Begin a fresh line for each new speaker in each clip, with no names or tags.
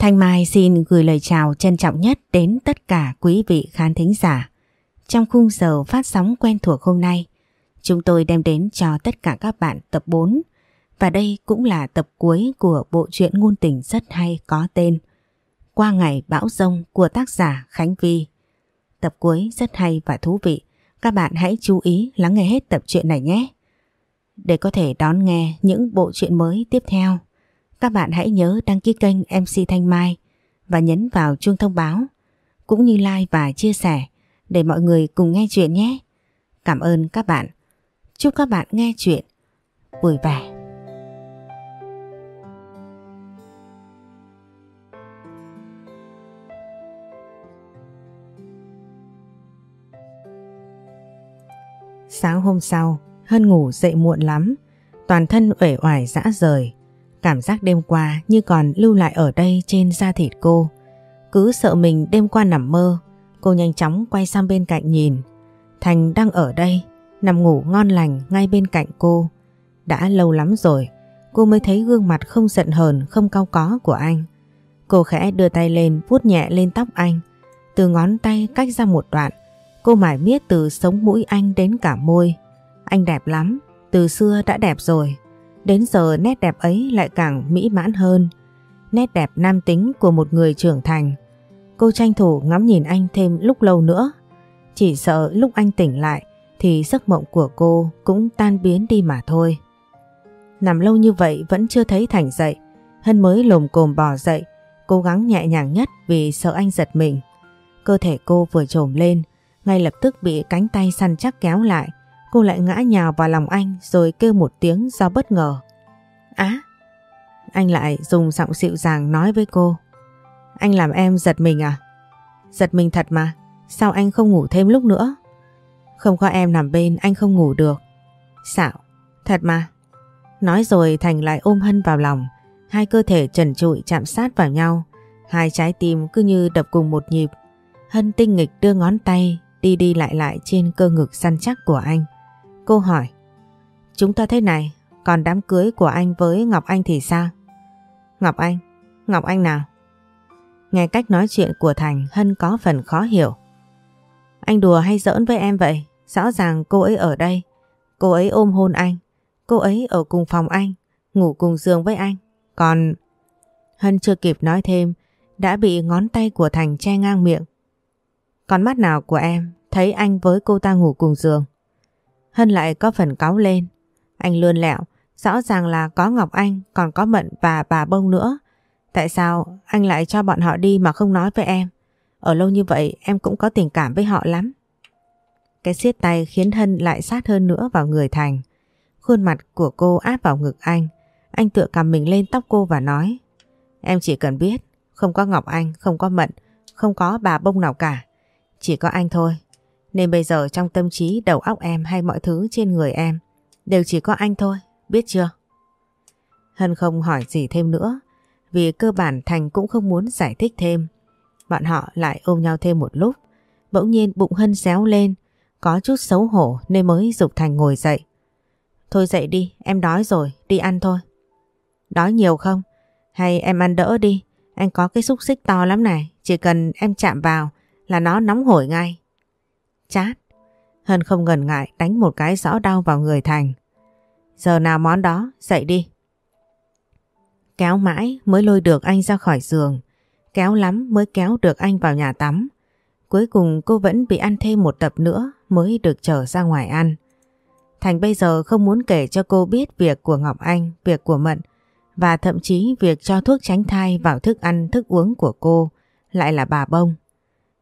Thanh Mai xin gửi lời chào trân trọng nhất đến tất cả quý vị khán thính giả. Trong khung giờ phát sóng quen thuộc hôm nay, chúng tôi đem đến cho tất cả các bạn tập 4 và đây cũng là tập cuối của bộ truyện ngôn tình rất hay có tên Qua ngày bão rông của tác giả Khánh Vi. Tập cuối rất hay và thú vị, các bạn hãy chú ý lắng nghe hết tập truyện này nhé. Để có thể đón nghe những bộ truyện mới tiếp theo, các bạn hãy nhớ đăng ký kênh MC Thanh Mai và nhấn vào chuông thông báo, cũng như like và chia sẻ để mọi người cùng nghe chuyện nhé. Cảm ơn các bạn. Chúc các bạn nghe chuyện vui vẻ. Sáng hôm sau, Hân ngủ dậy muộn lắm, toàn thân uể oải dã rời. Cảm giác đêm qua như còn lưu lại ở đây trên da thịt cô. Cứ sợ mình đêm qua nằm mơ, cô nhanh chóng quay sang bên cạnh nhìn. Thành đang ở đây, nằm ngủ ngon lành ngay bên cạnh cô. Đã lâu lắm rồi, cô mới thấy gương mặt không giận hờn, không cao có của anh. Cô khẽ đưa tay lên vuốt nhẹ lên tóc anh. Từ ngón tay cách ra một đoạn, cô mải miết từ sống mũi anh đến cả môi. Anh đẹp lắm, từ xưa đã đẹp rồi. Đến giờ nét đẹp ấy lại càng mỹ mãn hơn. Nét đẹp nam tính của một người trưởng thành. Cô tranh thủ ngắm nhìn anh thêm lúc lâu nữa. Chỉ sợ lúc anh tỉnh lại thì giấc mộng của cô cũng tan biến đi mà thôi. Nằm lâu như vậy vẫn chưa thấy Thành dậy. Hân mới lồm cồm bò dậy, cố gắng nhẹ nhàng nhất vì sợ anh giật mình. Cơ thể cô vừa trồm lên, ngay lập tức bị cánh tay săn chắc kéo lại. Cô lại ngã nhào vào lòng anh rồi kêu một tiếng do bất ngờ. Á! anh lại dùng giọng dịu dàng nói với cô. Anh làm em giật mình à? Giật mình thật mà, sao anh không ngủ thêm lúc nữa? Không có em nằm bên anh không ngủ được. Xạo, thật mà. Nói rồi Thành lại ôm Hân vào lòng, hai cơ thể trần trụi chạm sát vào nhau, hai trái tim cứ như đập cùng một nhịp. Hân tinh nghịch đưa ngón tay đi đi lại lại trên cơ ngực săn chắc của anh. Cô hỏi, chúng ta thế này, còn đám cưới của anh với Ngọc Anh thì sao? Ngọc Anh? Ngọc Anh nào? Nghe cách nói chuyện của Thành Hân có phần khó hiểu. Anh đùa hay giỡn với em vậy? Rõ ràng cô ấy ở đây. Cô ấy ôm hôn anh. Cô ấy ở cùng phòng anh. Ngủ cùng giường với anh. Còn... Hân chưa kịp nói thêm đã bị ngón tay của Thành che ngang miệng. Còn mắt nào của em thấy anh với cô ta ngủ cùng giường? Hân lại có phần cáu lên. Anh lươn lẹo, rõ ràng là có Ngọc Anh, còn có Mận và bà Bông nữa. Tại sao anh lại cho bọn họ đi mà không nói với em? Ở lâu như vậy em cũng có tình cảm với họ lắm. Cái siết tay khiến Hân lại sát hơn nữa vào người Thành. Khuôn mặt của cô áp vào ngực anh. Anh tựa cầm mình lên tóc cô và nói Em chỉ cần biết không có Ngọc Anh, không có Mận, không có bà Bông nào cả. Chỉ có anh thôi. Nên bây giờ trong tâm trí đầu óc em hay mọi thứ trên người em đều chỉ có anh thôi, biết chưa? Hân không hỏi gì thêm nữa vì cơ bản Thành cũng không muốn giải thích thêm. Bọn họ lại ôm nhau thêm một lúc. Bỗng nhiên bụng Hân xéo lên, có chút xấu hổ nên mới dục Thành ngồi dậy. Thôi dậy đi, em đói rồi, đi ăn thôi. Đói nhiều không? Hay em ăn đỡ đi, anh có cái xúc xích to lắm này, chỉ cần em chạm vào là nó nóng hổi ngay. Chát, Hân không ngần ngại đánh một cái rõ đau vào người Thành. Giờ nào món đó, dậy đi. Kéo mãi mới lôi được anh ra khỏi giường. Kéo lắm mới kéo được anh vào nhà tắm. Cuối cùng cô vẫn bị ăn thêm một tập nữa mới được trở ra ngoài ăn. Thành bây giờ không muốn kể cho cô biết việc của Ngọc Anh, việc của Mận và thậm chí việc cho thuốc tránh thai vào thức ăn, thức uống của cô lại là bà Bông.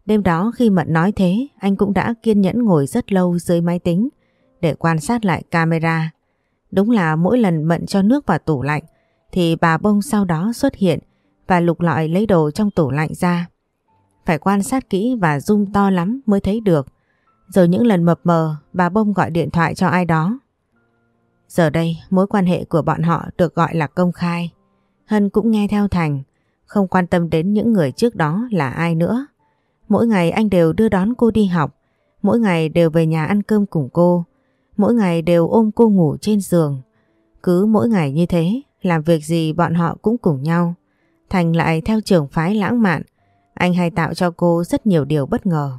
Đêm đó khi Mận nói thế, anh cũng đã kiên nhẫn ngồi rất lâu dưới máy tính để quan sát lại camera. Đúng là mỗi lần Mận cho nước vào tủ lạnh thì bà Bông sau đó xuất hiện và lục lọi lấy đồ trong tủ lạnh ra. Phải quan sát kỹ và zoom to lắm mới thấy được. Rồi những lần mập mờ bà Bông gọi điện thoại cho ai đó. Giờ đây mối quan hệ của bọn họ được gọi là công khai. Hân cũng nghe theo Thành, không quan tâm đến những người trước đó là ai nữa. Mỗi ngày anh đều đưa đón cô đi học, mỗi ngày đều về nhà ăn cơm cùng cô, mỗi ngày đều ôm cô ngủ trên giường. Cứ mỗi ngày như thế, làm việc gì bọn họ cũng cùng nhau. Thành lại theo trường phái lãng mạn, anh hay tạo cho cô rất nhiều điều bất ngờ.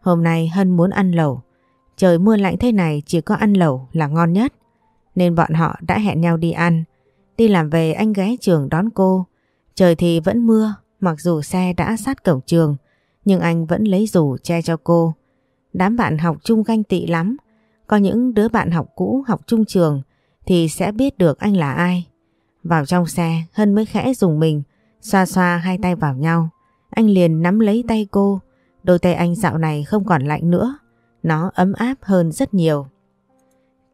Hôm nay Hân muốn ăn lẩu, trời mưa lạnh thế này chỉ có ăn lẩu là ngon nhất, nên bọn họ đã hẹn nhau đi ăn. Đi làm về anh ghé trường đón cô, trời thì vẫn mưa, mặc dù xe đã sát cổng trường, nhưng anh vẫn lấy dù che cho cô. Đám bạn học chung ganh tị lắm, có những đứa bạn học cũ học chung trường thì sẽ biết được anh là ai. Vào trong xe, Hân mới khẽ dùng mình, xoa xoa hai tay vào nhau. Anh liền nắm lấy tay cô, đôi tay anh dạo này không còn lạnh nữa, nó ấm áp hơn rất nhiều.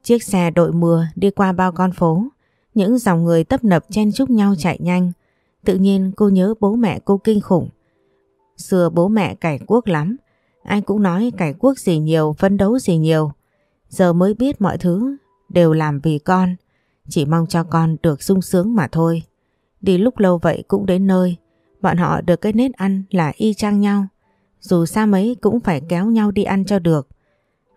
Chiếc xe đội mưa đi qua bao con phố, những dòng người tấp nập chen chúc nhau chạy nhanh. Tự nhiên cô nhớ bố mẹ cô kinh khủng. Xưa bố mẹ cải quốc lắm, ai cũng nói cải quốc gì nhiều, phấn đấu gì nhiều. Giờ mới biết mọi thứ đều làm vì con, chỉ mong cho con được sung sướng mà thôi. Đi lúc lâu vậy cũng đến nơi, bọn họ được cái nết ăn là y chang nhau. Dù xa mấy cũng phải kéo nhau đi ăn cho được.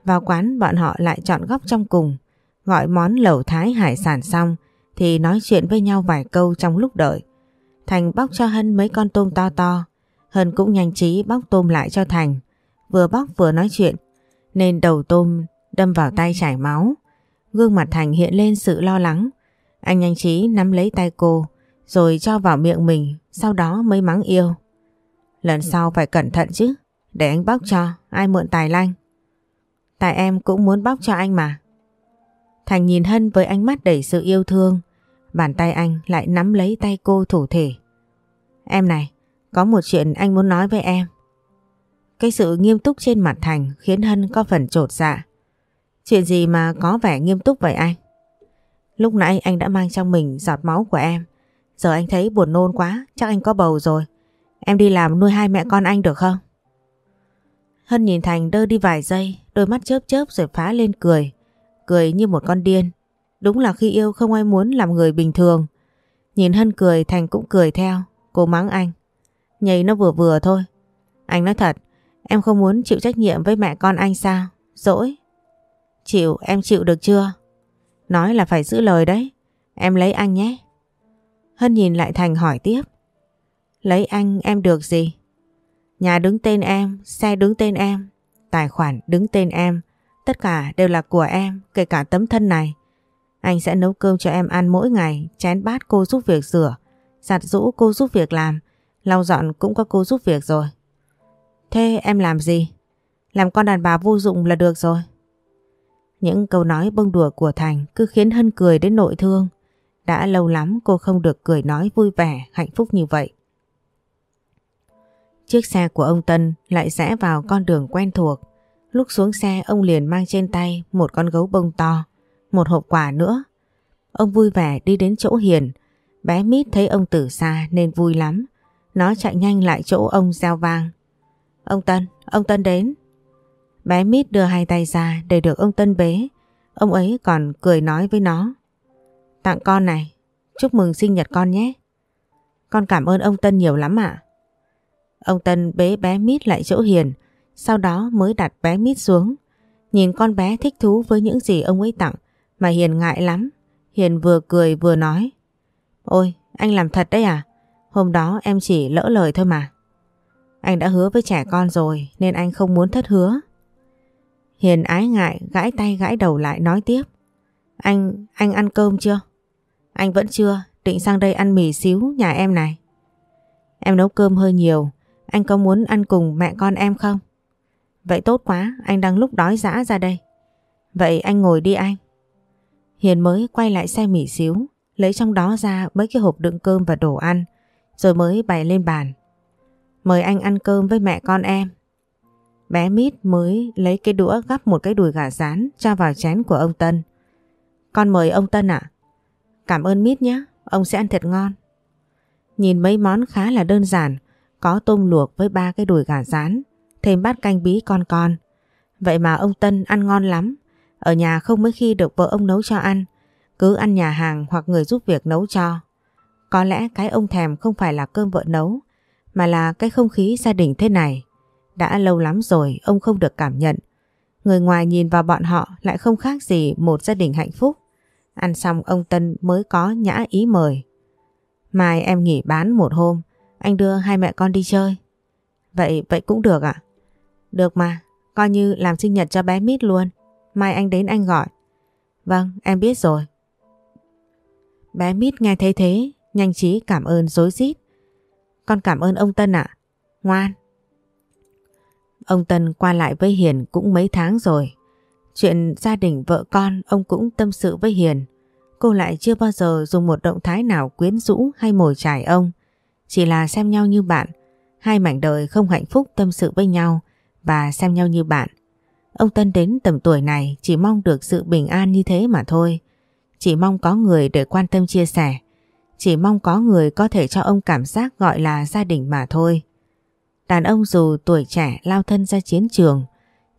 Vào quán bọn họ lại chọn góc trong cùng, gọi món lẩu thái hải sản xong thì nói chuyện với nhau vài câu trong lúc đợi. Thành bóc cho Hân mấy con tôm to to, Hân cũng nhanh trí bóc tôm lại cho Thành, vừa bóc vừa nói chuyện, nên đầu tôm đâm vào tay chảy máu. Gương mặt Thành hiện lên sự lo lắng, anh nhanh trí nắm lấy tay cô, rồi cho vào miệng mình, sau đó mới mắng yêu. Lần sau phải cẩn thận chứ, để anh bóc cho, ai mượn tài lanh. Tại em cũng muốn bóc cho anh mà. Thành nhìn Hân với ánh mắt đầy sự yêu thương, bàn tay anh lại nắm lấy tay cô thủ thể. Em này, có một chuyện anh muốn nói với em. Cái sự nghiêm túc trên mặt Thành khiến Hân có phần trột dạ. Chuyện gì mà có vẻ nghiêm túc vậy anh? Lúc nãy anh đã mang trong mình giọt máu của em. Giờ anh thấy buồn nôn quá, chắc anh có bầu rồi. Em đi làm nuôi hai mẹ con anh được không? Hân nhìn Thành đơ đi vài giây, đôi mắt chớp chớp rồi phá lên cười. Cười như một con điên. Đúng là khi yêu không ai muốn làm người bình thường. Nhìn Hân cười Thành cũng cười theo. Cô mắng anh. Nhầy nó vừa vừa thôi. Anh nói thật, em không muốn chịu trách nhiệm với mẹ con anh sao? Dỗi. Chịu, em chịu được chưa? Nói là phải giữ lời đấy. Em lấy anh nhé. Hân nhìn lại Thành hỏi tiếp. Lấy anh em được gì? Nhà đứng tên em, xe đứng tên em, tài khoản đứng tên em. Tất cả đều là của em, kể cả tấm thân này. Anh sẽ nấu cơm cho em ăn mỗi ngày, chén bát cô giúp việc rửa, giặt rũ cô giúp việc làm, lau dọn cũng có cô giúp việc rồi. Thế em làm gì? Làm con đàn bà vô dụng là được rồi. Những câu nói bông đùa của Thành cứ khiến Hân cười đến nội thương. Đã lâu lắm cô không được cười nói vui vẻ, hạnh phúc như vậy. Chiếc xe của ông Tân lại rẽ vào con đường quen thuộc. Lúc xuống xe ông liền mang trên tay một con gấu bông to, một hộp quà nữa. Ông vui vẻ đi đến chỗ Hiền. Bé Mít thấy ông từ xa nên vui lắm. Nó chạy nhanh lại chỗ ông gieo vàng. Ông Tân, ông Tân đến. Bé Mít đưa hai tay ra để được ông Tân bế. Ông ấy còn cười nói với nó. Tặng con này, chúc mừng sinh nhật con nhé. Con cảm ơn ông Tân nhiều lắm ạ. Ông Tân bế bé Mít lại chỗ Hiền, sau đó mới đặt bé Mít xuống. Nhìn con bé thích thú với những gì ông ấy tặng mà Hiền ngại lắm. Hiền vừa cười vừa nói. Ôi, anh làm thật đấy à? Hôm đó em chỉ lỡ lời thôi mà. Anh đã hứa với trẻ con rồi nên anh không muốn thất hứa. Hiền ái ngại gãi tay gãi đầu lại nói tiếp. Anh, anh ăn cơm chưa? Anh vẫn chưa, định sang đây ăn mì xíu nhà em này. Em nấu cơm hơi nhiều, anh có muốn ăn cùng mẹ con em không? Vậy tốt quá, anh đang lúc đói dã ra đây. Vậy anh ngồi đi anh. Hiền mới quay lại xe mì xíu, lấy trong đó ra mấy cái hộp đựng cơm và đồ ăn, rồi mới bày lên bàn. Mời anh ăn cơm với mẹ con em. Bé Mít mới lấy cái đũa gắp một cái đùi gà rán cho vào chén của ông Tân. Con mời ông Tân ạ. Cảm ơn Mít nhé, ông sẽ ăn thật ngon. Nhìn mấy món khá là đơn giản, có tôm luộc với ba cái đùi gà rán, thêm bát canh bí con con. Vậy mà ông Tân ăn ngon lắm, ở nhà không mấy khi được vợ ông nấu cho ăn, cứ ăn nhà hàng hoặc người giúp việc nấu cho. Có lẽ cái ông thèm không phải là cơm vợ nấu, mà là cái không khí gia đình thế này. Đã lâu lắm rồi ông không được cảm nhận. Người ngoài nhìn vào bọn họ lại không khác gì một gia đình hạnh phúc. Ăn xong ông Tân mới có nhã ý mời. Mai em nghỉ bán một hôm, anh đưa hai mẹ con đi chơi. Vậy, vậy cũng được ạ? Được mà, coi như làm sinh nhật cho bé Mít luôn. Mai anh đến anh gọi. Vâng, em biết rồi. Bé Mít nghe thấy thế, nhanh trí cảm ơn dối rít Con cảm ơn ông Tân ạ. Ngoan. Ông Tân qua lại với Hiền cũng mấy tháng rồi. Chuyện gia đình vợ con ông cũng tâm sự với Hiền. Cô lại chưa bao giờ dùng một động thái nào quyến rũ hay mồi chải ông. Chỉ là xem nhau như bạn. Hai mảnh đời không hạnh phúc tâm sự với nhau và xem nhau như bạn. Ông Tân đến tầm tuổi này chỉ mong được sự bình an như thế mà thôi. Chỉ mong có người để quan tâm chia sẻ. Chỉ mong có người có thể cho ông cảm giác gọi là gia đình mà thôi. Đàn ông dù tuổi trẻ lao thân ra chiến trường,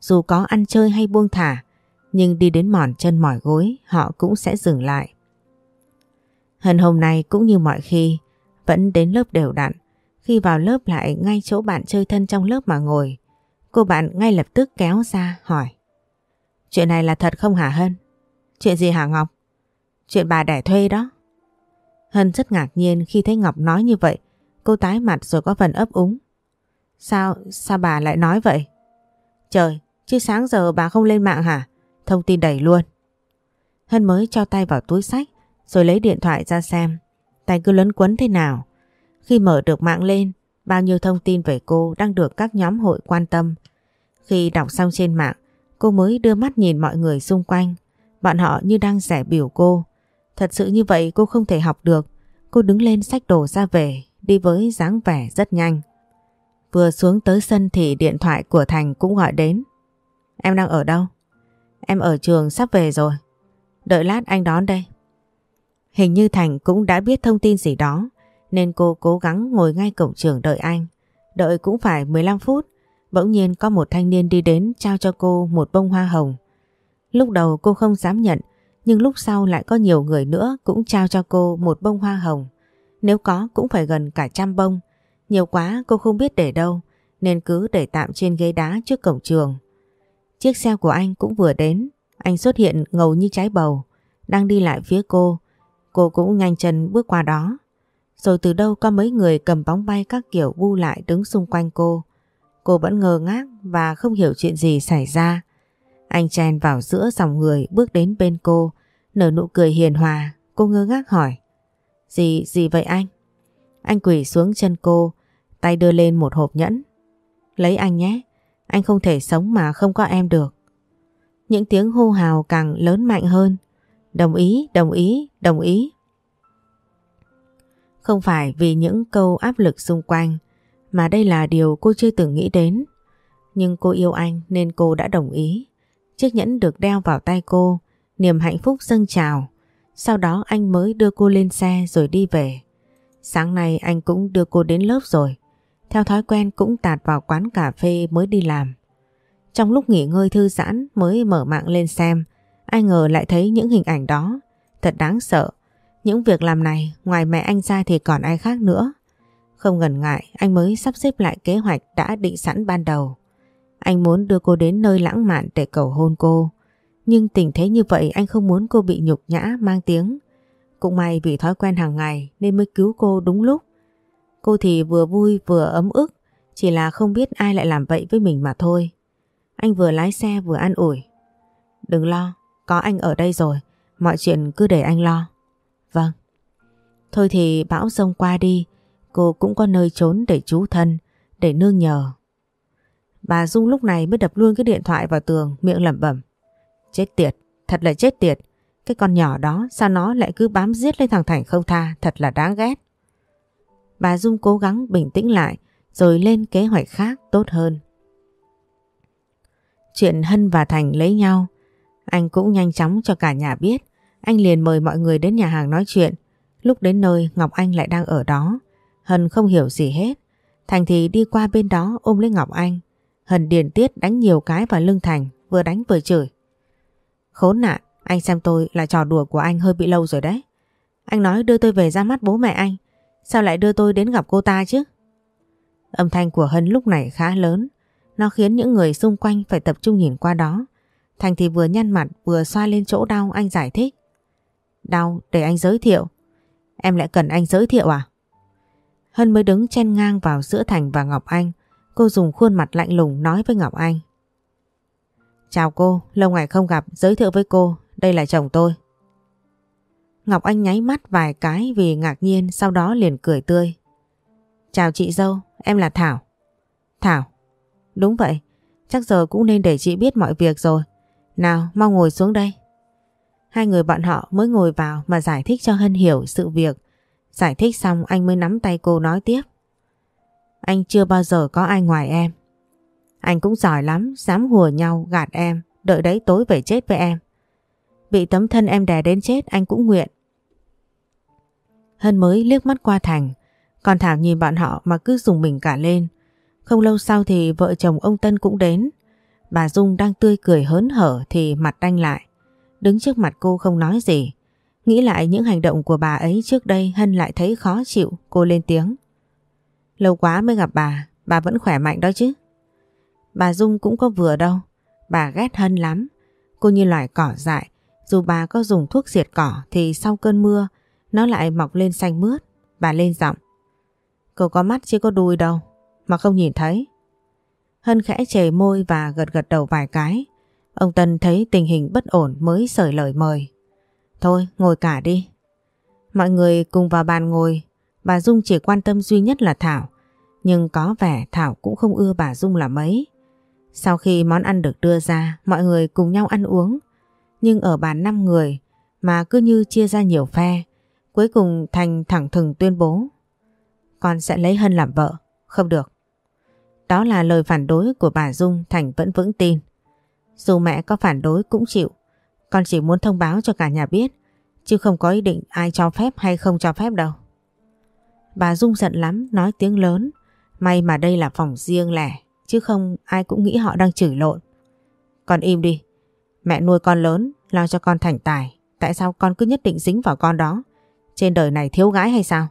dù có ăn chơi hay buông thả, nhưng đi đến mòn chân mỏi gối họ cũng sẽ dừng lại. Hân hôm nay cũng như mọi khi, vẫn đến lớp đều đặn. Khi vào lớp lại ngay chỗ bạn chơi thân trong lớp mà ngồi, cô bạn ngay lập tức kéo ra hỏi. Chuyện này là thật không hả Hân? Chuyện gì hả Ngọc? Chuyện bà đẻ thuê đó. Hân rất ngạc nhiên khi thấy Ngọc nói như vậy, cô tái mặt rồi có phần ấp úng. Sao, sao bà lại nói vậy? Trời, chứ sáng giờ bà không lên mạng hả? Thông tin đầy luôn. Hân mới cho tay vào túi sách rồi lấy điện thoại ra xem. Tay cứ lấn quấn thế nào. Khi mở được mạng lên, bao nhiêu thông tin về cô đang được các nhóm hội quan tâm. Khi đọc xong trên mạng, cô mới đưa mắt nhìn mọi người xung quanh. Bọn họ như đang rẻ biểu cô. Thật sự như vậy cô không thể học được. Cô đứng lên sách đồ ra về, đi với dáng vẻ rất nhanh. Vừa xuống tới sân thì điện thoại của Thành cũng gọi đến. Em đang ở đâu? Em ở trường sắp về rồi. Đợi lát anh đón đây. Hình như Thành cũng đã biết thông tin gì đó nên cô cố gắng ngồi ngay cổng trường đợi anh. Đợi cũng phải 15 phút. Bỗng nhiên có một thanh niên đi đến trao cho cô một bông hoa hồng. Lúc đầu cô không dám nhận nhưng lúc sau lại có nhiều người nữa cũng trao cho cô một bông hoa hồng. Nếu có cũng phải gần cả trăm bông. Nhiều quá cô không biết để đâu, nên cứ để tạm trên ghế đá trước cổng trường. Chiếc xe của anh cũng vừa đến. Anh xuất hiện ngầu như trái bầu. Đang đi lại phía cô. Cô cũng nhanh chân bước qua đó. Rồi từ đâu có mấy người cầm bóng bay các kiểu bu lại đứng xung quanh cô. Cô vẫn ngơ ngác và không hiểu chuyện gì xảy ra. Anh chen vào giữa dòng người bước đến bên cô, nở nụ cười hiền hòa. Cô ngơ ngác hỏi. Gì, gì vậy anh? Anh quỳ xuống chân cô, tay đưa lên một hộp nhẫn. Lấy anh nhé, anh không thể sống mà không có em được. Những tiếng hô hào càng lớn mạnh hơn. Đồng ý, đồng ý, đồng ý. Không phải vì những câu áp lực xung quanh, mà đây là điều cô chưa từng nghĩ đến. Nhưng cô yêu anh nên cô đã đồng ý. Chiếc nhẫn được đeo vào tay cô, niềm hạnh phúc dâng trào. Sau đó anh mới đưa cô lên xe rồi đi về. Sáng nay anh cũng đưa cô đến lớp rồi. Theo thói quen cũng tạt vào quán cà phê mới đi làm. Trong lúc nghỉ ngơi thư giãn mới mở mạng lên xem, ai ngờ lại thấy những hình ảnh đó. Thật đáng sợ. Những việc làm này ngoài mẹ anh ra thì còn ai khác nữa. Không ngần ngại anh mới sắp xếp lại kế hoạch đã định sẵn ban đầu. Anh muốn đưa cô đến nơi lãng mạn để cầu hôn cô. Nhưng tình thế như vậy anh không muốn cô bị nhục nhã mang tiếng. Cũng may vì thói quen hàng ngày nên mới cứu cô đúng lúc. Cô thì vừa vui vừa ấm ức, chỉ là không biết ai lại làm vậy với mình mà thôi. Anh vừa lái xe vừa an ủi. Đừng lo, có anh ở đây rồi, mọi chuyện cứ để anh lo. Vâng. Thôi thì bão rông qua đi, cô cũng có nơi trốn để trú thân, để nương nhờ. Bà Dung lúc này mới đập luôn cái điện thoại vào tường, miệng lẩm bẩm. Chết tiệt, thật là chết tiệt. Cái con nhỏ đó sao nó lại cứ bám giết lên thằng Thành không tha, thật là đáng ghét. Bà Dung cố gắng bình tĩnh lại rồi lên kế hoạch khác tốt hơn. Chuyện Hân và Thành lấy nhau, anh cũng nhanh chóng cho cả nhà biết. Anh liền mời mọi người đến nhà hàng nói chuyện. Lúc đến nơi Ngọc Anh lại đang ở đó. Hân không hiểu gì hết. Thành thì đi qua bên đó ôm lấy Ngọc Anh. Hân điền tiết đánh nhiều cái vào lưng Thành, vừa đánh vừa chửi. Khốn nạn, anh xem tôi là trò đùa của anh hơi bị lâu rồi đấy. Anh nói đưa tôi về ra mắt bố mẹ anh. Sao lại đưa tôi đến gặp cô ta chứ? Âm thanh của Hân lúc này khá lớn. Nó khiến những người xung quanh phải tập trung nhìn qua đó. Thành thì vừa nhăn mặt vừa xoa lên chỗ đau anh giải thích. Đau để anh giới thiệu. Em lại cần anh giới thiệu à? Hân mới đứng chen ngang vào giữa Thành và Ngọc Anh. Cô dùng khuôn mặt lạnh lùng nói với Ngọc Anh. Chào cô, lâu ngày không gặp, giới thiệu với cô, đây là chồng tôi. Ngọc Anh nháy mắt vài cái vì ngạc nhiên sau đó liền cười tươi. Chào chị dâu, em là Thảo. Thảo, đúng vậy, chắc giờ cũng nên để chị biết mọi việc rồi. Nào, mau ngồi xuống đây. Hai người bọn họ mới ngồi vào mà giải thích cho Hân hiểu sự việc. Giải thích xong anh mới nắm tay cô nói tiếp. Anh chưa bao giờ có ai ngoài em. Anh cũng giỏi lắm, dám hùa nhau, gạt em, đợi đấy tối về chết với em. Bị tấm thân em đè đến chết anh cũng nguyện. Hân mới liếc mắt qua Thành, còn Thảo nhìn bọn họ mà cứ dùng mình cả lên. Không lâu sau thì vợ chồng ông Tân cũng đến. Bà Dung đang tươi cười hớn hở thì mặt đanh lại. Đứng trước mặt cô không nói gì. Nghĩ lại những hành động của bà ấy trước đây Hân lại thấy khó chịu, cô lên tiếng. Lâu quá mới gặp bà, bà vẫn khỏe mạnh đó chứ. Bà Dung cũng có vừa đâu, bà ghét Hân lắm. Cô như loài cỏ dại, dù bà có dùng thuốc diệt cỏ thì sau cơn mưa nó lại mọc lên xanh mướt. Bà lên giọng. Cậu có mắt chứ có đuôi đâu, mà không nhìn thấy. Hân khẽ chề môi và gật gật đầu vài cái. Ông Tân thấy tình hình bất ổn mới sởi lời mời. Thôi ngồi cả đi. Mọi người cùng vào bàn ngồi. Bà Dung chỉ quan tâm duy nhất là Thảo. Nhưng có vẻ Thảo cũng không ưa bà Dung là mấy. Sau khi món ăn được đưa ra, mọi người cùng nhau ăn uống. Nhưng ở bàn 5 người mà cứ như chia ra nhiều phe. Cuối cùng Thành thẳng thừng tuyên bố. Con sẽ lấy Hân làm vợ. Không được. Đó là lời phản đối của bà Dung Thành vẫn vững tin. Dù mẹ có phản đối cũng chịu. Con chỉ muốn thông báo cho cả nhà biết. Chứ không có ý định ai cho phép hay không cho phép đâu. Bà Dung giận lắm, nói tiếng lớn. May mà đây là phòng riêng lẻ, chứ không ai cũng nghĩ họ đang chửi lộn. Con im đi. Mẹ nuôi con lớn, lo cho con thành tài. Tại sao con cứ nhất định dính vào con đó? Trên đời này thiếu gái hay sao?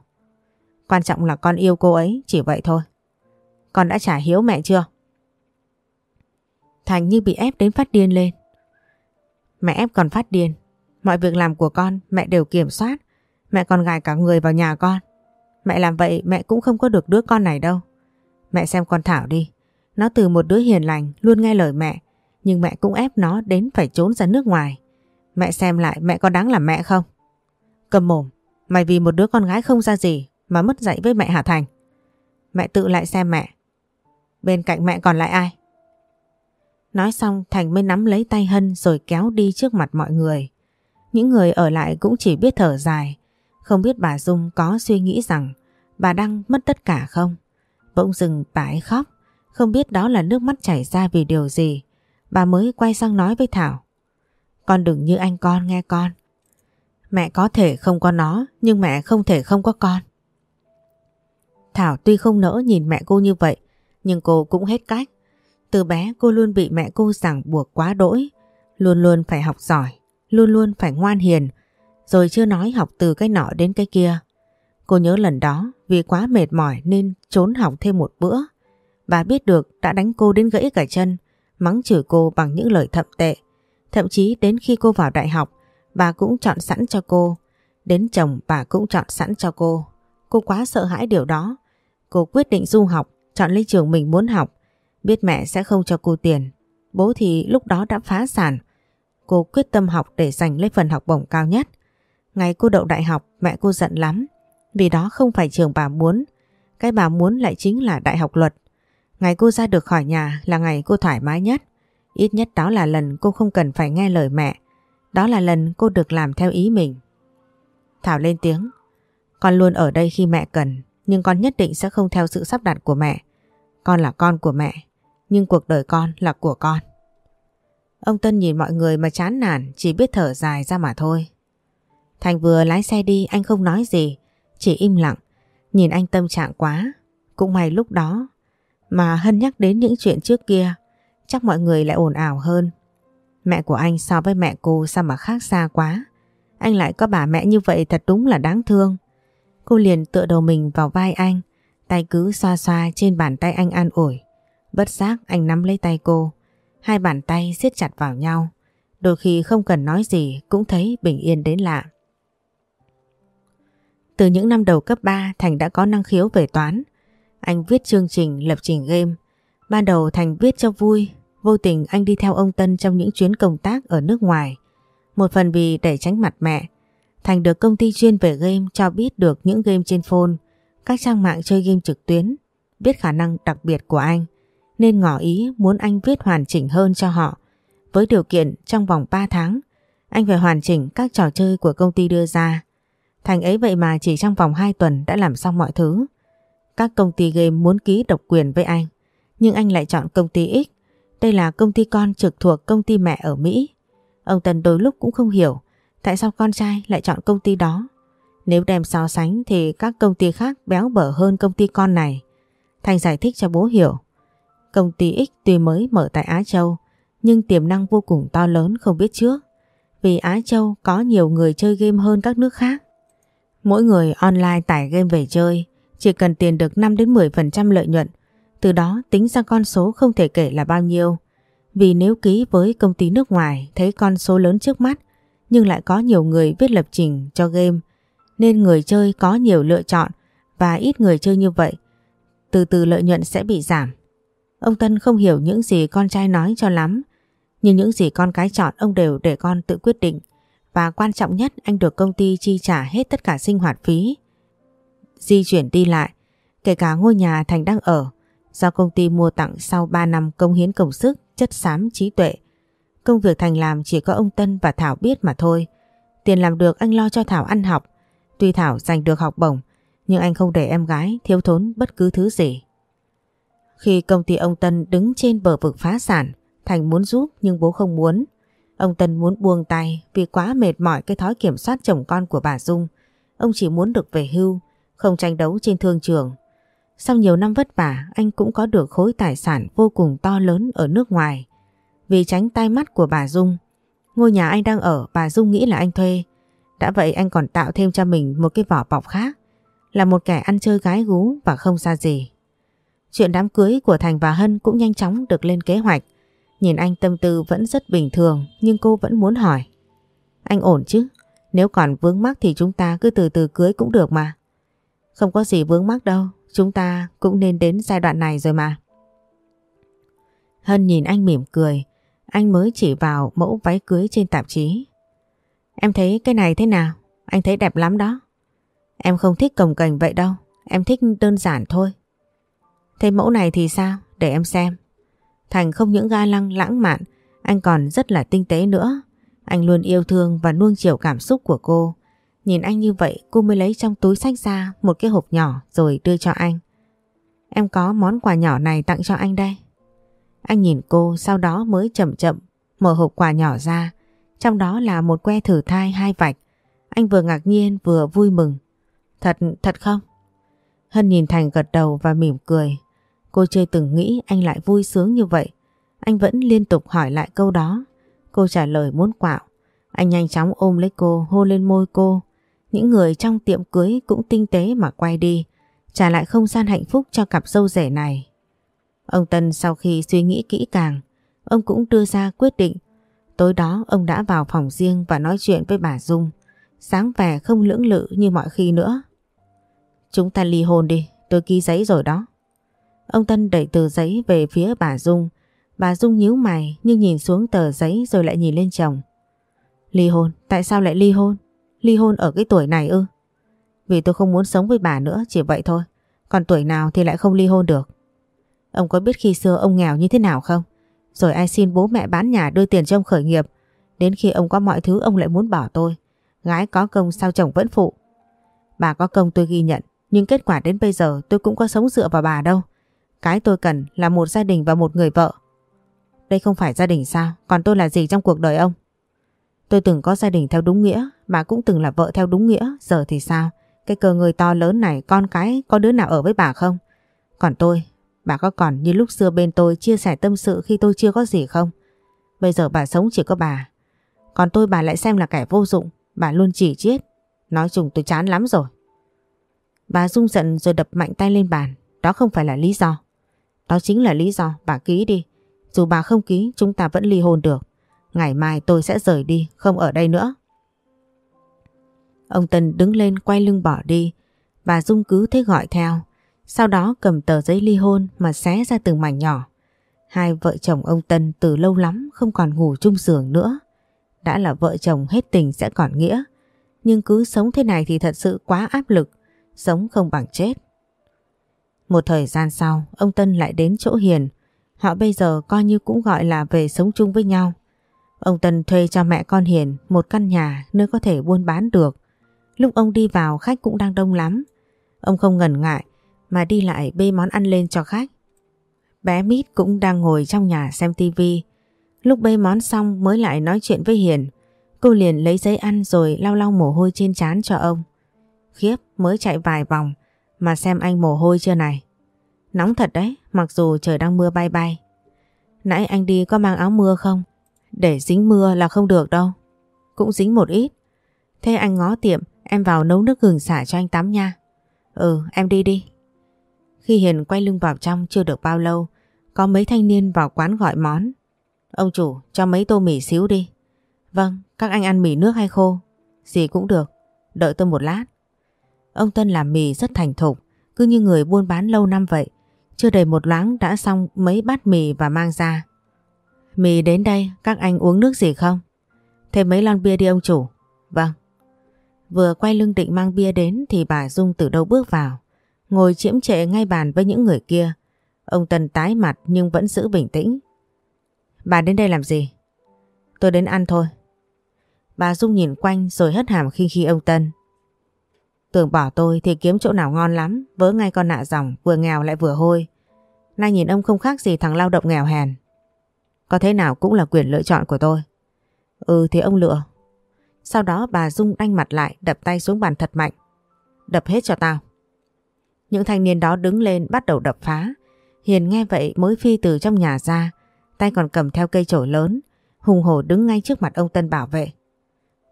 Quan trọng là con yêu cô ấy, chỉ vậy thôi. Con đã trả hiếu mẹ chưa? Thành như bị ép đến phát điên lên. Mẹ ép còn phát điên. Mọi việc làm của con mẹ đều kiểm soát. Mẹ còn gài cả người vào nhà con. Mẹ làm vậy mẹ cũng không có được đứa con này đâu. Mẹ xem con Thảo đi. Nó từ một đứa hiền lành, luôn nghe lời mẹ. Nhưng mẹ cũng ép nó đến phải trốn ra nước ngoài. Mẹ xem lại mẹ có đáng làm mẹ không? Cầm mồm. Mày vì một đứa con gái không ra gì mà mất dạy với mẹ Hà Thành. Mẹ tự lại xem mẹ. Bên cạnh mẹ còn lại ai? Nói xong, Thành mới nắm lấy tay Hân rồi kéo đi trước mặt mọi người. Những người ở lại cũng chỉ biết thở dài. Không biết bà Dung có suy nghĩ rằng bà đang mất tất cả không? Bỗng dừng bà ấy khóc. Không biết đó là nước mắt chảy ra vì điều gì. Bà mới quay sang nói với Thảo. Con đừng như anh con nghe con. Mẹ có thể không có nó nhưng mẹ không thể không có con. Thảo tuy không nỡ nhìn mẹ cô như vậy nhưng cô cũng hết cách. Từ bé cô luôn bị mẹ cô giảng buộc quá đỗi, luôn luôn phải học giỏi, luôn luôn phải ngoan hiền, rồi chưa nói học từ cái nọ đến cái kia. Cô nhớ lần đó vì quá mệt mỏi nên trốn học thêm một bữa. Bà biết được đã đánh cô đến gãy cả chân, mắng chửi cô bằng những lời thậm tệ. Thậm chí đến khi cô vào đại học, bà cũng chọn sẵn cho cô. Đến chồng bà cũng chọn sẵn cho cô. Cô quá sợ hãi điều đó. Cô quyết định du học, chọn lấy trường mình muốn học. Biết mẹ sẽ không cho cô tiền. Bố thì lúc đó đã phá sản. Cô quyết tâm học để giành lấy phần học bổng cao nhất. Ngày cô đậu đại học, mẹ cô giận lắm. Vì đó không phải trường bà muốn. Cái bà muốn lại chính là đại học luật. Ngày cô ra được khỏi nhà là ngày cô thoải mái nhất. Ít nhất đó là lần cô không cần phải nghe lời mẹ. Đó là lần cô được làm theo ý mình. Thảo lên tiếng. Con luôn ở đây khi mẹ cần. Nhưng con nhất định sẽ không theo sự sắp đặt của mẹ. Con là con của mẹ, nhưng cuộc đời con là của con. Ông Tân nhìn mọi người mà chán nản, chỉ biết thở dài ra mà thôi. Thành vừa lái xe đi anh không nói gì, chỉ im lặng, nhìn anh tâm trạng quá. Cũng may lúc đó mà Hân nhắc đến những chuyện trước kia, chắc mọi người lại ồn ào hơn. Mẹ của anh so với mẹ cô sao mà khác xa quá. Anh lại có bà mẹ như vậy thật đúng là đáng thương. Cô liền tựa đầu mình vào vai anh, tay cứ xoa xoa trên bàn tay anh an ủi. Bất giác anh nắm lấy tay cô, hai bàn tay siết chặt vào nhau. Đôi khi không cần nói gì cũng thấy bình yên đến lạ. Từ những năm đầu cấp 3 Thành đã có năng khiếu về toán. Anh viết chương trình, lập trình game. Ban đầu Thành viết cho vui, vô tình anh đi theo ông Tân trong những chuyến công tác ở nước ngoài. Một phần vì để tránh mặt mẹ, Thành được công ty chuyên về game cho biết được những game trên phone, các trang mạng chơi game trực tuyến, biết khả năng đặc biệt của anh, nên ngỏ ý muốn anh viết hoàn chỉnh hơn cho họ. Với điều kiện trong vòng 3 tháng, anh phải hoàn chỉnh các trò chơi của công ty đưa ra. Thành ấy vậy mà chỉ trong vòng 2 tuần đã làm xong mọi thứ. Các công ty game muốn ký độc quyền với anh, nhưng anh lại chọn công ty X. Đây là công ty con trực thuộc công ty mẹ ở Mỹ. Ông Tân đôi lúc cũng không hiểu tại sao con trai lại chọn công ty đó. Nếu đem so sánh thì các công ty khác béo bở hơn công ty con này. Thành giải thích cho bố hiểu. Công ty X tuy mới mở tại Á Châu, nhưng tiềm năng vô cùng to lớn không biết trước. Vì Á Châu có nhiều người chơi game hơn các nước khác. Mỗi người online tải game về chơi, chỉ cần tiền được 5-10% lợi nhuận, từ đó tính ra con số không thể kể là bao nhiêu. Vì nếu ký với công ty nước ngoài thấy con số lớn trước mắt, nhưng lại có nhiều người viết lập trình cho game, nên người chơi có nhiều lựa chọn và ít người chơi như vậy. Từ từ lợi nhuận sẽ bị giảm. Ông Tân không hiểu những gì con trai nói cho lắm, nhưng những gì con cái chọn ông đều để con tự quyết định. Và quan trọng nhất anh được công ty chi trả hết tất cả sinh hoạt phí. Di chuyển đi lại, kể cả ngôi nhà Thành đang ở, do công ty mua tặng sau 3 năm công hiến công sức, chất xám trí tuệ. Công việc Thành làm chỉ có ông Tân và Thảo biết mà thôi. Tiền làm được anh lo cho Thảo ăn học. Tuy Thảo giành được học bổng, nhưng anh không để em gái thiếu thốn bất cứ thứ gì. Khi công ty ông Tân đứng trên bờ vực phá sản, Thành muốn giúp nhưng bố không muốn. Ông Tân muốn buông tay vì quá mệt mỏi cái thói kiểm soát chồng con của bà Dung. Ông chỉ muốn được về hưu, không tranh đấu trên thương trường. Sau nhiều năm vất vả, anh cũng có được khối tài sản vô cùng to lớn ở nước ngoài. Vì tránh tai mắt của bà Dung, ngôi nhà anh đang ở bà Dung nghĩ là anh thuê. Đã vậy anh còn tạo thêm cho mình một cái vỏ bọc khác, là một kẻ ăn chơi gái gú và không ra gì. Chuyện đám cưới của Thành và Hân cũng nhanh chóng được lên kế hoạch. Nhìn anh tâm tư vẫn rất bình thường nhưng cô vẫn muốn hỏi. Anh ổn chứ? Nếu còn vướng mắc thì chúng ta cứ từ từ cưới cũng được mà. Không có gì vướng mắc đâu, chúng ta cũng nên đến giai đoạn này rồi mà. Hân nhìn anh mỉm cười, anh mới chỉ vào mẫu váy cưới trên tạp chí. Em thấy cái này thế nào? Anh thấy đẹp lắm đó. Em không thích cồng cành vậy đâu, em thích đơn giản thôi. Thế mẫu này thì sao? Để em xem. Thành không những ga lăng lãng mạn, anh còn rất là tinh tế nữa. Anh luôn yêu thương và nuông chiều cảm xúc của cô. Nhìn anh như vậy cô mới lấy trong túi sách ra một cái hộp nhỏ rồi đưa cho anh. Em có món quà nhỏ này tặng cho anh đây. Anh nhìn cô sau đó mới chậm chậm mở hộp quà nhỏ ra. Trong đó là một que thử thai hai vạch. Anh vừa ngạc nhiên vừa vui mừng. Thật, thật không? Hân nhìn Thành gật đầu và mỉm cười. Cô chưa từng nghĩ anh lại vui sướng như vậy. Anh vẫn liên tục hỏi lại câu đó. Cô trả lời muốn quạo. Anh nhanh chóng ôm lấy cô, hôn lên môi cô. Những người trong tiệm cưới cũng tinh tế mà quay đi. Trả lại không gian hạnh phúc cho cặp dâu rể này. Ông Tân sau khi suy nghĩ kỹ càng, ông cũng đưa ra quyết định. Tối đó ông đã vào phòng riêng và nói chuyện với bà Dung. Sáng vẻ không lưỡng lự như mọi khi nữa. Chúng ta ly hôn đi, tôi ký giấy rồi đó. Ông Tân đẩy tờ giấy về phía bà Dung. Bà Dung nhíu mày nhưng nhìn xuống tờ giấy rồi lại nhìn lên chồng. Ly hôn? Tại sao lại ly hôn? Ly hôn ở cái tuổi này ư? Vì tôi không muốn sống với bà nữa, chỉ vậy thôi. Còn tuổi nào thì lại không ly hôn được. Ông có biết khi xưa ông nghèo như thế nào không? Rồi ai xin bố mẹ bán nhà đưa tiền cho ông khởi nghiệp. Đến khi ông có mọi thứ ông lại muốn bỏ tôi. Gái có công sao chồng vẫn phụ. Bà có công tôi ghi nhận. Nhưng kết quả đến bây giờ tôi cũng có sống dựa vào bà đâu. Cái tôi cần là một gia đình và một người vợ. Đây không phải gia đình sao? Còn tôi là gì trong cuộc đời ông? Tôi từng có gia đình theo đúng nghĩa, bà cũng từng là vợ theo đúng nghĩa, giờ thì sao? Cái cờ người to lớn này con cái có đứa nào ở với bà không? Còn tôi, bà có còn như lúc xưa bên tôi chia sẻ tâm sự khi tôi chưa có gì không? Bây giờ bà sống chỉ có bà. Còn tôi bà lại xem là kẻ vô dụng, bà luôn chỉ chiết. Nói chung tôi chán lắm rồi. Bà rung giận rồi đập mạnh tay lên bàn. Đó không phải là lý do. Đó chính là lý do bà ký đi. Dù bà không ký chúng ta vẫn ly hôn được. Ngày mai tôi sẽ rời đi, không ở đây nữa. Ông Tân đứng lên quay lưng bỏ đi. Bà Dung cứ thế gọi theo. Sau đó cầm tờ giấy ly hôn mà xé ra từng mảnh nhỏ. Hai vợ chồng ông Tân từ lâu lắm không còn ngủ chung giường nữa. Đã là vợ chồng hết tình sẽ còn nghĩa. Nhưng cứ sống thế này thì thật sự quá áp lực. Sống không bằng chết. Một thời gian sau, ông Tân lại đến chỗ Hiền. Họ bây giờ coi như cũng gọi là về sống chung với nhau. Ông Tân thuê cho mẹ con Hiền một căn nhà nơi có thể buôn bán được. Lúc ông đi vào khách cũng đang đông lắm. Ông không ngần ngại mà đi lại bê món ăn lên cho khách. Bé Mít cũng đang ngồi trong nhà xem tivi. Lúc bê món xong mới lại nói chuyện với Hiền. Cô liền lấy giấy ăn rồi lau lau mồ hôi trên trán cho ông. Khiếp mới chạy vài vòng mà xem anh mồ hôi chưa này. Nóng thật đấy mặc dù trời đang mưa bay bay. Nãy anh đi có mang áo mưa không? Để dính mưa là không được đâu. Cũng dính một ít. Thế anh ngó tiệm em vào nấu nước gừng xả cho anh tắm nha. Ừ em đi đi. Khi Hiền quay lưng vào trong chưa được bao lâu có mấy thanh niên vào quán gọi món. Ông chủ cho mấy tô mì xíu đi. Vâng, các anh ăn mì nước hay khô? Gì cũng được, đợi tôi một lát. Ông Tân làm mì rất thành thục, cứ như người buôn bán lâu năm vậy. Chưa đầy một loáng đã xong mấy bát mì và mang ra. Mì đến đây, các anh uống nước gì không? Thêm mấy lon bia đi ông chủ. Vâng. Vừa quay lưng định mang bia đến thì bà Dung từ đâu bước vào. Ngồi chiếm trệ ngay bàn với những người kia. Ông Tân tái mặt nhưng vẫn giữ bình tĩnh. Bà đến đây làm gì? Tôi đến ăn thôi. Bà Dung nhìn quanh rồi hất hàm khi khi ông Tân. Tưởng bỏ tôi thì kiếm chỗ nào ngon lắm, vớ ngay con nạ dòng, vừa nghèo lại vừa hôi. Nay nhìn ông không khác gì thằng lao động nghèo hèn. Có thế nào cũng là quyền lựa chọn của tôi. Ừ thì ông lựa. Sau đó bà Dung đanh mặt lại đập tay xuống bàn thật mạnh. Đập hết cho tao. Những thanh niên đó đứng lên bắt đầu đập phá. Hiền nghe vậy mới phi từ trong nhà ra, tay còn cầm theo cây chổi lớn, hùng hổ đứng ngay trước mặt ông Tân bảo vệ.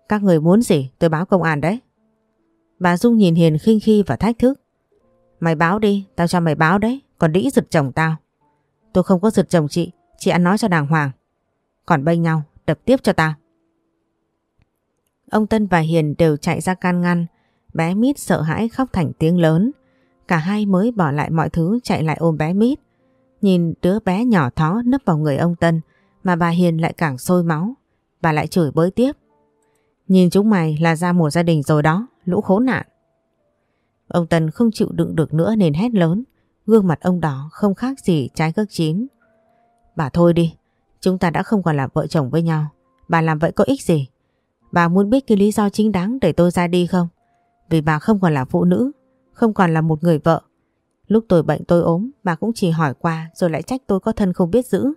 Các người muốn gì tôi báo công an đấy. Bà Dung nhìn Hiền khinh khi và thách thức. Mày báo đi, tao cho mày báo đấy, còn đĩ giật chồng tao. Tôi không có giật chồng chị, chị ăn nói cho đàng hoàng. Còn bênh nhau, đập tiếp cho tao. Ông Tân và Hiền đều chạy ra can ngăn, bé Mít sợ hãi khóc thành tiếng lớn. Cả hai mới bỏ lại mọi thứ chạy lại ôm bé Mít. Nhìn đứa bé nhỏ thó nấp vào người ông Tân mà bà Hiền lại càng sôi máu. Bà lại chửi bới tiếp. Nhìn chúng mày là ra một gia đình rồi đó, lũ khốn nạn. Ông Tân không chịu đựng được nữa nên hét lớn. Gương mặt ông đó không khác gì trái gấc chín. Bà thôi đi, chúng ta đã không còn là vợ chồng với nhau. Bà làm vậy có ích gì? Bà muốn biết cái lý do chính đáng để tôi ra đi không? Vì bà không còn là phụ nữ, không còn là một người vợ. Lúc tôi bệnh tôi ốm, bà cũng chỉ hỏi qua rồi lại trách tôi có thân không biết giữ.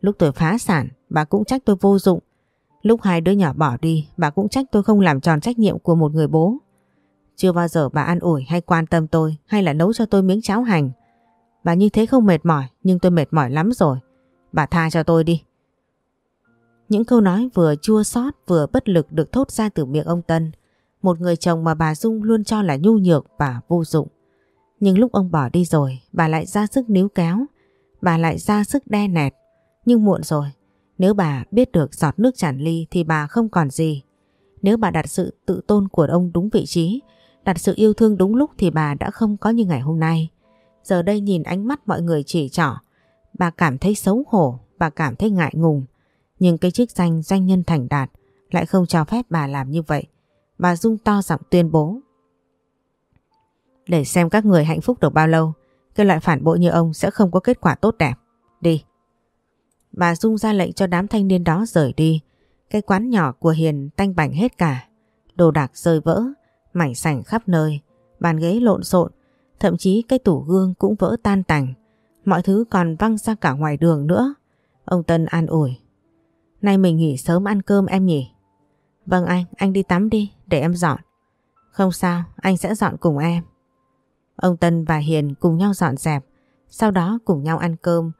Lúc tôi phá sản, bà cũng trách tôi vô dụng. Lúc hai đứa nhỏ bỏ đi, bà cũng trách tôi không làm tròn trách nhiệm của một người bố. Chưa bao giờ bà an ủi hay quan tâm tôi hay là nấu cho tôi miếng cháo hành. Bà như thế không mệt mỏi, nhưng tôi mệt mỏi lắm rồi. Bà tha cho tôi đi. Những câu nói vừa chua xót vừa bất lực được thốt ra từ miệng ông Tân. Một người chồng mà bà Dung luôn cho là nhu nhược và vô dụng. Nhưng lúc ông bỏ đi rồi, bà lại ra sức níu kéo. Bà lại ra sức đe nẹt. Nhưng muộn rồi, nếu bà biết được giọt nước tràn ly thì bà không còn gì. Nếu bà đặt sự tự tôn của ông đúng vị trí, đặt sự yêu thương đúng lúc thì bà đã không có như ngày hôm nay. Giờ đây nhìn ánh mắt mọi người chỉ trỏ, bà cảm thấy xấu hổ, bà cảm thấy ngại ngùng. Nhưng cái chức danh doanh nhân thành đạt lại không cho phép bà làm như vậy. Bà Dung to giọng tuyên bố. Để xem các người hạnh phúc được bao lâu, cái loại phản bội như ông sẽ không có kết quả tốt đẹp. Đi. Bà Dung ra lệnh cho đám thanh niên đó rời đi. Cái quán nhỏ của Hiền tanh bảnh hết cả. Đồ đạc rơi vỡ, mảnh sảnh khắp nơi, bàn ghế lộn xộn, thậm chí cái tủ gương cũng vỡ tan tành. Mọi thứ còn văng ra cả ngoài đường nữa. Ông Tân an ủi. Nay mình nghỉ sớm ăn cơm em nhỉ? Vâng anh, anh đi tắm đi, để em dọn. Không sao, anh sẽ dọn cùng em. Ông Tân và Hiền cùng nhau dọn dẹp, sau đó cùng nhau ăn cơm.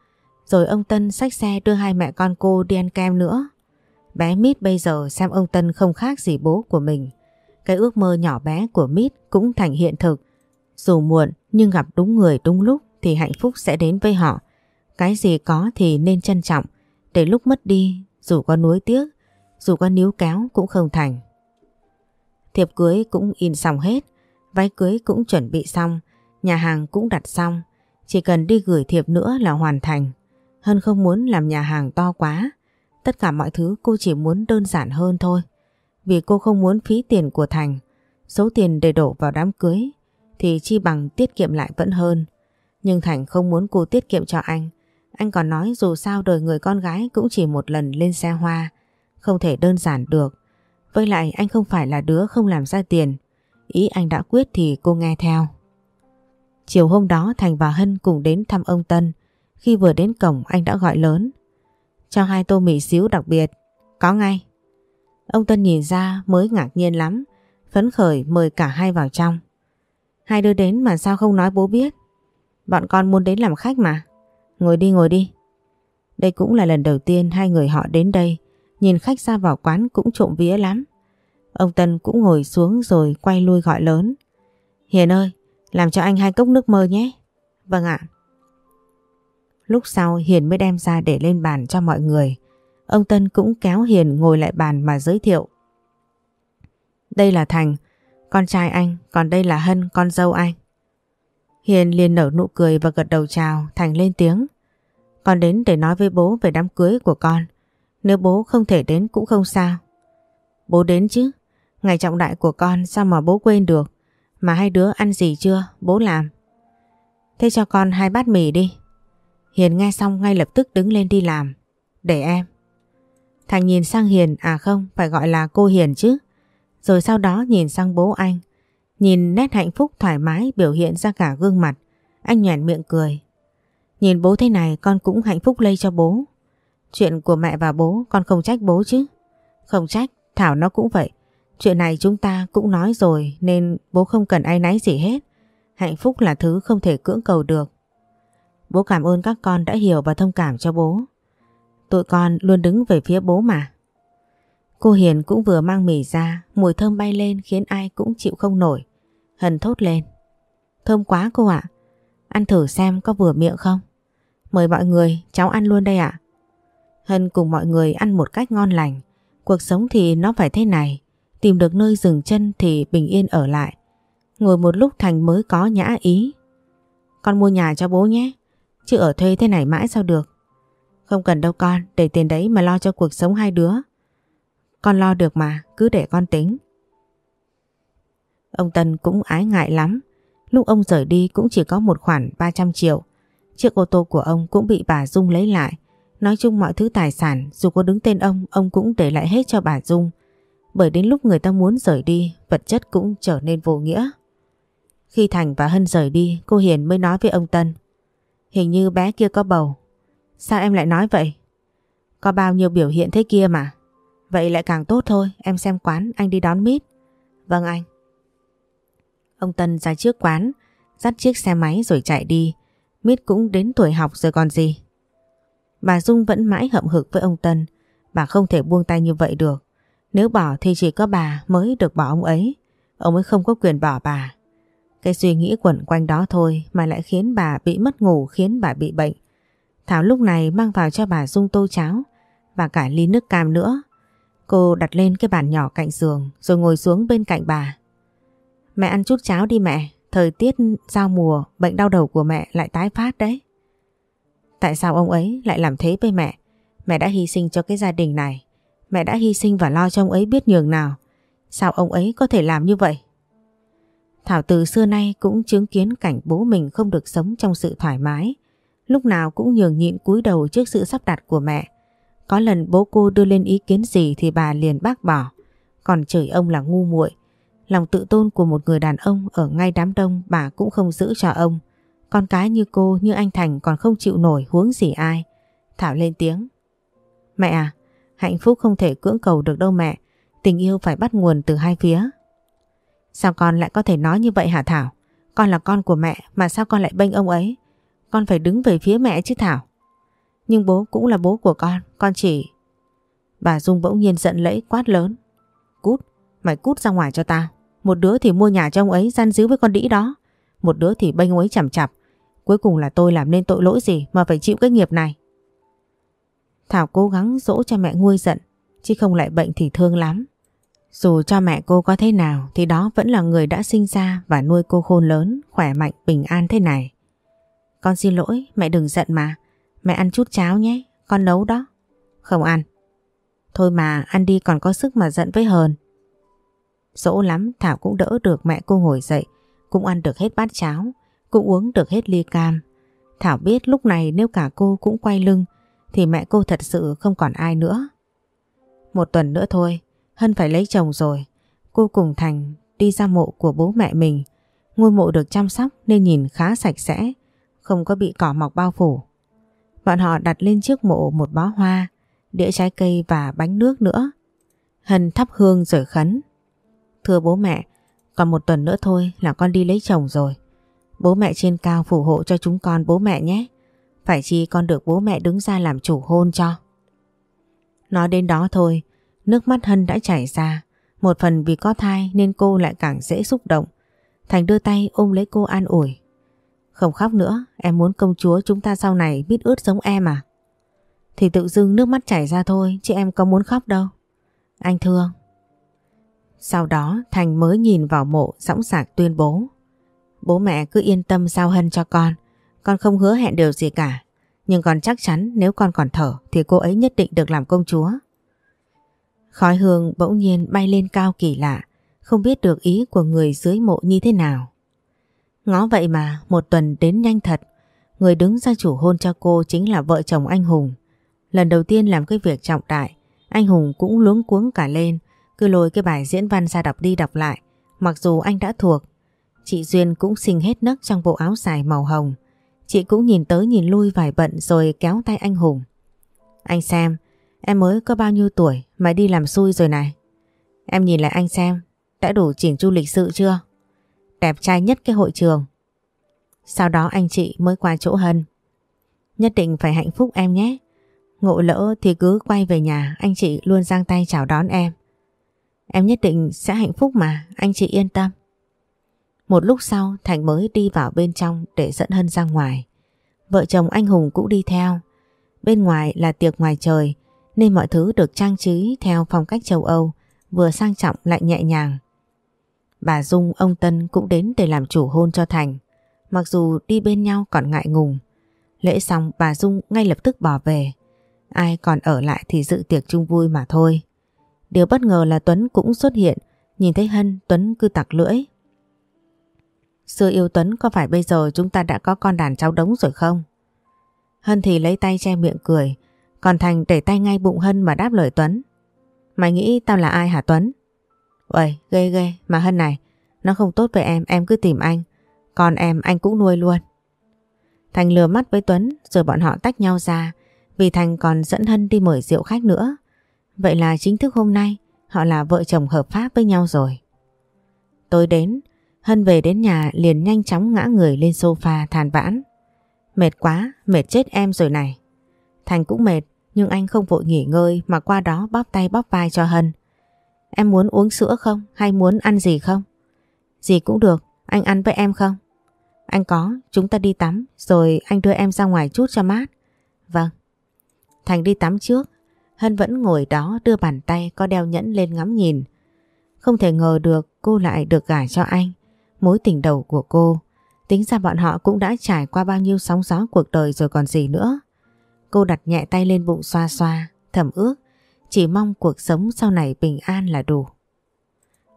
Rồi ông Tân xách xe đưa hai mẹ con cô đi ăn kem nữa. Bé Mít bây giờ xem ông Tân không khác gì bố của mình. Cái ước mơ nhỏ bé của Mít cũng thành hiện thực. Dù muộn nhưng gặp đúng người đúng lúc thì hạnh phúc sẽ đến với họ. Cái gì có thì nên trân trọng, để lúc mất đi dù có nuối tiếc, dù có níu kéo cũng không thành. Thiệp cưới cũng in xong hết, váy cưới cũng chuẩn bị xong, nhà hàng cũng đặt xong. Chỉ cần đi gửi thiệp nữa là hoàn thành. Hân không muốn làm nhà hàng to quá. Tất cả mọi thứ cô chỉ muốn đơn giản hơn thôi. Vì cô không muốn phí tiền của Thành. Số tiền để đổ vào đám cưới thì chi bằng tiết kiệm lại vẫn hơn. Nhưng Thành không muốn cô tiết kiệm cho anh. Anh còn nói dù sao đời người con gái cũng chỉ một lần lên xe hoa. Không thể đơn giản được. Với lại anh không phải là đứa không làm ra tiền. Ý anh đã quyết thì cô nghe theo. Chiều hôm đó Thành và Hân cùng đến thăm ông Tân. Khi vừa đến cổng anh đã gọi lớn. Cho hai tô mì xíu đặc biệt. Có ngay. Ông Tân nhìn ra mới ngạc nhiên lắm. Phấn khởi mời cả hai vào trong. Hai đứa đến mà sao không nói bố biết. Bọn con muốn đến làm khách mà. Ngồi đi ngồi đi. Đây cũng là lần đầu tiên hai người họ đến đây. Nhìn khách ra vào quán cũng trộm vía lắm. Ông Tân cũng ngồi xuống rồi quay lui gọi lớn. Hiền ơi, làm cho anh hai cốc nước mơ nhé. Vâng ạ. Lúc sau Hiền mới đem ra để lên bàn cho mọi người. Ông Tân cũng kéo Hiền ngồi lại bàn mà giới thiệu. Đây là Thành, con trai anh, còn đây là Hân, con dâu anh. Hiền liền nở nụ cười và gật đầu chào, Thành lên tiếng. Con đến để nói với bố về đám cưới của con. Nếu bố không thể đến cũng không sao. Bố đến chứ, ngày trọng đại của con sao mà bố quên được. Mà hai đứa ăn gì chưa, bố làm. Thế cho con hai bát mì đi. Hiền nghe xong ngay lập tức đứng lên đi làm. Để em. Thành nhìn sang Hiền à không phải gọi là cô Hiền chứ. Rồi sau đó nhìn sang bố anh. Nhìn nét hạnh phúc thoải mái biểu hiện ra cả gương mặt. Anh nhoẻn miệng cười. Nhìn bố thế này con cũng hạnh phúc lây cho bố. Chuyện của mẹ và bố con không trách bố chứ. Không trách, Thảo nó cũng vậy. Chuyện này chúng ta cũng nói rồi nên bố không cần ai náy gì hết. Hạnh phúc là thứ không thể cưỡng cầu được. Bố cảm ơn các con đã hiểu và thông cảm cho bố. Tụi con luôn đứng về phía bố mà. Cô Hiền cũng vừa mang mì ra, mùi thơm bay lên khiến ai cũng chịu không nổi. Hân thốt lên. Thơm quá cô ạ. Ăn thử xem có vừa miệng không? Mời mọi người, cháu ăn luôn đây ạ. Hân cùng mọi người ăn một cách ngon lành. Cuộc sống thì nó phải thế này. Tìm được nơi dừng chân thì bình yên ở lại. Ngồi một lúc Thành mới có nhã ý. Con mua nhà cho bố nhé. Chứ ở thuê thế này mãi sao được. Không cần đâu con, để tiền đấy mà lo cho cuộc sống hai đứa. Con lo được mà, cứ để con tính. Ông Tân cũng ái ngại lắm. Lúc ông rời đi cũng chỉ có một khoản 300 triệu. Chiếc ô tô của ông cũng bị bà Dung lấy lại. Nói chung mọi thứ tài sản dù có đứng tên ông, ông cũng để lại hết cho bà Dung. Bởi đến lúc người ta muốn rời đi, vật chất cũng trở nên vô nghĩa. Khi Thành và Hân rời đi, cô Hiền mới nói với ông Tân. Hình như bé kia có bầu. Sao em lại nói vậy? Có bao nhiêu biểu hiện thế kia mà. Vậy lại càng tốt thôi, em xem quán, anh đi đón Mít. Vâng anh. Ông Tân ra trước quán, dắt chiếc xe máy rồi chạy đi. Mít cũng đến tuổi học rồi còn gì. Bà Dung vẫn mãi hậm hực với ông Tân. Bà không thể buông tay như vậy được. Nếu bỏ thì chỉ có bà mới được bỏ ông ấy. Ông ấy không có quyền bỏ bà. Cái suy nghĩ quẩn quanh đó thôi mà lại khiến bà bị mất ngủ khiến bà bị bệnh. Thảo lúc này mang vào cho bà Dung tô cháo và cả ly nước cam nữa. Cô đặt lên cái bàn nhỏ cạnh giường rồi ngồi xuống bên cạnh bà. Mẹ ăn chút cháo đi mẹ, thời tiết giao mùa bệnh đau đầu của mẹ lại tái phát đấy. Tại sao ông ấy lại làm thế với mẹ? Mẹ đã hy sinh cho cái gia đình này. Mẹ đã hy sinh và lo cho ông ấy biết nhường nào. Sao ông ấy có thể làm như vậy? Thảo từ xưa nay cũng chứng kiến cảnh bố mình không được sống trong sự thoải mái. Lúc nào cũng nhường nhịn cúi đầu trước sự sắp đặt của mẹ. Có lần bố cô đưa lên ý kiến gì thì bà liền bác bỏ. Còn chửi ông là ngu muội. Lòng tự tôn của một người đàn ông ở ngay đám đông bà cũng không giữ cho ông. Con cái như cô như anh Thành còn không chịu nổi huống gì ai. Thảo lên tiếng. Mẹ à, hạnh phúc không thể cưỡng cầu được đâu mẹ. Tình yêu phải bắt nguồn từ hai phía. Sao con lại có thể nói như vậy hả Thảo? Con là con của mẹ mà sao con lại bênh ông ấy? Con phải đứng về phía mẹ chứ Thảo. Nhưng bố cũng là bố của con, con chỉ... Bà Dung bỗng nhiên giận lẫy quát lớn. Cút, mày cút ra ngoài cho ta. Một đứa thì mua nhà cho ông ấy gian díu với con đĩ đó. Một đứa thì bênh ông ấy chằm chặp. Cuối cùng là tôi làm nên tội lỗi gì mà phải chịu cái nghiệp này. Thảo cố gắng dỗ cho mẹ nguôi giận, chứ không lại bệnh thì thương lắm. Dù cho mẹ cô có thế nào thì đó vẫn là người đã sinh ra và nuôi cô khôn lớn, khỏe mạnh, bình an thế này. Con xin lỗi, mẹ đừng giận mà. Mẹ ăn chút cháo nhé, con nấu đó. Không ăn. Thôi mà, ăn đi còn có sức mà giận với hờn. Dỗ lắm Thảo cũng đỡ được mẹ cô ngồi dậy, cũng ăn được hết bát cháo, cũng uống được hết ly cam. Thảo biết lúc này nếu cả cô cũng quay lưng thì mẹ cô thật sự không còn ai nữa. Một tuần nữa thôi, Hân phải lấy chồng rồi. Cô cùng Thành đi ra mộ của bố mẹ mình. Ngôi mộ được chăm sóc nên nhìn khá sạch sẽ, không có bị cỏ mọc bao phủ. Bọn họ đặt lên trước mộ một bó hoa, đĩa trái cây và bánh nước nữa. Hân thắp hương rồi khấn. Thưa bố mẹ, còn một tuần nữa thôi là con đi lấy chồng rồi. Bố mẹ trên cao phù hộ cho chúng con bố mẹ nhé. Phải chi con được bố mẹ đứng ra làm chủ hôn cho. Nói đến đó thôi, nước mắt Hân đã chảy ra. Một phần vì có thai nên cô lại càng dễ xúc động. Thành đưa tay ôm lấy cô an ủi. Không khóc nữa, em muốn công chúa chúng ta sau này biết ướt giống em à? Thì tự dưng nước mắt chảy ra thôi, chứ em có muốn khóc đâu. Anh thương. Sau đó Thành mới nhìn vào mộ dõng sạc tuyên bố. Bố mẹ cứ yên tâm giao hân cho con. Con không hứa hẹn điều gì cả. Nhưng con chắc chắn nếu con còn thở thì cô ấy nhất định được làm công chúa. Khói hương bỗng nhiên bay lên cao kỳ lạ, không biết được ý của người dưới mộ như thế nào. Ngó vậy mà một tuần đến nhanh thật, người đứng ra chủ hôn cho cô chính là vợ chồng anh Hùng. Lần đầu tiên làm cái việc trọng đại, anh Hùng cũng luống cuống cả lên, cứ lôi cái bài diễn văn ra đọc đi đọc lại, mặc dù anh đã thuộc. Chị Duyên cũng xinh hết nấc trong bộ áo dài màu hồng. Chị cũng nhìn tới nhìn lui vài bận rồi kéo tay anh Hùng. Anh xem, em mới có bao nhiêu tuổi mà đi làm xui rồi này. Em nhìn lại anh xem, đã đủ chỉnh chu lịch sự chưa? Đẹp trai nhất cái hội trường. Sau đó anh chị mới qua chỗ Hân. Nhất định phải hạnh phúc em nhé. Ngộ lỡ thì cứ quay về nhà anh chị luôn giang tay chào đón em. Em nhất định sẽ hạnh phúc mà, anh chị yên tâm. Một lúc sau Thành mới đi vào bên trong để dẫn Hân ra ngoài. Vợ chồng anh Hùng cũng đi theo. Bên ngoài là tiệc ngoài trời nên mọi thứ được trang trí theo phong cách châu Âu vừa sang trọng lại nhẹ nhàng. Bà Dung ông Tân cũng đến để làm chủ hôn cho Thành mặc dù đi bên nhau còn ngại ngùng. Lễ xong bà Dung ngay lập tức bỏ về. Ai còn ở lại thì dự tiệc chung vui mà thôi. Điều bất ngờ là Tuấn cũng xuất hiện, nhìn thấy Hân Tuấn cứ tặc lưỡi. Xưa yêu Tuấn có phải bây giờ chúng ta đã có con đàn cháu đống rồi không? Hân thì lấy tay che miệng cười, còn Thành để tay ngay bụng Hân mà đáp lời Tuấn. Mày nghĩ tao là ai hả Tuấn? Uầy, ghê ghê, mà Hân này, nó không tốt với em, em cứ tìm anh. Còn em anh cũng nuôi luôn. Thành lừa mắt với Tuấn rồi bọn họ tách nhau ra vì Thành còn dẫn Hân đi mời rượu khách nữa. Vậy là chính thức hôm nay họ là vợ chồng hợp pháp với nhau rồi. Tôi đến, Hân về đến nhà liền nhanh chóng ngã người lên sofa than vãn. Mệt quá, mệt chết em rồi này. Thành cũng mệt, nhưng anh không vội nghỉ ngơi mà qua đó bóp tay bóp vai cho Hân. Em muốn uống sữa không? Hay muốn ăn gì không? Gì cũng được, anh ăn với em không? Anh có, chúng ta đi tắm, rồi anh đưa em ra ngoài chút cho mát. Vâng. Thành đi tắm trước, Hân vẫn ngồi đó đưa bàn tay có đeo nhẫn lên ngắm nhìn. Không thể ngờ được cô lại được gả cho anh, mối tình đầu của cô. Tính ra bọn họ cũng đã trải qua bao nhiêu sóng gió cuộc đời rồi còn gì nữa. Cô đặt nhẹ tay lên bụng xoa xoa, thầm ước, chỉ mong cuộc sống sau này bình an là đủ.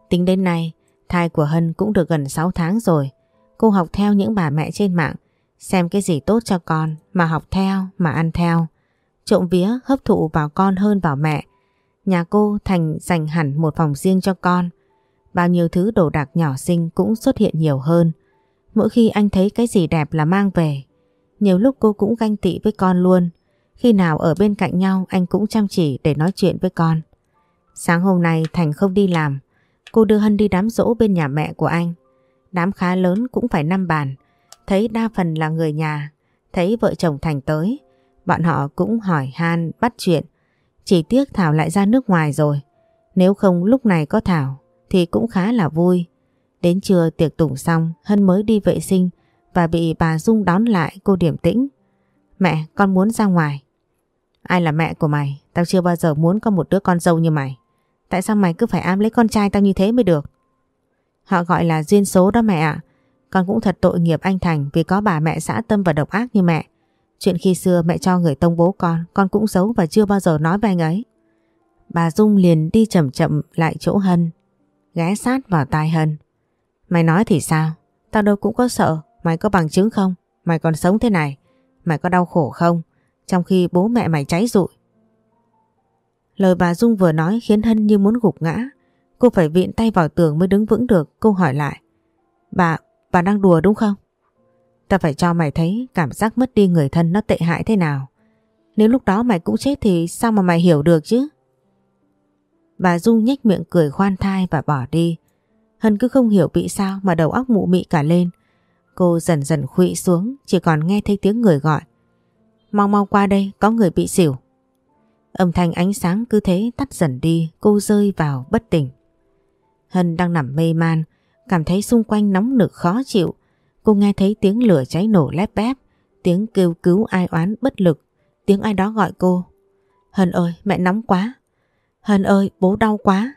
Tính đến nay, thai của Hân cũng được gần 6 tháng rồi. Cô học theo những bà mẹ trên mạng, xem cái gì tốt cho con mà học theo, mà ăn theo trộm vía hấp thụ vào con hơn vào mẹ. Nhà cô Thành dành hẳn một phòng riêng cho con. Bao nhiêu thứ đồ đạc nhỏ xinh cũng xuất hiện nhiều hơn. Mỗi khi anh thấy cái gì đẹp là mang về. Nhiều lúc cô cũng ganh tị với con luôn. Khi nào ở bên cạnh nhau, anh cũng chăm chỉ để nói chuyện với con. Sáng hôm nay, Thành không đi làm. Cô đưa Hân đi đám dỗ bên nhà mẹ của anh. Đám khá lớn cũng phải năm bàn. Thấy đa phần là người nhà. Thấy vợ chồng Thành tới. Bọn họ cũng hỏi han, bắt chuyện. Chỉ tiếc Thảo lại ra nước ngoài rồi. Nếu không lúc này có Thảo, thì cũng khá là vui. Đến trưa tiệc tùng xong, Hân mới đi vệ sinh và bị bà Dung đón lại, cô điểm tĩnh. Mẹ, con muốn ra ngoài. Ai là mẹ của mày? Tao chưa bao giờ muốn có một đứa con dâu như mày. Tại sao mày cứ phải ám lấy con trai tao như thế mới được? Họ gọi là duyên số đó mẹ ạ. Con cũng thật tội nghiệp anh Thành vì có bà mẹ xã tâm và độc ác như mẹ. Chuyện khi xưa mẹ cho người tông bố con, con cũng giấu và chưa bao giờ nói với anh ấy. Bà Dung liền đi chậm chậm lại chỗ Hân, ghé sát vào tai Hân. Mày nói thì sao? Tao đâu cũng có sợ, mày có bằng chứng không? Mày còn sống thế này, mày có đau khổ không? Trong khi bố mẹ mày cháy rụi. Lời bà Dung vừa nói khiến Hân như muốn gục ngã. Cô phải viện tay vào tường mới đứng vững được. Cô hỏi lại. Bà, bà đang đùa đúng không? Ta phải cho mày thấy cảm giác mất đi người thân nó tệ hại thế nào. Nếu lúc đó mày cũng chết thì sao mà mày hiểu được chứ? Bà Dung nhếch miệng cười khoan thai và bỏ đi. Hân cứ không hiểu bị sao mà đầu óc mụ mị cả lên. Cô dần dần khụy xuống chỉ còn nghe thấy tiếng người gọi. Mau mau qua đây có người bị xỉu. Âm thanh ánh sáng cứ thế tắt dần đi cô rơi vào bất tỉnh. Hân đang nằm mê man cảm thấy xung quanh nóng nực khó chịu. Cô nghe thấy tiếng lửa cháy nổ lép bép tiếng kêu cứu ai oán bất lực tiếng ai đó gọi cô. Hân ơi mẹ nóng quá. Hân ơi bố đau quá.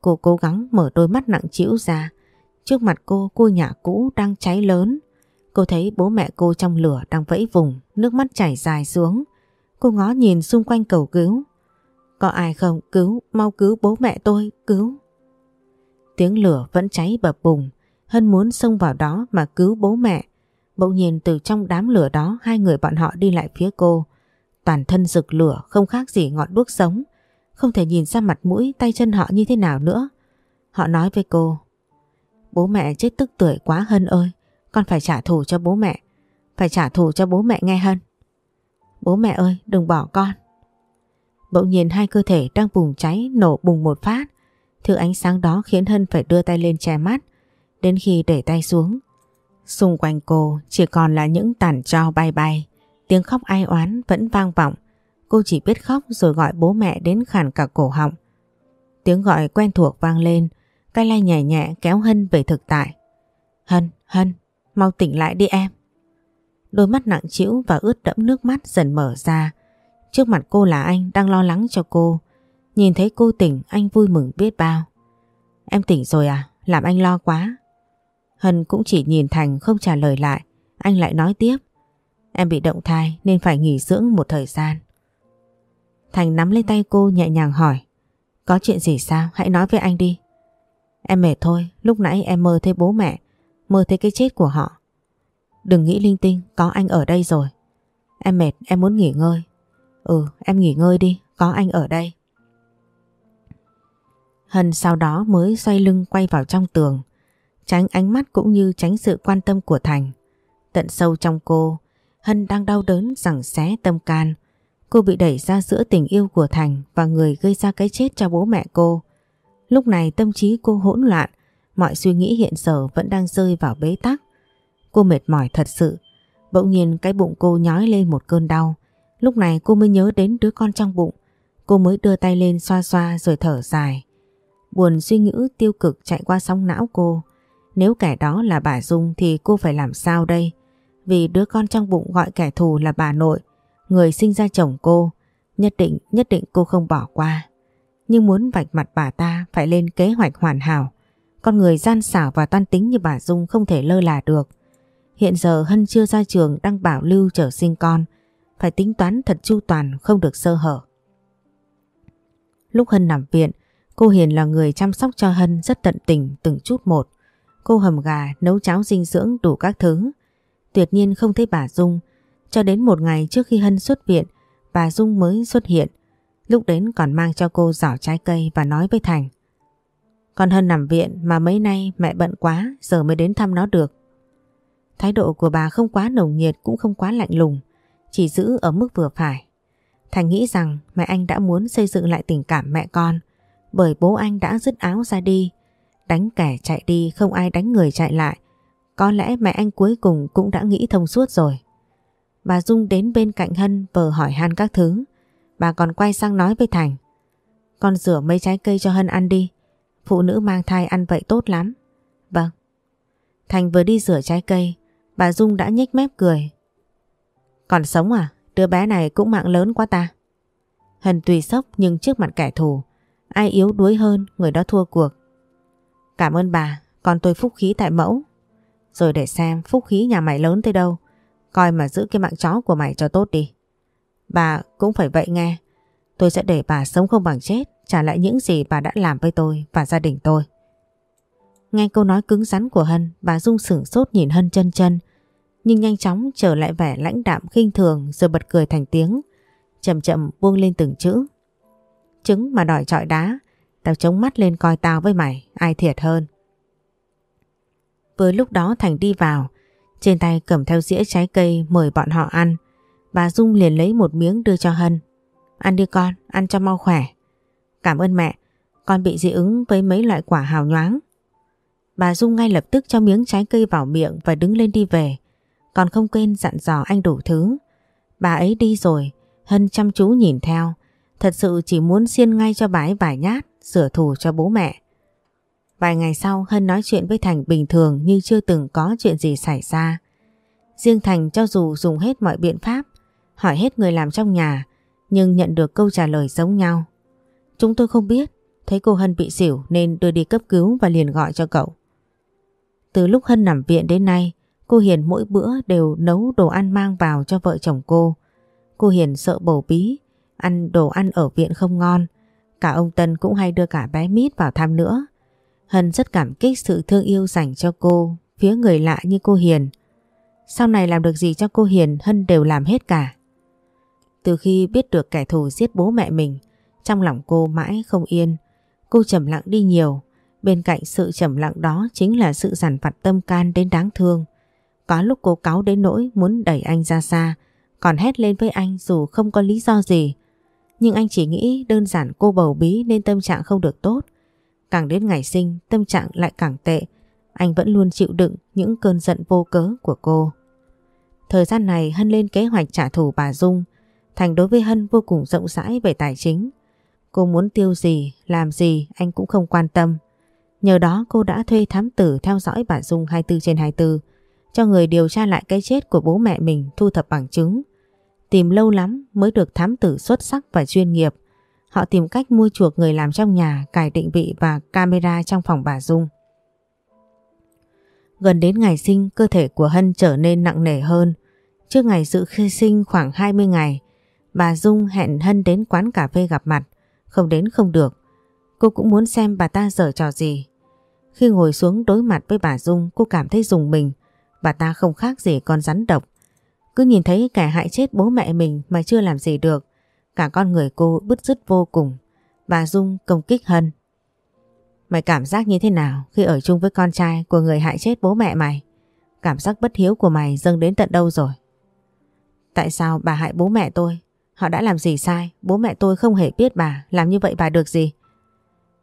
Cô cố gắng mở đôi mắt nặng trĩu ra. Trước mặt cô, cô nhà cũ đang cháy lớn. Cô thấy bố mẹ cô trong lửa đang vẫy vùng, nước mắt chảy dài xuống. Cô ngó nhìn xung quanh cầu cứu. Có ai không? Cứu, mau cứu bố mẹ tôi, cứu. Tiếng lửa vẫn cháy bập bùng. Hân muốn xông vào đó mà cứu bố mẹ. Bỗng nhiên từ trong đám lửa đó hai người bọn họ đi lại phía cô. Toàn thân rực lửa không khác gì ngọn đuốc sống. Không thể nhìn ra mặt mũi tay chân họ như thế nào nữa. Họ nói với cô. Bố mẹ chết tức tuổi quá Hân ơi. Con phải trả thù cho bố mẹ. Phải trả thù cho bố mẹ nghe Hân. Bố mẹ ơi đừng bỏ con. Bỗng nhiên hai cơ thể đang bùng cháy nổ bùng một phát. Thứ ánh sáng đó khiến Hân phải đưa tay lên che mắt. Đến khi để tay xuống. Xung quanh cô chỉ còn là những tàn tro bay bay. Tiếng khóc ai oán vẫn vang vọng. Cô chỉ biết khóc rồi gọi bố mẹ đến khàn cả cổ họng. Tiếng gọi quen thuộc vang lên, cái lai nhẹ nhẹ kéo Hân về thực tại. Hân, Hân, mau tỉnh lại đi em. Đôi mắt nặng trĩu và ướt đẫm nước mắt dần mở ra. Trước mặt cô là anh đang lo lắng cho cô. Nhìn thấy cô tỉnh anh vui mừng biết bao. Em tỉnh rồi à? Làm anh lo quá. Hân cũng chỉ nhìn Thành không trả lời lại. Anh lại nói tiếp. Em bị động thai nên phải nghỉ dưỡng một thời gian. Thành nắm lấy tay cô nhẹ nhàng hỏi Có chuyện gì sao? Hãy nói với anh đi Em mệt thôi, lúc nãy em mơ thấy bố mẹ Mơ thấy cái chết của họ. Đừng nghĩ linh tinh, có anh ở đây rồi. Em mệt, em muốn nghỉ ngơi. Ừ, em nghỉ ngơi đi, có anh ở đây. Hân sau đó mới xoay lưng quay vào trong tường Tránh ánh mắt cũng như tránh sự quan tâm của Thành. Tận sâu trong cô Hân đang đau đớn rằng xé tâm can. Cô bị đẩy ra giữa tình yêu của Thành và người gây ra cái chết cho bố mẹ cô. Lúc này tâm trí cô hỗn loạn, mọi suy nghĩ hiện giờ vẫn đang rơi vào bế tắc. Cô mệt mỏi thật sự, bỗng nhiên cái bụng cô nhói lên một cơn đau. Lúc này cô mới nhớ đến đứa con trong bụng, cô mới đưa tay lên xoa xoa rồi thở dài. Buồn suy nghĩ tiêu cực chạy qua sóng não cô. Nếu kẻ đó là bà Dung thì cô phải làm sao đây? Vì đứa con trong bụng gọi kẻ thù là bà nội, Người sinh ra chồng cô, nhất định, nhất định cô không bỏ qua. Nhưng muốn vạch mặt bà ta phải lên kế hoạch hoàn hảo. Con người gian xảo và toan tính như bà Dung không thể lơ là được. Hiện giờ Hân chưa ra trường đang bảo lưu trở sinh con. Phải tính toán thật chu toàn không được sơ hở. Lúc Hân nằm viện, cô Hiền là người chăm sóc cho Hân rất tận tình từng chút một. Cô hầm gà, nấu cháo dinh dưỡng đủ các thứ. Tuyệt nhiên không thấy bà Dung, cho đến một ngày trước khi Hân xuất viện, bà Dung mới xuất hiện. Lúc đến còn mang cho cô giỏ trái cây và nói với Thành. Con Hân nằm viện mà mấy nay mẹ bận quá, giờ mới đến thăm nó được. Thái độ của bà không quá nồng nhiệt cũng không quá lạnh lùng, chỉ giữ ở mức vừa phải. Thành nghĩ rằng mẹ anh đã muốn xây dựng lại tình cảm mẹ con, bởi bố anh đã dứt áo ra đi, đánh kẻ chạy đi không ai đánh người chạy lại. Có lẽ mẹ anh cuối cùng cũng đã nghĩ thông suốt rồi. Bà Dung đến bên cạnh Hân vờ hỏi han các thứ. Bà còn quay sang nói với Thành. Con rửa mấy trái cây cho Hân ăn đi. Phụ nữ mang thai ăn vậy tốt lắm. Vâng. Thành vừa đi rửa trái cây, bà Dung đã nhếch mép cười. Còn sống à? Đứa bé này cũng mạng lớn quá ta. Hân tùy sốc nhưng trước mặt kẻ thù, Ai yếu đuối hơn người đó thua cuộc. Cảm ơn bà, con tôi phúc khí tại mẫu. Rồi để xem phúc khí nhà mày lớn tới đâu. Coi mà giữ cái mạng chó của mày cho tốt đi. Bà cũng phải vậy nghe. Tôi sẽ để bà sống không bằng chết, trả lại những gì bà đã làm với tôi và gia đình tôi. Nghe câu nói cứng rắn của Hân, bà Dung sửng sốt nhìn Hân chân chân, nhưng nhanh chóng trở lại vẻ lãnh đạm khinh thường rồi bật cười thành tiếng, chậm chậm buông lên từng chữ. Trứng mà đòi trọi đá, tao chống mắt lên coi tao với mày, ai thiệt hơn. Vừa lúc đó Thành đi vào, trên tay cầm theo dĩa trái cây mời bọn họ ăn. Bà Dung liền lấy một miếng đưa cho Hân. Ăn đi con, ăn cho mau khỏe. Cảm ơn mẹ, con bị dị ứng với mấy loại quả hào nhoáng. Bà Dung ngay lập tức cho miếng trái cây vào miệng và đứng lên đi về. Còn không quên dặn dò anh đủ thứ. Bà ấy đi rồi, Hân chăm chú nhìn theo. Thật sự chỉ muốn xiên ngay cho bà ấy vài nhát, sửa thù cho bố mẹ. Vài ngày sau Hân nói chuyện với Thành bình thường như chưa từng có chuyện gì xảy ra. Riêng Thành cho dù dùng hết mọi biện pháp, hỏi hết người làm trong nhà, nhưng nhận được câu trả lời giống nhau. Chúng tôi không biết, thấy cô Hân bị xỉu nên đưa đi cấp cứu và liền gọi cho cậu. Từ lúc Hân nằm viện đến nay, cô Hiền mỗi bữa đều nấu đồ ăn mang vào cho vợ chồng cô. Cô Hiền sợ bầu bí, ăn đồ ăn ở viện không ngon. Cả ông Tân cũng hay đưa cả bé Mít vào thăm nữa. Hân rất cảm kích sự thương yêu dành cho cô, phía người lạ như cô Hiền. Sau này làm được gì cho cô Hiền, Hân đều làm hết cả. Từ khi biết được kẻ thù giết bố mẹ mình, trong lòng cô mãi không yên. Cô trầm lặng đi nhiều, bên cạnh sự trầm lặng đó chính là sự giản vặt tâm can đến đáng thương. Có lúc cô cáu đến nỗi muốn đẩy anh ra xa, còn hét lên với anh dù không có lý do gì. Nhưng anh chỉ nghĩ đơn giản cô bầu bí nên tâm trạng không được tốt. Càng đến ngày sinh, tâm trạng lại càng tệ. Anh vẫn luôn chịu đựng những cơn giận vô cớ của cô. Thời gian này Hân lên kế hoạch trả thù bà Dung. Thành đối với Hân vô cùng rộng rãi về tài chính. Cô muốn tiêu gì, làm gì anh cũng không quan tâm. Nhờ đó cô đã thuê thám tử theo dõi bà Dung 24 trên 24 cho người điều tra lại cái chết của bố mẹ mình thu thập bằng chứng. Tìm lâu lắm mới được thám tử xuất sắc và chuyên nghiệp. Họ tìm cách mua chuộc người làm trong nhà cài định vị và camera trong phòng bà Dung. Gần đến ngày sinh, cơ thể của Hân trở nên nặng nề hơn. Trước ngày dự khi sinh khoảng 20 ngày, bà Dung hẹn Hân đến quán cà phê gặp mặt. Không đến không được. Cô cũng muốn xem bà ta dở trò gì. Khi ngồi xuống đối mặt với bà Dung, cô cảm thấy dùng mình. Bà ta không khác gì con rắn độc. Cứ nhìn thấy kẻ hại chết bố mẹ mình mà chưa làm gì được. Cả con người cô bứt rứt vô cùng. Bà Dung công kích Hân. Mày cảm giác như thế nào khi ở chung với con trai của người hại chết bố mẹ mày? Cảm giác bất hiếu của mày dâng đến tận đâu rồi? Tại sao bà hại bố mẹ tôi? Họ đã làm gì sai? Bố mẹ tôi không hề biết bà. Làm như vậy bà được gì?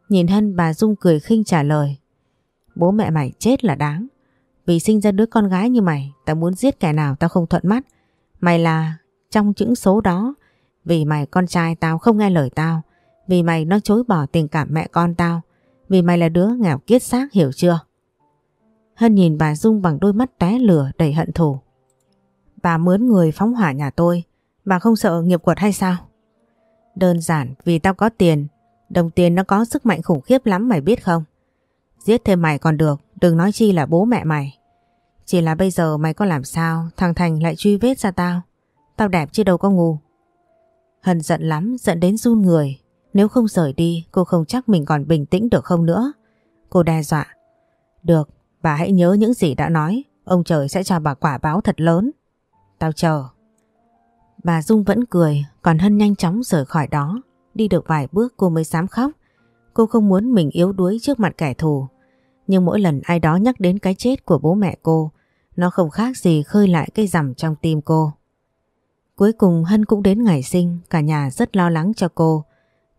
Nhìn Hân bà Dung cười khinh trả lời. Bố mẹ mày chết là đáng. Vì sinh ra đứa con gái như mày, tao muốn giết kẻ nào tao không thuận mắt. Mày là trong những số đó. Vì mày con trai tao không nghe lời tao. Vì mày nó chối bỏ tình cảm mẹ con tao. Vì mày là đứa nghèo kiết xác hiểu chưa? Hân nhìn bà Dung bằng đôi mắt té lửa đầy hận thù. Bà mướn người phóng hỏa nhà tôi. Bà không sợ nghiệp quật hay sao? Đơn giản vì tao có tiền. Đồng tiền nó có sức mạnh khủng khiếp lắm mày biết không? Giết thêm mày còn được, đừng nói chi là bố mẹ mày. Chỉ là bây giờ mày có làm sao thằng Thành lại truy vết ra tao. Tao đẹp chứ đâu có ngu. Hân giận lắm, giận đến run người. Nếu không rời đi, cô không chắc mình còn bình tĩnh được không nữa. Cô đe dọa. Được, bà hãy nhớ những gì đã nói. Ông trời sẽ cho bà quả báo thật lớn. Tao chờ. Bà Dung vẫn cười, còn Hân nhanh chóng rời khỏi đó. Đi được vài bước cô mới dám khóc. Cô không muốn mình yếu đuối trước mặt kẻ thù. Nhưng mỗi lần ai đó nhắc đến cái chết của bố mẹ cô, nó không khác gì khơi lại cây rằm trong tim cô. Cuối cùng Hân cũng đến ngày sinh, cả nhà rất lo lắng cho cô.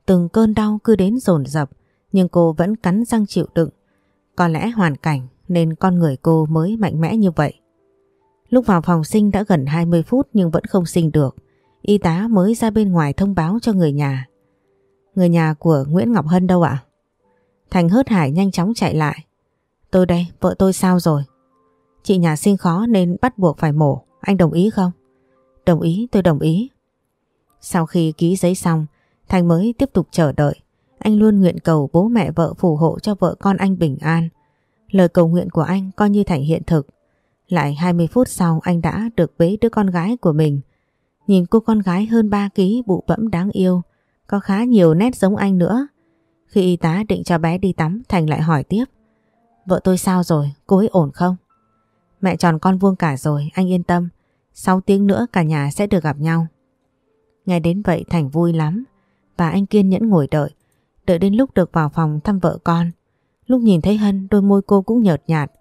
Từng cơn đau cứ đến dồn dập, nhưng cô vẫn cắn răng chịu đựng. Có lẽ hoàn cảnh nên con người cô mới mạnh mẽ như vậy. Lúc vào phòng sinh đã gần 20 phút nhưng vẫn không sinh được. Y tá mới ra bên ngoài thông báo cho người nhà. Người nhà của Nguyễn Ngọc Hân đâu ạ? Thành hớt hải nhanh chóng chạy lại. Tôi đây, vợ tôi sao rồi? Chị nhà sinh khó nên bắt buộc phải mổ. Anh đồng ý không? Đồng ý, tôi đồng ý. Sau khi ký giấy xong, Thành mới tiếp tục chờ đợi. Anh luôn nguyện cầu bố mẹ vợ phù hộ cho vợ con anh bình an. Lời cầu nguyện của anh coi như thành hiện thực. Lại 20 phút sau anh đã được bế đứa con gái của mình. Nhìn cô con gái hơn 3 ký bụ bẫm đáng yêu, có khá nhiều nét giống anh nữa. Khi y tá định cho bé đi tắm, Thành lại hỏi tiếp. Vợ tôi sao rồi, cô ấy ổn không? Mẹ tròn con vuông cả rồi, anh yên tâm. 6 tiếng nữa cả nhà sẽ được gặp nhau. Nghe đến vậy Thành vui lắm và anh kiên nhẫn ngồi đợi. Đợi đến lúc được vào phòng thăm vợ con. Lúc nhìn thấy Hân đôi môi cô cũng nhợt nhạt.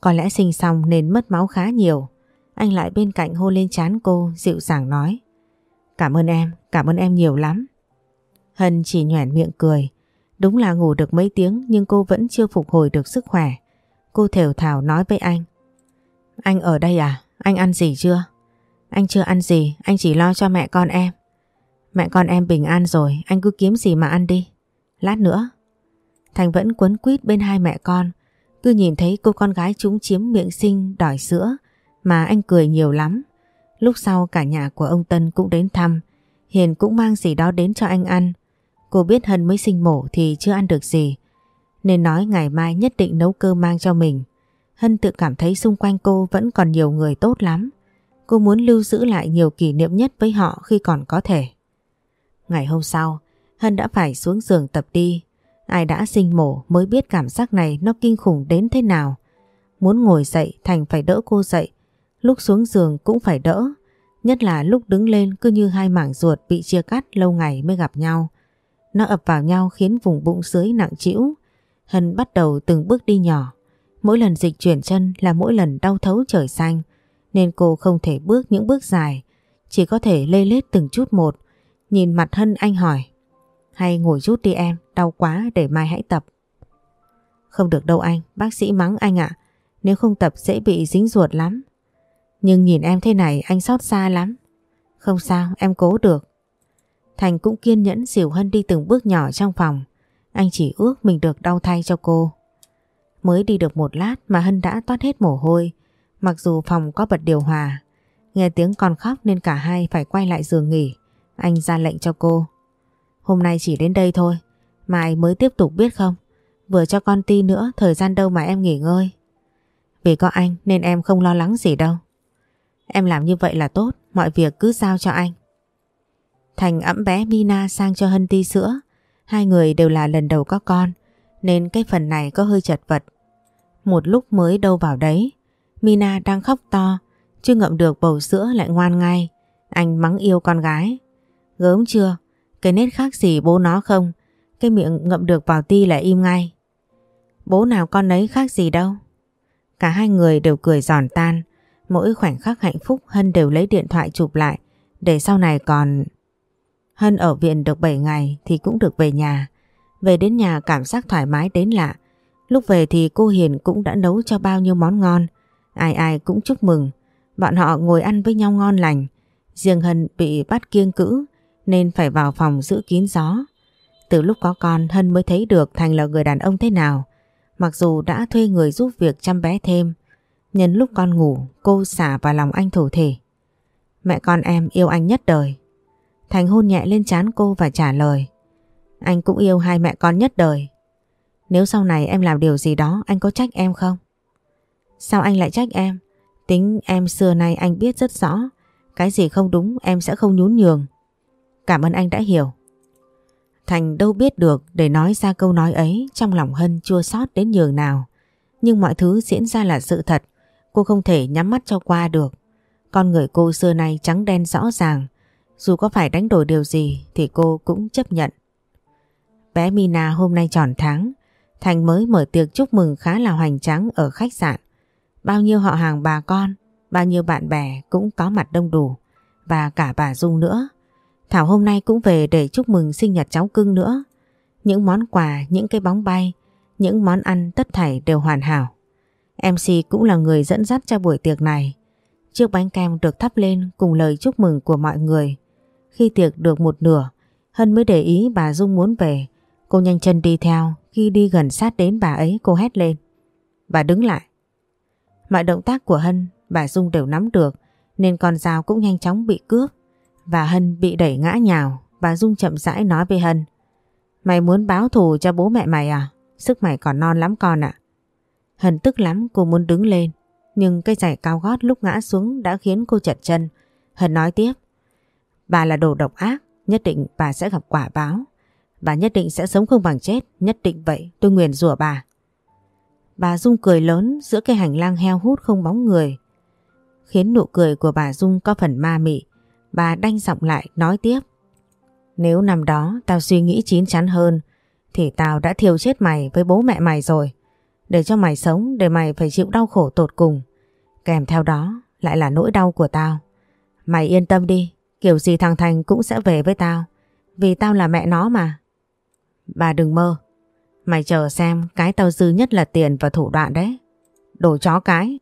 Có lẽ sinh xong nên mất máu khá nhiều. Anh lại bên cạnh hôn lên chán cô dịu dàng nói. Cảm ơn em, cảm ơn em nhiều lắm. Hân chỉ nhoẻn miệng cười. Đúng là ngủ được mấy tiếng nhưng cô vẫn chưa phục hồi được sức khỏe. Cô thều thào nói với anh. Anh ở đây à? Anh ăn gì chưa? Anh chưa ăn gì, anh chỉ lo cho mẹ con em. Mẹ con em bình an rồi, anh cứ kiếm gì mà ăn đi. Lát nữa. Thành vẫn quấn quýt bên hai mẹ con. Cứ nhìn thấy cô con gái chúng chiếm miệng sinh đòi sữa mà anh cười nhiều lắm. Lúc sau cả nhà của ông Tân cũng đến thăm. Hiền cũng mang gì đó đến cho anh ăn. Cô biết Hân mới sinh mổ thì chưa ăn được gì. Nên nói ngày mai nhất định nấu cơm mang cho mình. Hân tự cảm thấy xung quanh cô vẫn còn nhiều người tốt lắm. Cô muốn lưu giữ lại nhiều kỷ niệm nhất với họ khi còn có thể. Ngày hôm sau, Hân đã phải xuống giường tập đi. Ai đã sinh mổ mới biết cảm giác này nó kinh khủng đến thế nào. Muốn ngồi dậy Thành phải đỡ cô dậy. Lúc xuống giường cũng phải đỡ. Nhất là lúc đứng lên cứ như hai mảng ruột bị chia cắt lâu ngày mới gặp nhau. Nó ập vào nhau khiến vùng bụng dưới nặng trĩu. Hân bắt đầu từng bước đi nhỏ. Mỗi lần dịch chuyển chân là mỗi lần đau thấu trời xanh. Nên cô không thể bước những bước dài. Chỉ có thể lê lết từng chút một. Nhìn mặt Hân anh hỏi. Hay ngồi chút đi em, đau quá để mai hãy tập. Không được đâu anh, bác sĩ mắng anh ạ. Nếu không tập dễ bị dính ruột lắm. Nhưng nhìn em thế này anh xót xa lắm. Không sao, em cố được. Thành cũng kiên nhẫn dìu Hân đi từng bước nhỏ trong phòng. Anh chỉ ước mình được đau thay cho cô. Mới đi được một lát mà Hân đã toát hết mồ hôi. Mặc dù phòng có bật điều hòa. Nghe tiếng con khóc nên cả hai phải quay lại giường nghỉ. Anh ra lệnh cho cô. Hôm nay chỉ đến đây thôi. Mai mới tiếp tục biết không? Vừa cho con ti nữa thời gian đâu mà em nghỉ ngơi. Vì có anh nên em không lo lắng gì đâu. Em làm như vậy là tốt, mọi việc cứ giao cho anh. Thành ẵm bé Mina sang cho Hân ti sữa. Hai người đều là lần đầu có con, nên cái phần này có hơi chật vật. Một lúc mới đâu vào đấy, Mina đang khóc to, chưa ngậm được bầu sữa lại ngoan ngay. Anh mắng yêu con gái. Gớm chưa? Cái nét khác gì bố nó không? Cái miệng ngậm được vào ti là im ngay. Bố nào con ấy khác gì đâu. Cả hai người đều cười giòn tan. Mỗi khoảnh khắc hạnh phúc, Hân đều lấy điện thoại chụp lại để sau này còn... Hân ở viện được 7 ngày thì cũng được về nhà. Về đến nhà cảm giác thoải mái đến lạ. Lúc về thì cô Hiền cũng đã nấu cho bao nhiêu món ngon. Ai ai cũng chúc mừng. Bọn họ ngồi ăn với nhau ngon lành. Riêng Hân bị bắt kiêng cữ nên phải vào phòng giữ kín gió. Từ lúc có con, Hân mới thấy được Thành là người đàn ông thế nào. Mặc dù đã thuê người giúp việc chăm bé thêm. Nhân lúc con ngủ, cô xả vào lòng anh thủ thể. Mẹ con em yêu anh nhất đời. Thành hôn nhẹ lên trán cô và trả lời. Anh cũng yêu hai mẹ con nhất đời. Nếu sau này em làm điều gì đó, anh có trách em không? Sao anh lại trách em? Tính em xưa nay anh biết rất rõ. Cái gì không đúng, em sẽ không nhún nhường. Cảm ơn anh đã hiểu. Thành đâu biết được để nói ra câu nói ấy trong lòng Hân chua xót đến nhường nào. Nhưng mọi thứ diễn ra là sự thật. Cô không thể nhắm mắt cho qua được. Con người cô xưa nay trắng đen rõ ràng. Dù có phải đánh đổi điều gì thì cô cũng chấp nhận. Bé Mina hôm nay tròn tháng. Thành mới mở tiệc chúc mừng khá là hoành tráng ở khách sạn. Bao nhiêu họ hàng bà con, bao nhiêu bạn bè cũng có mặt đông đủ. Và cả bà Dung nữa. Thảo hôm nay cũng về để chúc mừng sinh nhật cháu cưng nữa. Những món quà, những cái bóng bay, những món ăn tất thảy đều hoàn hảo. MC cũng là người dẫn dắt cho buổi tiệc này. Chiếc bánh kem được thắp lên cùng lời chúc mừng của mọi người. Khi tiệc được một nửa, Hân mới để ý bà Dung muốn về. Cô nhanh chân đi theo, khi đi gần sát đến bà ấy cô hét lên. Bà đứng lại. Mọi động tác của Hân bà Dung đều nắm được nên con dao cũng nhanh chóng bị cướp và Hân bị đẩy ngã nhào. Bà Dung chậm rãi nói với Hân. Mày muốn báo thù cho bố mẹ mày à? Sức mày còn non lắm con ạ. Hân tức lắm cô muốn đứng lên. Nhưng cây giày cao gót lúc ngã xuống đã khiến cô chật chân. Hân nói tiếp. Bà là đồ độc ác, nhất định bà sẽ gặp quả báo. Bà nhất định sẽ sống không bằng chết, nhất định vậy, tôi nguyền rủa bà. Bà Dung cười lớn giữa cái hành lang heo hút không bóng người. Khiến nụ cười của bà Dung có phần ma mị. Bà đanh giọng lại nói tiếp. Nếu năm đó tao suy nghĩ chín chắn hơn thì tao đã thiêu chết mày với bố mẹ mày rồi. Để cho mày sống để mày phải chịu đau khổ tột cùng. Kèm theo đó lại là nỗi đau của tao. Mày yên tâm đi, kiểu gì thằng Thành cũng sẽ về với tao. Vì tao là mẹ nó mà. Bà đừng mơ. Mày chờ xem cái tao dư nhất là tiền và thủ đoạn đấy. Đồ chó cái.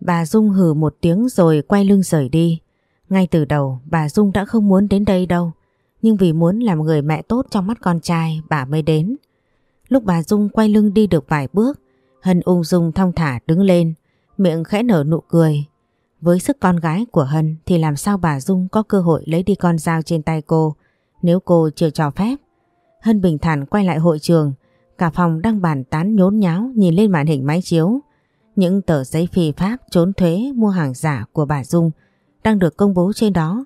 Bà Dung hừ một tiếng rồi quay lưng rời đi. Ngay từ đầu bà Dung đã không muốn đến đây đâu. Nhưng vì muốn làm người mẹ tốt trong mắt con trai bà mới đến. Lúc bà Dung quay lưng đi được vài bước, Hân ung dung thong thả đứng lên, miệng khẽ nở nụ cười. Với sức con gái của Hân thì làm sao bà Dung có cơ hội lấy đi con dao trên tay cô nếu cô chưa cho phép. Hân bình thản quay lại hội trường, cả phòng đang bàn tán nhốn nháo nhìn lên màn hình máy chiếu. Những tờ giấy phi pháp trốn thuế mua hàng giả của bà Dung đang được công bố trên đó.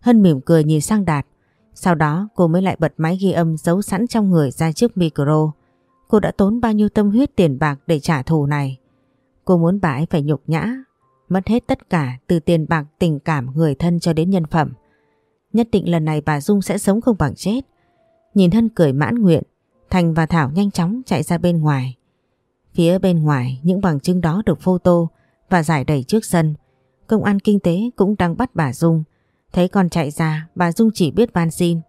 Hân mỉm cười nhìn sang Đạt. Sau đó cô mới lại bật máy ghi âm giấu sẵn trong người ra trước micro. Cô đã tốn bao nhiêu tâm huyết tiền bạc để trả thù này. Cô muốn bà ấy phải nhục nhã, mất hết tất cả từ tiền bạc tình cảm người thân cho đến nhân phẩm. Nhất định lần này bà Dung sẽ sống không bằng chết. Nhìn Hân cười mãn nguyện, Thành và Thảo nhanh chóng chạy ra bên ngoài. Phía bên ngoài những bằng chứng đó được photo và giải đầy trước sân. Công an kinh tế cũng đang bắt bà Dung. Thấy con chạy ra, bà Dung chỉ biết van xin.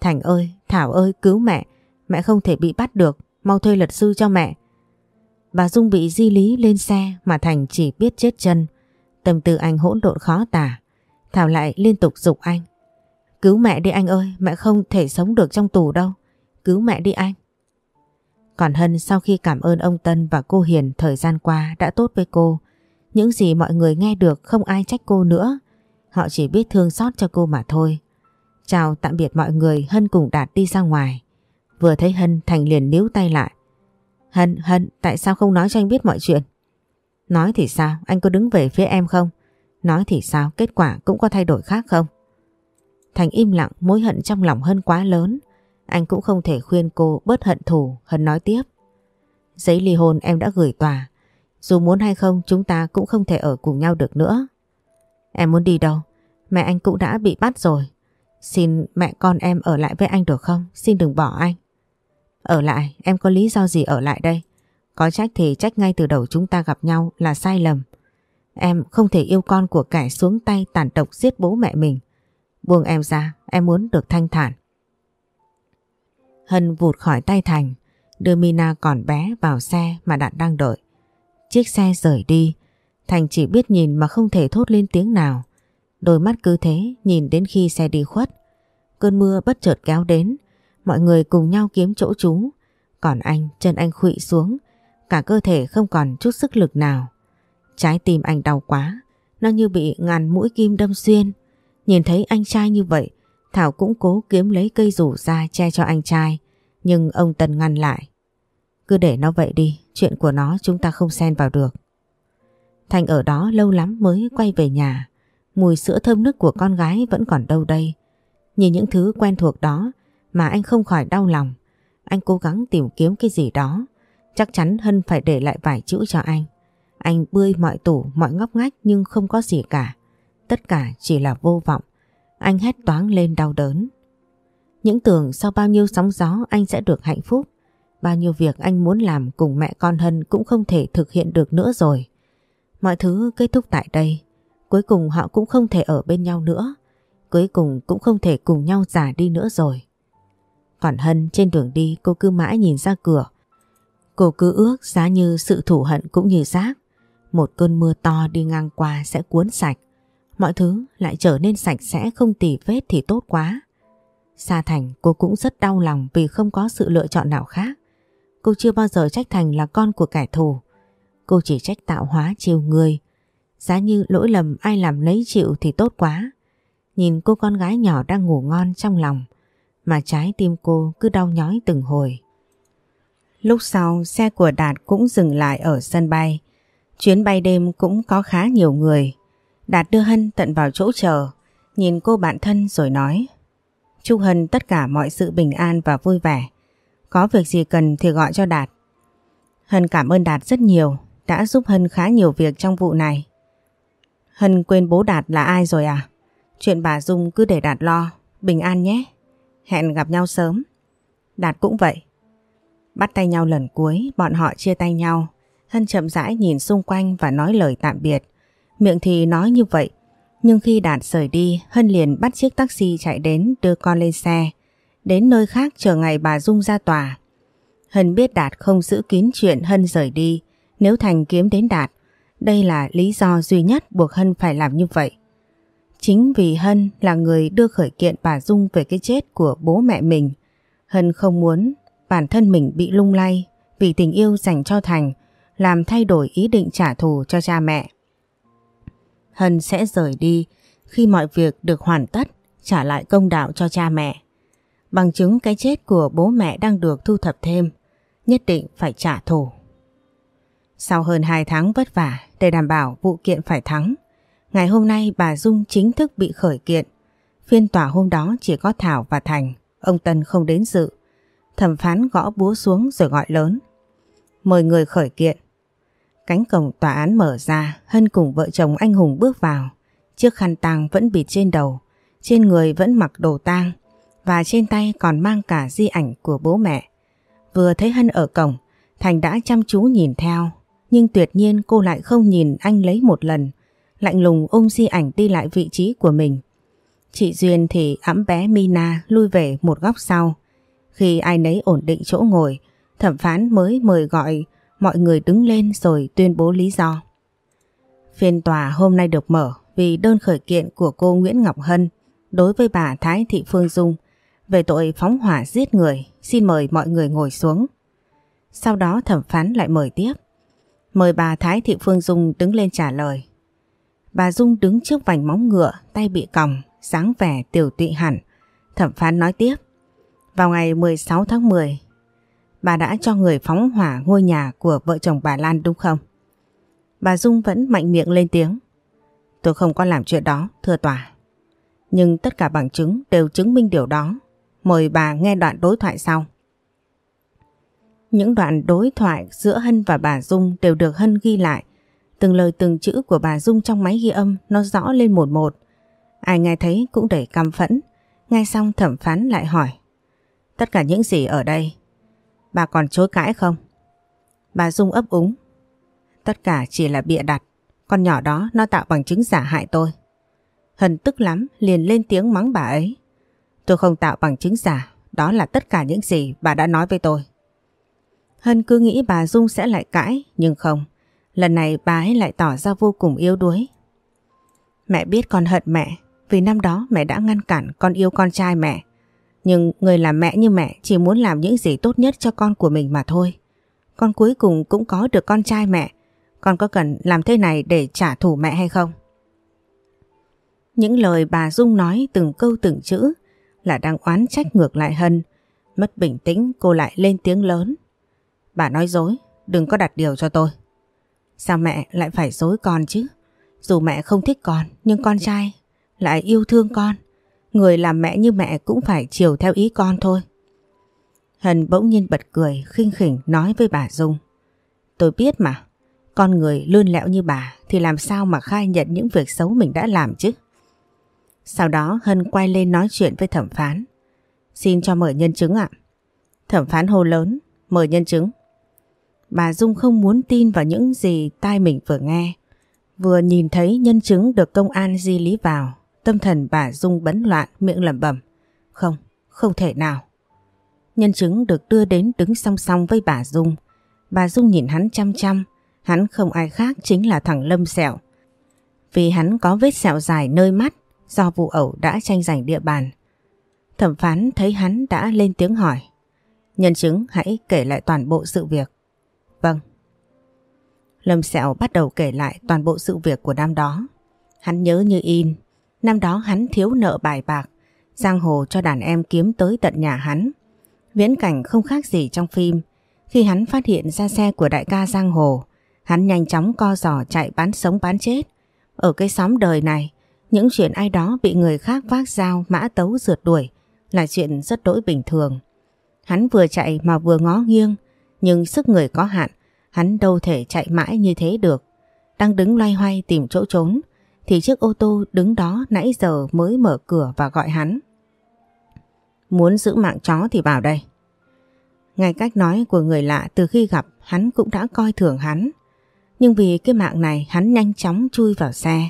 Thành ơi, Thảo ơi, cứu mẹ. Mẹ không thể bị bắt được, mau thuê luật sư cho mẹ. Bà Dung bị di lý lên xe mà Thành chỉ biết chết chân. Tâm tư anh hỗn độn khó tả. Thảo lại liên tục dục anh. Cứu mẹ đi anh ơi, mẹ không thể sống được trong tù đâu. Cứu mẹ đi anh. Còn Hân sau khi cảm ơn ông Tân và cô Hiền thời gian qua đã tốt với cô, những gì mọi người nghe được không ai trách cô nữa. Họ chỉ biết thương xót cho cô mà thôi. Chào tạm biệt mọi người, Hân cùng Đạt đi ra ngoài. Vừa thấy Hân, Thành liền níu tay lại. Hân, Hân, tại sao không nói cho anh biết mọi chuyện? Nói thì sao, anh có đứng về phía em không? Nói thì sao, kết quả cũng có thay đổi khác không? Thành im lặng, mối hận trong lòng Hân quá lớn. Anh cũng không thể khuyên cô bớt hận thù, Hân nói tiếp. Giấy ly hôn em đã gửi tòa. Dù muốn hay không chúng ta cũng không thể ở cùng nhau được nữa. Em muốn đi đâu? Mẹ anh cũng đã bị bắt rồi. Xin mẹ con em ở lại với anh được không? Xin đừng bỏ anh. Ở lại, em có lý do gì ở lại đây? Có trách thì trách ngay từ đầu chúng ta gặp nhau là sai lầm. Em không thể yêu con của kẻ xuống tay tàn độc giết bố mẹ mình. Buông em ra, em muốn được thanh thản. Hân vụt khỏi tay Thành, đưa Mina còn bé vào xe mà Đạt đang đợi. Chiếc xe rời đi, Thành chỉ biết nhìn mà không thể thốt lên tiếng nào. Đôi mắt cứ thế nhìn đến khi xe đi khuất. Cơn mưa bất chợt kéo đến, mọi người cùng nhau kiếm chỗ trú. Còn anh, chân anh khụy xuống, cả cơ thể không còn chút sức lực nào. Trái tim anh đau quá, nó như bị ngàn mũi kim đâm xuyên. Nhìn thấy anh trai như vậy, Thảo cũng cố kiếm lấy cây rủ ra che cho anh trai, nhưng ông Tân ngăn lại. Cứ để nó vậy đi, chuyện của nó chúng ta không xen vào được. Thành ở đó lâu lắm mới quay về nhà, mùi sữa thơm nức của con gái vẫn còn đâu đây. Nhìn những thứ quen thuộc đó mà anh không khỏi đau lòng. Anh cố gắng tìm kiếm cái gì đó, chắc chắn Hân phải để lại vài chữ cho anh. Anh bươi mọi tủ, mọi ngóc ngách nhưng không có gì cả. Tất cả chỉ là vô vọng. Anh hét toáng lên đau đớn. Những tưởng sau bao nhiêu sóng gió anh sẽ được hạnh phúc. Bao nhiêu việc anh muốn làm cùng mẹ con Hân cũng không thể thực hiện được nữa rồi. Mọi thứ kết thúc tại đây. Cuối cùng họ cũng không thể ở bên nhau nữa. Cuối cùng cũng không thể cùng nhau già đi nữa rồi. Còn Hân trên đường đi, cô cứ mãi nhìn ra cửa. Cô cứ ước giá như sự thủ hận cũng như rác. Một cơn mưa to đi ngang qua sẽ cuốn sạch. Mọi thứ lại trở nên sạch sẽ không tỉ vết thì tốt quá. Sa Thành, cô cũng rất đau lòng vì không có sự lựa chọn nào khác. Cô chưa bao giờ trách Thành là con của kẻ thù. Cô chỉ trách tạo hóa chiều người. Giá như lỗi lầm ai làm lấy chịu thì tốt quá. Nhìn cô con gái nhỏ đang ngủ ngon trong lòng mà trái tim cô cứ đau nhói từng hồi. Lúc sau xe của Đạt cũng dừng lại ở sân bay. Chuyến bay đêm cũng có khá nhiều người. Đạt đưa Hân tận vào chỗ chờ, nhìn cô bạn thân rồi nói Chúc Hân tất cả mọi sự bình an và vui vẻ. Có việc gì cần thì gọi cho Đạt. Hân cảm ơn Đạt rất nhiều, đã giúp Hân khá nhiều việc trong vụ này. Hân quên bố Đạt là ai rồi à? Chuyện bà Dung cứ để Đạt lo, bình an nhé. Hẹn gặp nhau sớm. Đạt cũng vậy. Bắt tay nhau lần cuối, bọn họ chia tay nhau. Hân chậm rãi nhìn xung quanh và nói lời tạm biệt. Miệng thì nói như vậy, nhưng khi Đạt rời đi, Hân liền bắt chiếc taxi chạy đến đưa con lên xe. Đến nơi khác chờ ngày bà Dung ra tòa. Hân biết Đạt không giữ kín chuyện Hân rời đi. Nếu Thành kiếm đến Đạt, đây là lý do duy nhất buộc Hân phải làm như vậy. Chính vì Hân là người đưa khởi kiện bà Dung về cái chết của bố mẹ mình. Hân không muốn bản thân mình bị lung lay vì tình yêu dành cho Thành làm thay đổi ý định trả thù cho cha mẹ. Hân sẽ rời đi khi mọi việc được hoàn tất trả lại công đạo cho cha mẹ. Bằng chứng cái chết của bố mẹ đang được thu thập thêm, nhất định phải trả thù. Sau hơn 2 tháng vất vả để đảm bảo vụ kiện phải thắng, ngày hôm nay bà Dung chính thức bị khởi kiện. Phiên tòa hôm đó chỉ có Thảo và Thành, ông Tân không đến dự. Thẩm phán gõ búa xuống rồi gọi lớn. Mời người khởi kiện. Cánh cổng tòa án mở ra, Hân cùng vợ chồng anh Hùng bước vào. Chiếc khăn tang vẫn bịt trên đầu, trên người vẫn mặc đồ tang và trên tay còn mang cả di ảnh của bố mẹ. Vừa thấy Hân ở cổng, Thành đã chăm chú nhìn theo, nhưng tuyệt nhiên cô lại không nhìn anh lấy một lần, lạnh lùng ôm di ảnh đi lại vị trí của mình. Chị Duyên thì ẵm bé Mina lui về một góc sau. Khi ai nấy ổn định chỗ ngồi, thẩm phán mới mời gọi mọi người đứng lên rồi tuyên bố lý do. Phiên tòa hôm nay được mở vì đơn khởi kiện của cô Nguyễn Ngọc Hân đối với bà Thái Thị Phương Dung về tội phóng hỏa giết người. Xin mời mọi người ngồi xuống. Sau đó thẩm phán lại mời tiếp. Mời bà Thái Thị Phương Dung đứng lên trả lời. Bà Dung đứng trước vành móng ngựa, tay bị còng, dáng vẻ tiểu tụy hẳn. Thẩm phán nói tiếp. Vào ngày 16 tháng 10, bà đã cho người phóng hỏa ngôi nhà của vợ chồng bà Lan đúng không? Bà Dung vẫn mạnh miệng lên tiếng. Tôi không có làm chuyện đó, thưa tòa. Nhưng tất cả bằng chứng đều chứng minh điều đó. Mời bà nghe đoạn đối thoại sau. Những đoạn đối thoại giữa Hân và bà Dung đều được Hân ghi lại. Từng lời từng chữ của bà Dung trong máy ghi âm nó rõ lên một một. Ai nghe thấy cũng đầy căm phẫn. Ngay xong thẩm phán lại hỏi. Tất cả những gì ở đây, bà còn chối cãi không? Bà Dung ấp úng. Tất cả chỉ là bịa đặt. Con nhỏ đó nó tạo bằng chứng giả hại tôi. Hân tức lắm liền lên tiếng mắng bà ấy. Tôi không tạo bằng chứng giả. Đó là tất cả những gì bà đã nói với tôi. Hân cứ nghĩ bà Dung sẽ lại cãi, nhưng không. Lần này bà ấy lại tỏ ra vô cùng yếu đuối. Mẹ biết con hận mẹ, vì năm đó mẹ đã ngăn cản con yêu con trai mẹ. Nhưng người làm mẹ như mẹ chỉ muốn làm những gì tốt nhất cho con của mình mà thôi. Con cuối cùng cũng có được con trai mẹ. Con có cần làm thế này để trả thù mẹ hay không? Những lời bà Dung nói từng câu từng chữ là đang oán trách ngược lại Hân. Mất bình tĩnh cô lại lên tiếng lớn. Bà nói dối, đừng có đặt điều cho tôi. Sao mẹ lại phải dối con chứ? Dù mẹ không thích con, nhưng con trai lại yêu thương con. Người làm mẹ như mẹ cũng phải chiều theo ý con thôi. Hân bỗng nhiên bật cười, khinh khỉnh nói với bà Dung. Tôi biết mà, con người lươn lẹo như bà thì làm sao mà khai nhận những việc xấu mình đã làm chứ? Sau đó Hân quay lên nói chuyện với thẩm phán. Xin cho mời nhân chứng ạ. Thẩm phán hô lớn, mời nhân chứng. Bà Dung không muốn tin vào những gì tai mình vừa nghe. Vừa nhìn thấy nhân chứng được công an di lý vào, tâm thần bà Dung bấn loạn miệng lẩm bẩm. Không, không thể nào. Nhân chứng được đưa đến đứng song song với bà Dung. Bà Dung nhìn hắn chăm chăm, hắn không ai khác chính là thằng Lâm Sẹo. Vì hắn có vết sẹo dài nơi mắt do vụ ẩu đã tranh giành địa bàn. Thẩm phán thấy hắn đã lên tiếng hỏi. Nhân chứng hãy kể lại toàn bộ sự việc. Vâng. Lâm Sẹo bắt đầu kể lại toàn bộ sự việc của năm đó. Hắn nhớ như in, năm đó hắn thiếu nợ bài bạc, Giang hồ cho đàn em kiếm tới tận nhà hắn. Viễn cảnh không khác gì trong phim. Khi hắn phát hiện ra xe của đại ca Giang Hồ, hắn nhanh chóng co giò chạy bán sống bán chết. Ở cái xóm đời này, những chuyện ai đó bị người khác vác dao mã tấu rượt đuổi là chuyện rất đỗi bình thường. Hắn vừa chạy mà vừa ngó nghiêng, nhưng sức người có hạn, hắn đâu thể chạy mãi như thế được. Đang đứng loay hoay tìm chỗ trốn, thì chiếc ô tô đứng đó nãy giờ mới mở cửa và gọi hắn. Muốn giữ mạng chó thì vào đây. Ngay cách nói của người lạ từ khi gặp hắn cũng đã coi thường hắn. Nhưng vì cái mạng này hắn nhanh chóng chui vào xe.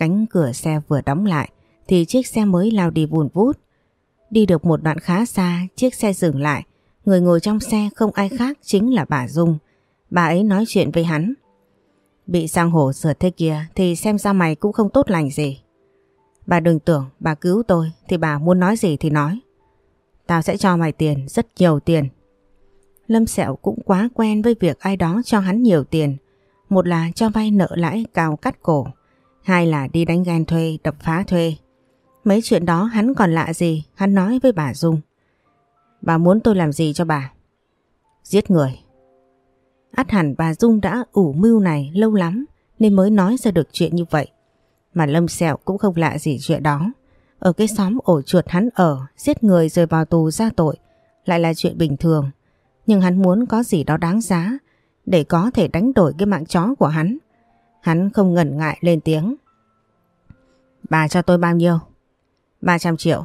Cánh cửa xe vừa đóng lại thì chiếc xe mới lao đi vùn vút. Đi được một đoạn khá xa, chiếc xe dừng lại. Người ngồi trong xe không ai khác chính là bà Dung. Bà ấy nói chuyện với hắn. Bị sang hổ sượt thế kia thì xem ra mày cũng không tốt lành gì. Bà đừng tưởng bà cứu tôi thì bà muốn nói gì thì nói. Tao sẽ cho mày tiền, rất nhiều tiền. Lâm Sẹo cũng quá quen với việc ai đó cho hắn nhiều tiền. Một là cho vay nợ lãi cao cắt cổ. Hai là đi đánh ghen thuê, đập phá thuê. Mấy chuyện đó hắn còn lạ gì, hắn nói với bà Dung. Bà muốn tôi làm gì cho bà? Giết người. Át hẳn bà Dung đã ủ mưu này lâu lắm nên mới nói ra được chuyện như vậy. Mà Lâm Sẹo cũng không lạ gì chuyện đó. Ở cái xóm ổ chuột hắn ở, giết người rồi vào tù ra tội, lại là chuyện bình thường. Nhưng hắn muốn có gì đó đáng giá để có thể đánh đổi cái mạng chó của hắn. Hắn không ngần ngại lên tiếng. Bà cho tôi bao nhiêu? 300 triệu.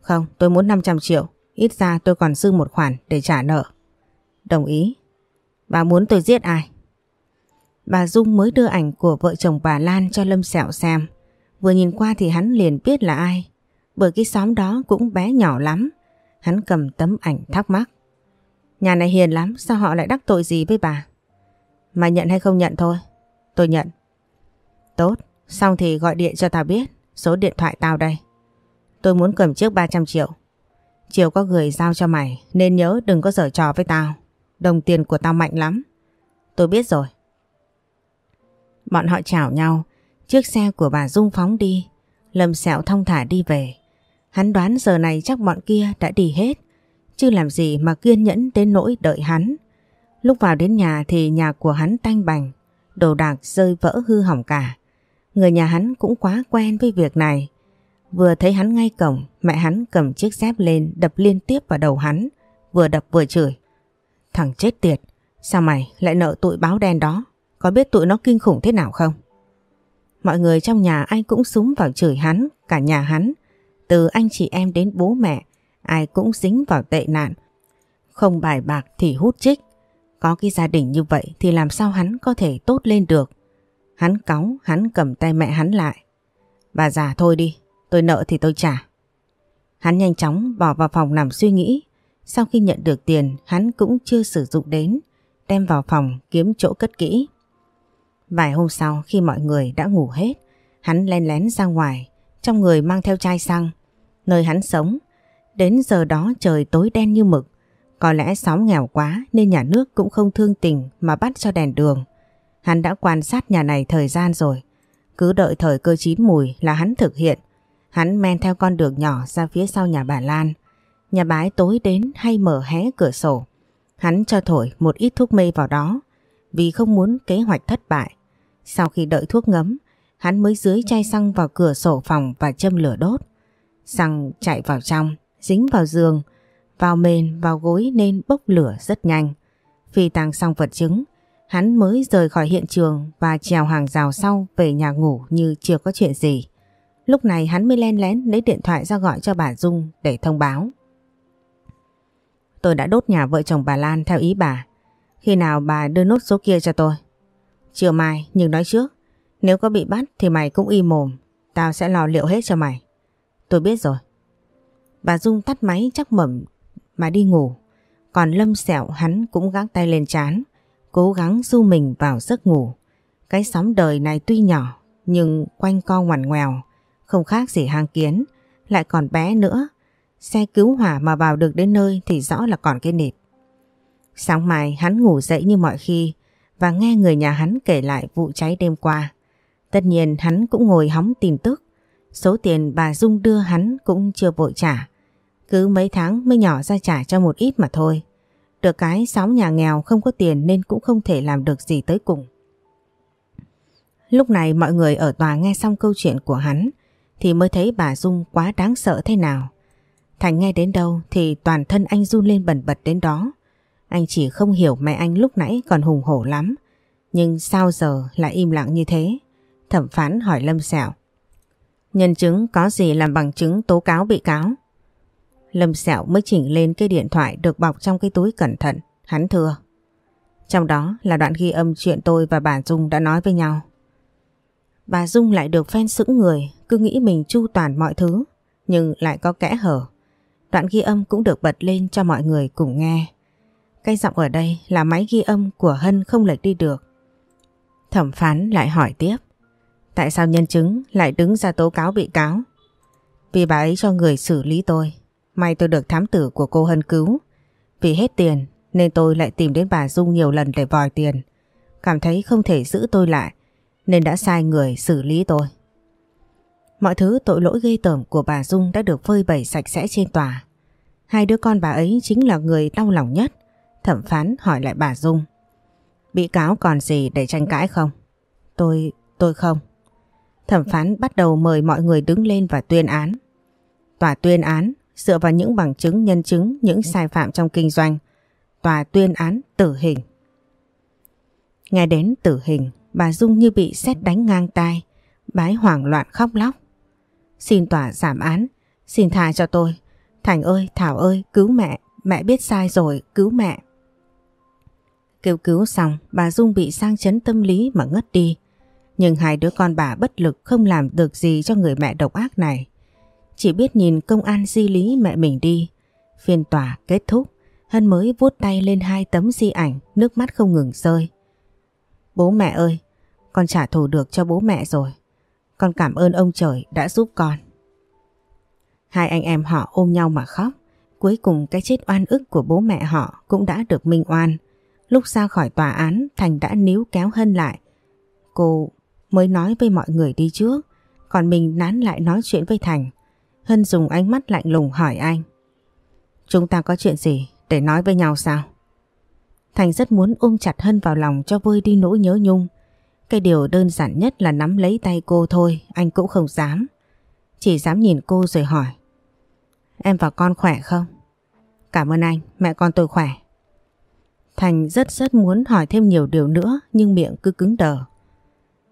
Không, tôi muốn 500 triệu. Ít ra tôi còn dư một khoản để trả nợ. Đồng ý. Bà muốn tôi giết ai? Bà Dung mới đưa ảnh của vợ chồng bà Lan cho Lâm Sẹo xem. Vừa nhìn qua thì hắn liền biết là ai. Bởi cái xóm đó cũng bé nhỏ lắm. Hắn cầm tấm ảnh thắc mắc. Nhà này hiền lắm, sao họ lại đắc tội gì với bà? Mà nhận hay không nhận thôi. Tôi nhận. Tốt, xong thì gọi điện cho tao biết. Số điện thoại tao đây. Tôi muốn cầm trước 300 triệu. Chiều có người giao cho mày nên nhớ đừng có giở trò với tao. Đồng tiền của tao mạnh lắm. Tôi biết rồi. Bọn họ chào nhau. Chiếc xe của bà Dung phóng đi. Lâm sẹo thông thả đi về. Hắn đoán giờ này chắc bọn kia đã đi hết. Chứ làm gì mà kiên nhẫn đến nỗi đợi hắn. Lúc vào đến nhà thì nhà của hắn tanh bành. Đồ đạc rơi vỡ hư hỏng cả. Người nhà hắn cũng quá quen với việc này. Vừa thấy hắn ngay cổng, mẹ hắn cầm chiếc dép lên đập liên tiếp vào đầu hắn. Vừa đập vừa chửi. Thằng chết tiệt, sao mày lại nợ tụi báo đen đó? Có biết tụi nó kinh khủng thế nào không? Mọi người trong nhà ai cũng súng vào chửi hắn, cả nhà hắn. Từ anh chị em đến bố mẹ, ai cũng dính vào tệ nạn. Không bài bạc thì hút chích. Có cái gia đình như vậy thì làm sao hắn có thể tốt lên được? Hắn cáu, hắn cầm tay mẹ hắn lại. Bà già thôi đi, tôi nợ thì tôi trả. Hắn nhanh chóng bỏ vào phòng nằm suy nghĩ. Sau khi nhận được tiền, hắn cũng chưa sử dụng đến, đem vào phòng kiếm chỗ cất kỹ. Vài hôm sau khi mọi người đã ngủ hết, hắn len lén ra ngoài, trong người mang theo chai xăng. Nơi hắn sống, đến giờ đó trời tối đen như mực. Có lẽ xóm nghèo quá nên nhà nước cũng không thương tình mà bắt cho đèn đường. Hắn đã quan sát nhà này thời gian rồi. Cứ đợi thời cơ chín mùi là hắn thực hiện. Hắn men theo con đường nhỏ ra phía sau nhà bà Lan. Nhà bái tối đến hay mở hé cửa sổ. Hắn cho thổi một ít thuốc mê vào đó vì không muốn kế hoạch thất bại. Sau khi đợi thuốc ngấm, hắn mới dưới chai xăng vào cửa sổ phòng và châm lửa đốt. Xăng chạy vào trong, dính vào giường, vào mền, vào gối nên bốc lửa rất nhanh. Phi tàng xong vật chứng, hắn mới rời khỏi hiện trường và trèo hàng rào sau về nhà ngủ như chưa có chuyện gì. Lúc này hắn mới len lén lấy điện thoại ra gọi cho bà Dung để thông báo. Tôi đã đốt nhà vợ chồng bà Lan theo ý bà. Khi nào bà đưa nốt số kia cho tôi? Chiều mai, nhưng nói trước, nếu có bị bắt thì mày cũng y mồm, tao sẽ lo liệu hết cho mày. Tôi biết rồi. Bà Dung tắt máy chắc mẩm mà đi ngủ, còn Lâm Sẹo hắn cũng gác tay lên chán, cố gắng du mình vào giấc ngủ. Cái sóng đời này tuy nhỏ nhưng quanh co ngoằn ngoèo, không khác gì hang kiến, lại còn bé nữa. Xe cứu hỏa mà vào được đến nơi thì rõ là còn cái nịp. Sáng mai hắn ngủ dậy như mọi khi, và nghe người nhà hắn kể lại vụ cháy đêm qua. Tất nhiên hắn cũng ngồi hóng tin tức, Số tiền bà Dung đưa hắn cũng chưa vội trả. Cứ mấy tháng mới nhỏ ra trả cho một ít mà thôi. Được cái xóm nhà nghèo không có tiền nên cũng không thể làm được gì tới cùng. Lúc này mọi người ở tòa nghe xong câu chuyện của hắn, thì mới thấy bà Dung quá đáng sợ thế nào. Thành nghe đến đâu thì toàn thân anh run lên bẩn bật đến đó. Anh chỉ không hiểu mẹ anh lúc nãy còn hùng hổ lắm. Nhưng sao giờ lại im lặng như thế? Thẩm phán hỏi Lâm Sẹo. Nhân chứng có gì làm bằng chứng tố cáo bị cáo? Lâm Sẹo mới chỉnh lên cái điện thoại được bọc trong cái túi cẩn thận. Hắn thưa. Trong đó là đoạn ghi âm chuyện tôi và bà Dung đã nói với nhau. Bà Dung lại được phen sững người, cứ nghĩ mình chu toàn mọi thứ, nhưng lại có kẽ hở. Đoạn ghi âm cũng được bật lên cho mọi người cùng nghe. Cái giọng ở đây là máy ghi âm của Hân không lệch đi được. Thẩm phán lại hỏi tiếp. Tại sao nhân chứng lại đứng ra tố cáo bị cáo? Vì bà ấy cho người xử lý tôi. May tôi được thám tử của cô Hân cứu. Vì hết tiền nên tôi lại tìm đến bà Dung nhiều lần để vòi tiền. Cảm thấy không thể giữ tôi lại nên đã sai người xử lý tôi. Mọi thứ tội lỗi gây tởm của bà Dung đã được phơi bày sạch sẽ trên tòa. Hai đứa con bà ấy chính là người đau lòng nhất. Thẩm phán hỏi lại bà Dung. Bị cáo còn gì để tranh cãi không? Tôi, tôi không. Thẩm phán bắt đầu mời mọi người đứng lên và tuyên án. Tòa tuyên án dựa vào những bằng chứng nhân chứng những sai phạm trong kinh doanh. Tòa tuyên án tử hình. Nghe đến tử hình, bà Dung như bị xét đánh ngang tai, bái hoảng loạn khóc lóc. Xin tòa giảm án, xin tha cho tôi. Thành ơi, Thảo ơi, cứu mẹ, mẹ biết sai rồi, cứu mẹ. Kêu cứu xong, bà Dung bị sang chấn tâm lý mà ngất đi. Nhưng hai đứa con bà bất lực không làm được gì cho người mẹ độc ác này. Chỉ biết nhìn công an di lý mẹ mình đi. Phiên tòa kết thúc, Hân mới vuốt tay lên hai tấm di ảnh, nước mắt không ngừng rơi. Bố mẹ ơi, con trả thù được cho bố mẹ rồi. Con cảm ơn ông trời đã giúp con. Hai anh em họ ôm nhau mà khóc. Cuối cùng cái chết oan ức của bố mẹ họ cũng đã được minh oan. Lúc ra khỏi tòa án Thành đã níu kéo Hân lại. Cô mới nói với mọi người đi trước. Còn mình nán lại nói chuyện với Thành. Hân dùng ánh mắt lạnh lùng hỏi anh. Chúng ta có chuyện gì để nói với nhau sao? Thành rất muốn ôm chặt Hân vào lòng cho vơi đi nỗi nhớ nhung. Cái điều đơn giản nhất là nắm lấy tay cô thôi, anh cũng không dám. Chỉ dám nhìn cô rồi hỏi. Em và con khỏe không? Cảm ơn anh, mẹ con tôi khỏe. Thành rất rất muốn hỏi thêm nhiều điều nữa nhưng miệng cứ cứng đờ.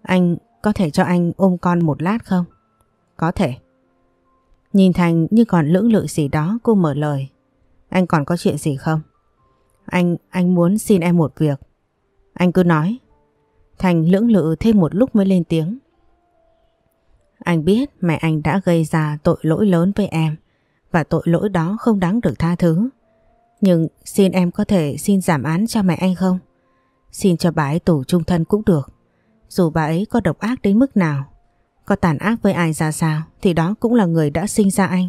Anh có thể cho anh ôm con một lát không? Có thể. Nhìn Thành như còn lưỡng lự gì đó cô mở lời. Anh còn có chuyện gì không? Anh, anh muốn xin em một việc. Anh cứ nói. Thành lưỡng lự thêm một lúc mới lên tiếng. Anh biết mẹ anh đã gây ra tội lỗi lớn với em và tội lỗi đó không đáng được tha thứ. Nhưng xin em có thể xin giảm án cho mẹ anh không? Xin cho bà ấy tù trung thân cũng được. Dù bà ấy có độc ác đến mức nào, có tàn ác với ai ra sao thì đó cũng là người đã sinh ra anh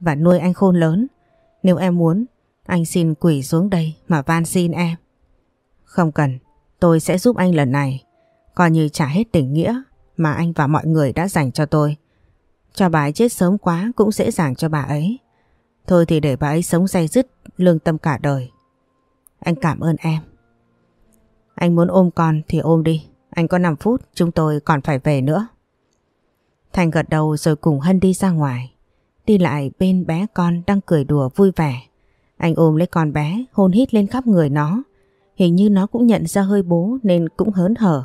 và nuôi anh khôn lớn. Nếu em muốn, anh xin quỷ xuống đây mà van xin em. Không cần, tôi sẽ giúp anh lần này. Coi như trả hết tình nghĩa mà anh và mọi người đã dành cho tôi. Cho bà ấy chết sớm quá cũng dễ dàng cho bà ấy. Thôi thì để bà ấy sống say dứt, lương tâm cả đời. Anh cảm ơn em. Anh muốn ôm con thì ôm đi. Anh có 5 phút, chúng tôi còn phải về nữa. Thành gật đầu rồi cùng Hân đi ra ngoài. Đi lại bên bé con đang cười đùa vui vẻ. Anh ôm lấy con bé, hôn hít lên khắp người nó. Hình như nó cũng nhận ra hơi bố nên cũng hớn hở.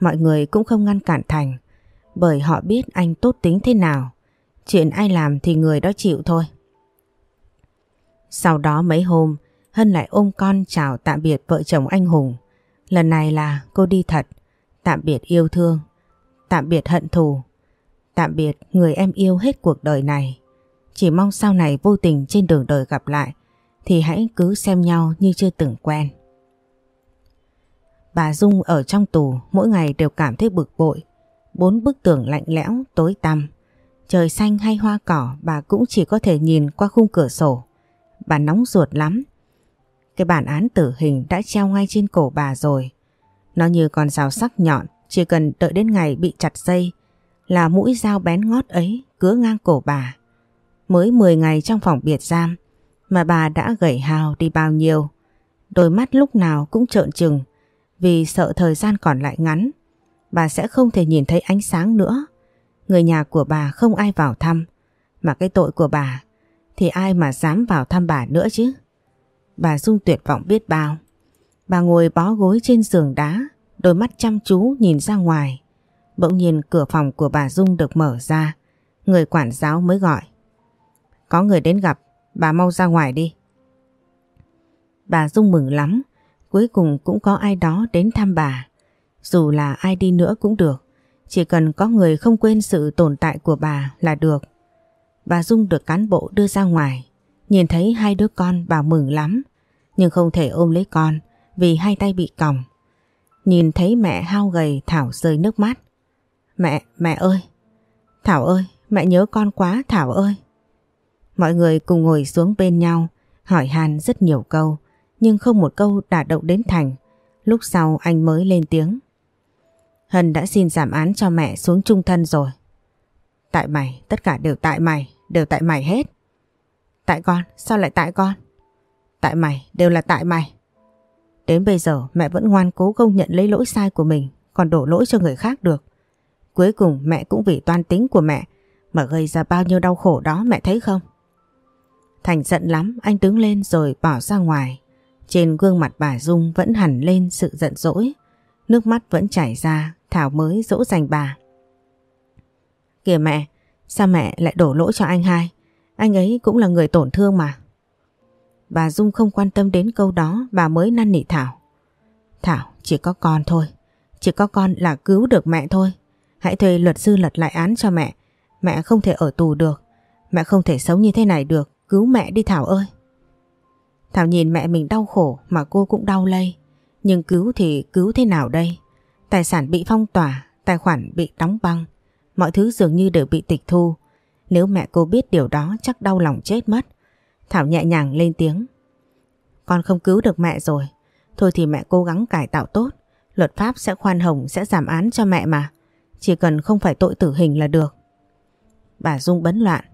Mọi người cũng không ngăn cản Thành bởi họ biết anh tốt tính thế nào. Chuyện ai làm thì người đó chịu thôi. Sau đó mấy hôm, Hân lại ôm con chào tạm biệt vợ chồng anh Hùng. Lần này là cô đi thật, tạm biệt yêu thương, tạm biệt hận thù, tạm biệt người em yêu hết cuộc đời này. Chỉ mong sau này vô tình trên đường đời gặp lại thì hãy cứ xem nhau như chưa từng quen. Bà Dung ở trong tù mỗi ngày đều cảm thấy bực bội. Bốn bức tường lạnh lẽo, tối tăm. Trời xanh hay hoa cỏ bà cũng chỉ có thể nhìn qua khung cửa sổ. Bà nóng ruột lắm. Cái bản án tử hình đã treo ngay trên cổ bà rồi. Nó như con rào sắc nhọn, chỉ cần đợi đến ngày bị chặt dây là mũi dao bén ngót ấy cứa ngang cổ bà. Mới 10 ngày trong phòng biệt giam mà bà đã gầy hào đi bao nhiêu. Đôi mắt lúc nào cũng trợn trừng vì sợ thời gian còn lại ngắn. Bà sẽ không thể nhìn thấy ánh sáng nữa. Người nhà của bà không ai vào thăm. Mà cái tội của bà thì ai mà dám vào thăm bà nữa chứ. Bà Dung tuyệt vọng biết bao. Bà ngồi bó gối trên giường đá, đôi mắt chăm chú nhìn ra ngoài. Bỗng nhiên cửa phòng của bà Dung được mở ra. Người quản giáo mới gọi. Có người đến gặp, bà mau ra ngoài đi. Bà Dung mừng lắm, cuối cùng cũng có ai đó đến thăm bà. Dù là ai đi nữa cũng được, chỉ cần có người không quên sự tồn tại của bà là được. Bà Dung được cán bộ đưa ra ngoài, nhìn thấy hai đứa con bà mừng lắm, nhưng không thể ôm lấy con vì hai tay bị còng. Nhìn thấy mẹ hao gầy Thảo rơi nước mắt. Mẹ, mẹ ơi! Thảo ơi, mẹ nhớ con quá Thảo ơi! Mọi người cùng ngồi xuống bên nhau, hỏi han rất nhiều câu, nhưng không một câu đả động đến Thành. Lúc sau anh mới lên tiếng. Hân đã xin giảm án cho mẹ xuống trung thân rồi. Tại mày, tất cả đều tại mày, đều tại mày hết. Tại con, sao lại tại con? Tại mày, đều là tại mày. Đến bây giờ mẹ vẫn ngoan cố công nhận lấy lỗi sai của mình, còn đổ lỗi cho người khác được. Cuối cùng mẹ cũng vì toan tính của mẹ mà gây ra bao nhiêu đau khổ đó mẹ thấy không? Thành giận lắm, anh đứng lên rồi bỏ ra ngoài. Trên gương mặt bà Dung vẫn hẳn lên sự giận dỗi. Nước mắt vẫn chảy ra, Thảo mới dỗ dành bà. Kìa mẹ, sao mẹ lại đổ lỗi cho anh hai? Anh ấy cũng là người tổn thương mà. Bà Dung không quan tâm đến câu đó, bà mới năn nỉ Thảo. Thảo, chỉ có con thôi. Chỉ có con là cứu được mẹ thôi. Hãy thuê luật sư lật lại án cho mẹ. Mẹ không thể ở tù được. Mẹ không thể sống như thế này được. Cứu mẹ đi Thảo ơi. Thảo nhìn mẹ mình đau khổ mà cô cũng đau lây. Nhưng cứu thì cứu thế nào đây? Tài sản bị phong tỏa, tài khoản bị đóng băng. Mọi thứ dường như đều bị tịch thu. Nếu mẹ cô biết điều đó chắc đau lòng chết mất. Thảo nhẹ nhàng lên tiếng. Con không cứu được mẹ rồi. Thôi thì mẹ cố gắng cải tạo tốt. Luật pháp sẽ khoan hồng sẽ giảm án cho mẹ mà. Chỉ cần không phải tội tử hình là được. Bà Dung bấn loạn.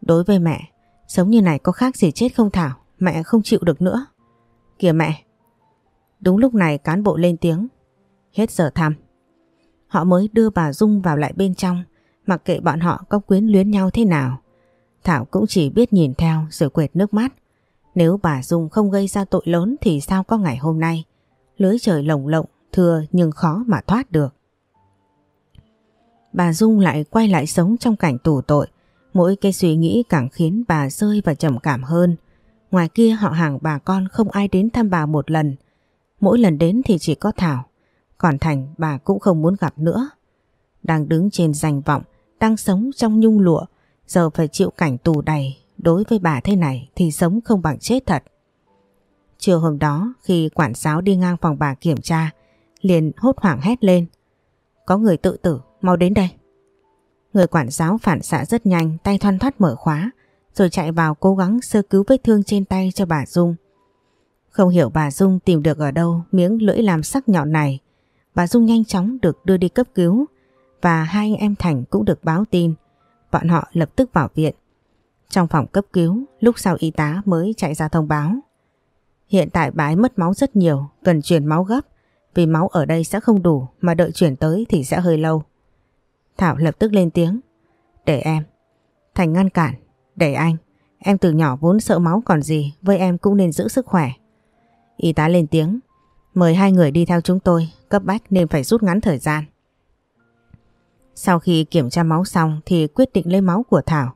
Đối với mẹ, sống như này có khác gì chết không Thảo. Mẹ không chịu được nữa. Kìa mẹ. Đúng lúc này cán bộ lên tiếng. Hết giờ thăm. Họ mới đưa bà Dung vào lại bên trong. Mặc kệ bọn họ có quyến luyến nhau thế nào. Thảo cũng chỉ biết nhìn theo rồi quệt nước mắt. Nếu bà Dung không gây ra tội lớn thì sao có ngày hôm nay? Lưới trời lồng lộng, thưa nhưng khó mà thoát được. Bà Dung lại quay lại sống trong cảnh tù tội. Mỗi cái suy nghĩ càng khiến bà rơi và trầm cảm hơn. Ngoài kia họ hàng bà con không ai đến thăm bà một lần. Mỗi lần đến thì chỉ có Thảo. Còn Thành bà cũng không muốn gặp nữa. Đang đứng trên danh vọng, đang sống trong nhung lụa, giờ phải chịu cảnh tù đầy. Đối với bà thế này thì sống không bằng chết thật. Chiều hôm đó khi quản giáo đi ngang phòng bà kiểm tra, liền hốt hoảng hét lên. Có người tự tử, mau đến đây. Người quản giáo phản xạ rất nhanh, tay thoăn thoát mở khóa, rồi chạy vào cố gắng sơ cứu vết thương trên tay cho bà Dung. Không hiểu bà Dung tìm được ở đâu miếng lưỡi làm sắc nhọn này. Bà Dung nhanh chóng được đưa đi cấp cứu và hai anh em Thành cũng được báo tin. Bọn họ lập tức vào viện. Trong phòng cấp cứu, lúc sau y tá mới chạy ra thông báo. Hiện tại bà ấy mất máu rất nhiều, cần chuyển máu gấp. Vì máu ở đây sẽ không đủ mà đợi chuyển tới thì sẽ hơi lâu. Thảo lập tức lên tiếng. Để em. Thành ngăn cản. Để anh. Em từ nhỏ vốn sợ máu còn gì, với em cũng nên giữ sức khỏe. Y tá lên tiếng. Mời hai người đi theo chúng tôi, cấp bách nên phải rút ngắn thời gian. Sau khi kiểm tra máu xong thì quyết định lấy máu của Thảo.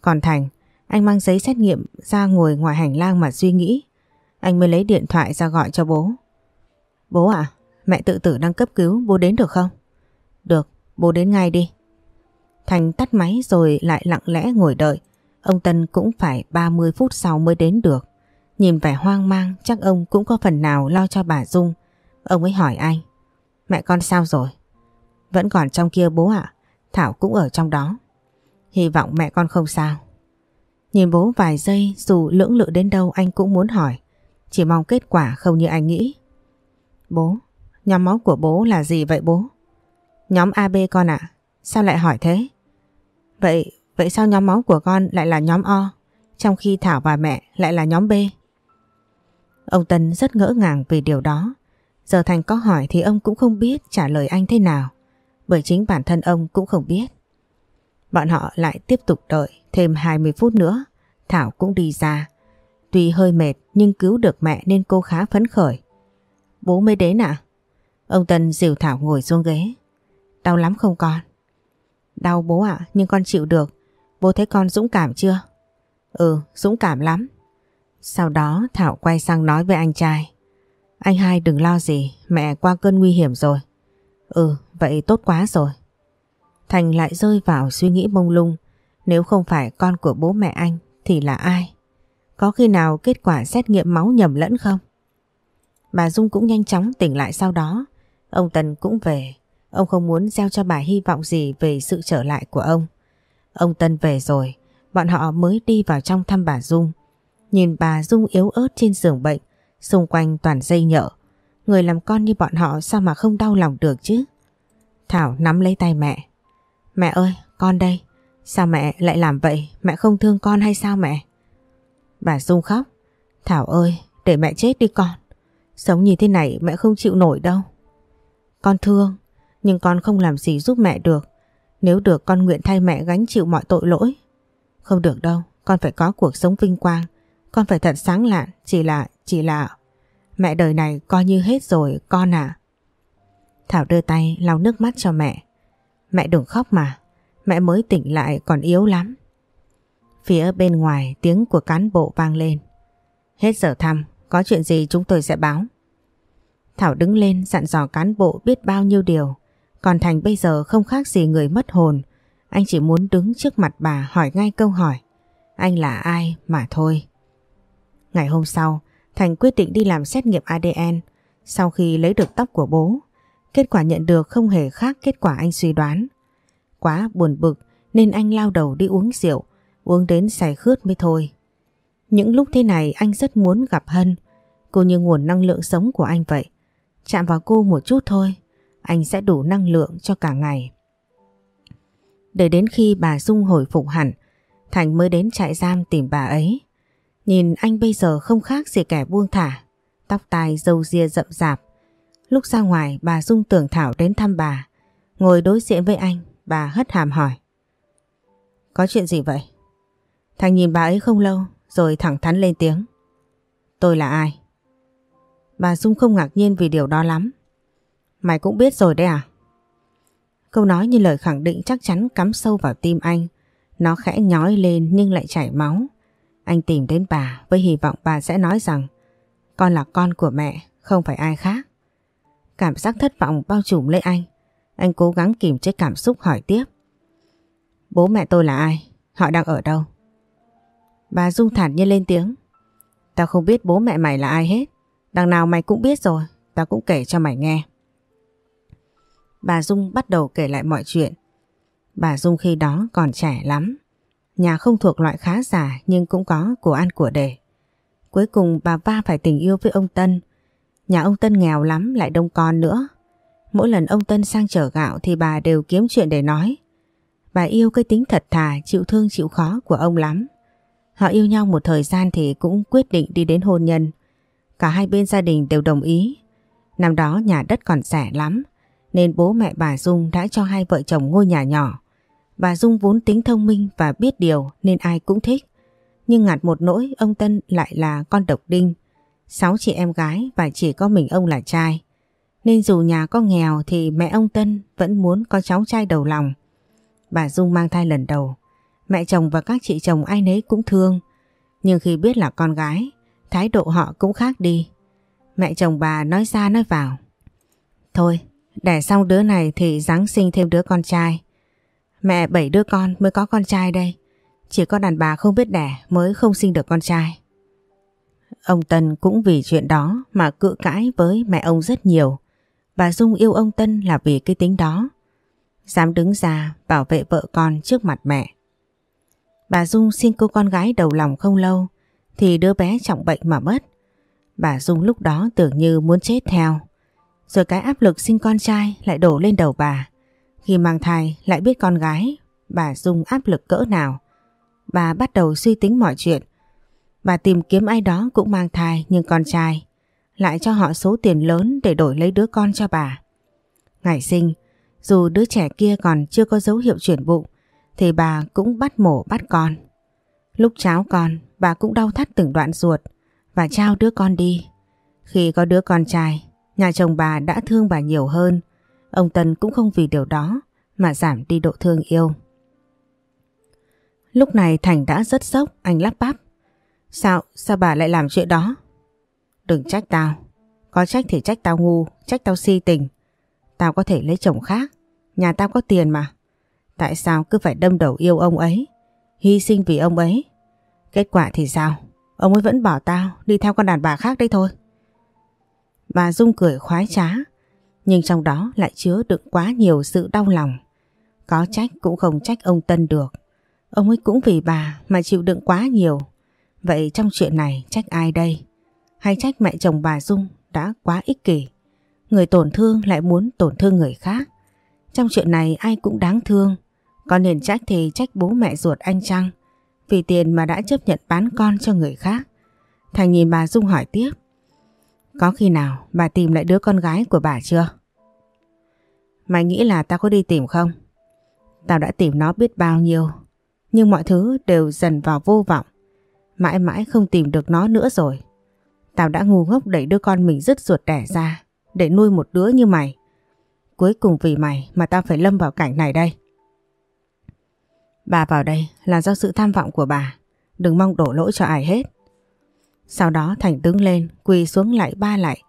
Còn Thành, anh mang giấy xét nghiệm ra ngồi ngoài hành lang mà suy nghĩ. Anh mới lấy điện thoại ra gọi cho bố. Bố à, mẹ tự tử đang cấp cứu, bố đến được không? Được, bố đến ngay đi. Thành tắt máy rồi lại lặng lẽ ngồi đợi. Ông Tân cũng phải 30 phút sau mới đến được. Nhìn vẻ hoang mang chắc ông cũng có phần nào lo cho bà Dung. Ông ấy hỏi anh. Mẹ con sao rồi? Vẫn còn trong kia bố ạ. Thảo cũng ở trong đó. Hy vọng mẹ con không sao. Nhìn bố vài giây dù lưỡng lự đến đâu anh cũng muốn hỏi. Chỉ mong kết quả không như anh nghĩ. Bố, nhóm máu của bố là gì vậy bố? Nhóm AB con ạ. Sao lại hỏi thế? Vậy, vậy sao nhóm máu của con lại là nhóm O, trong khi Thảo và mẹ lại là nhóm B? Ông Tân rất ngỡ ngàng vì điều đó. Giờ Thành có hỏi thì ông cũng không biết trả lời anh thế nào, bởi chính bản thân ông cũng không biết. Bọn họ lại tiếp tục đợi thêm 20 phút nữa, Thảo cũng đi ra. Tuy hơi mệt nhưng cứu được mẹ nên cô khá phấn khởi. Bố mới đến à? Ông Tân dìu Thảo ngồi xuống ghế. Đau lắm không con? Đau bố ạ, nhưng con chịu được. Bố thấy con dũng cảm chưa? Ừ, dũng cảm lắm. Sau đó Thảo quay sang nói với anh trai. Anh hai đừng lo gì, mẹ qua cơn nguy hiểm rồi. Ừ, vậy tốt quá rồi. Thành lại rơi vào suy nghĩ mông lung. Nếu không phải con của bố mẹ anh thì là ai? Có khi nào kết quả xét nghiệm máu nhầm lẫn không? Bà Dung cũng nhanh chóng tỉnh lại sau đó. Ông Tần cũng về. Ông không muốn gieo cho bà hy vọng gì về sự trở lại của ông. Ông Tân về rồi, bọn họ mới đi vào trong thăm bà Dung. Nhìn bà Dung yếu ớt trên giường bệnh, xung quanh toàn dây nhợ. Người làm con như bọn họ sao mà không đau lòng được chứ? Thảo nắm lấy tay mẹ. Mẹ ơi, con đây. Sao mẹ lại làm vậy? Mẹ không thương con hay sao mẹ? Bà Dung khóc. Thảo ơi, để mẹ chết đi con. Sống như thế này mẹ không chịu nổi đâu. Con thương, nhưng con không làm gì giúp mẹ được. Nếu được con nguyện thay mẹ gánh chịu mọi tội lỗi. Không được đâu, con phải có cuộc sống vinh quang. Con phải thật sáng lạn, chỉ là, chỉ là... Mẹ đời này coi như hết rồi, con à. Thảo đưa tay lau nước mắt cho mẹ. Mẹ đừng khóc mà, mẹ mới tỉnh lại còn yếu lắm. Phía bên ngoài tiếng của cán bộ vang lên. Hết giờ thăm, có chuyện gì chúng tôi sẽ báo. Thảo đứng lên dặn dò cán bộ biết bao nhiêu điều. Còn Thành bây giờ không khác gì người mất hồn. Anh chỉ muốn đứng trước mặt bà hỏi ngay câu hỏi. Anh là ai mà thôi. Ngày hôm sau, Thành quyết định đi làm xét nghiệm ADN. Sau khi lấy được tóc của bố, kết quả nhận được không hề khác kết quả anh suy đoán. Quá buồn bực nên anh lao đầu đi uống rượu, uống đến say khướt mới thôi. Những lúc thế này anh rất muốn gặp Hân, cô như nguồn năng lượng sống của anh vậy. Chạm vào cô một chút thôi, anh sẽ đủ năng lượng cho cả ngày. Để đến khi bà Dung hồi phục hẳn, Thành mới đến trại giam tìm bà ấy. Nhìn anh bây giờ không khác gì kẻ buông thả, tóc tai râu ria rậm rạp. Lúc ra ngoài bà Dung tưởng Thảo đến thăm bà, ngồi đối diện với anh, bà hất hàm hỏi. Có chuyện gì vậy? Thành nhìn bà ấy không lâu rồi thẳng thắn lên tiếng. Tôi là ai? Bà Dung không ngạc nhiên vì điều đó lắm. Mày cũng biết rồi đấy à? Câu nói như lời khẳng định chắc chắn cắm sâu vào tim anh. Nó khẽ nhói lên nhưng lại chảy máu. Anh tìm đến bà với hy vọng bà sẽ nói rằng con là con của mẹ, không phải ai khác. Cảm giác thất vọng bao trùm lấy anh. Anh cố gắng kìm chế cảm xúc hỏi tiếp. Bố mẹ tôi là ai? Họ đang ở đâu? Bà Dung thản nhiên lên tiếng. Tao không biết bố mẹ mày là ai hết. Đằng nào mày cũng biết rồi, tao cũng kể cho mày nghe. Bà Dung bắt đầu kể lại mọi chuyện. Bà Dung khi đó còn trẻ lắm. Nhà không thuộc loại khá giả nhưng cũng có của ăn của để. Cuối cùng bà va phải tình yêu với ông Tân. Nhà ông Tân nghèo lắm lại đông con nữa. Mỗi lần ông Tân sang chở gạo thì bà đều kiếm chuyện để nói. Bà yêu cái tính thật thà, chịu thương chịu khó của ông lắm. Họ yêu nhau một thời gian thì cũng quyết định đi đến hôn nhân. Cả hai bên gia đình đều đồng ý. Năm đó nhà đất còn rẻ lắm, nên bố mẹ bà Dung đã cho hai vợ chồng ngôi nhà nhỏ. Bà Dung vốn tính thông minh và biết điều nên ai cũng thích. Nhưng ngặt một nỗi ông Tân lại là con độc đinh. Sáu chị em gái và chỉ có mình ông là trai. Nên dù nhà có nghèo thì mẹ ông Tân vẫn muốn có cháu trai đầu lòng. Bà Dung mang thai lần đầu. Mẹ chồng và các chị chồng ai nấy cũng thương. Nhưng khi biết là con gái, thái độ họ cũng khác đi. Mẹ chồng bà nói ra nói vào. Thôi, đẻ xong đứa này thì Giáng sinh thêm đứa con trai. Mẹ bảy đứa con mới có con trai đây. Chỉ có đàn bà không biết đẻ mới không sinh được con trai. Ông Tân cũng vì chuyện đó mà cự cãi với mẹ ông rất nhiều. Bà Dung yêu ông Tân là vì cái tính đó. Dám đứng ra bảo vệ vợ con trước mặt mẹ. Bà Dung sinh cô con gái đầu lòng không lâu, thì đứa bé trọng bệnh mà mất. Bà Dung lúc đó tưởng như muốn chết theo. Rồi cái áp lực sinh con trai lại đổ lên đầu bà. Khi mang thai lại biết con gái, bà dùng áp lực cỡ nào. Bà bắt đầu suy tính mọi chuyện. Bà tìm kiếm ai đó cũng mang thai nhưng con trai lại cho họ số tiền lớn để đổi lấy đứa con cho bà. Ngày sinh, dù đứa trẻ kia còn chưa có dấu hiệu chuyển bụng thì bà cũng bắt mổ bắt con. Lúc cháo con, bà cũng đau thắt từng đoạn ruột và trao đứa con đi. Khi có đứa con trai, nhà chồng bà đã thương bà nhiều hơn. Ông Tân cũng không vì điều đó mà giảm đi độ thương yêu. Lúc này Thành đã rất sốc, anh lắp bắp. Sao, sao bà lại làm chuyện đó? Đừng trách tao. Có trách thì trách tao ngu, trách tao si tình. Tao có thể lấy chồng khác. Nhà tao có tiền mà. Tại sao cứ phải đâm đầu yêu ông ấy? Hy sinh vì ông ấy. Kết quả thì sao? Ông ấy vẫn bỏ tao đi theo con đàn bà khác đấy thôi. Bà Dung cười khoái trá. Nhưng trong đó lại chứa đựng quá nhiều sự đau lòng. Có trách cũng không trách ông Tân được. Ông ấy cũng vì bà mà chịu đựng quá nhiều. Vậy trong chuyện này trách ai đây? Hay trách mẹ chồng bà Dung đã quá ích kỷ? Người tổn thương lại muốn tổn thương người khác. Trong chuyện này ai cũng đáng thương. Có nên trách thì trách bố mẹ ruột anh Trăng. Vì tiền mà đã chấp nhận bán con cho người khác. Thành nhìn bà Dung hỏi tiếp. Có khi nào bà tìm lại đứa con gái của bà chưa? Mày nghĩ là tao có đi tìm không? Tao đã tìm nó biết bao nhiêu. Nhưng mọi thứ đều dần vào vô vọng. Mãi mãi không tìm được nó nữa rồi. Tao đã ngu ngốc đẩy đứa con mình rứt ruột đẻ ra, để nuôi một đứa như mày. Cuối cùng vì mày mà tao phải lâm vào cảnh này đây. Bà vào đây là do sự tham vọng của bà. Đừng mong đổ lỗi cho ai hết. Sau đó Thành đứng lên, quỳ xuống lại ba lại.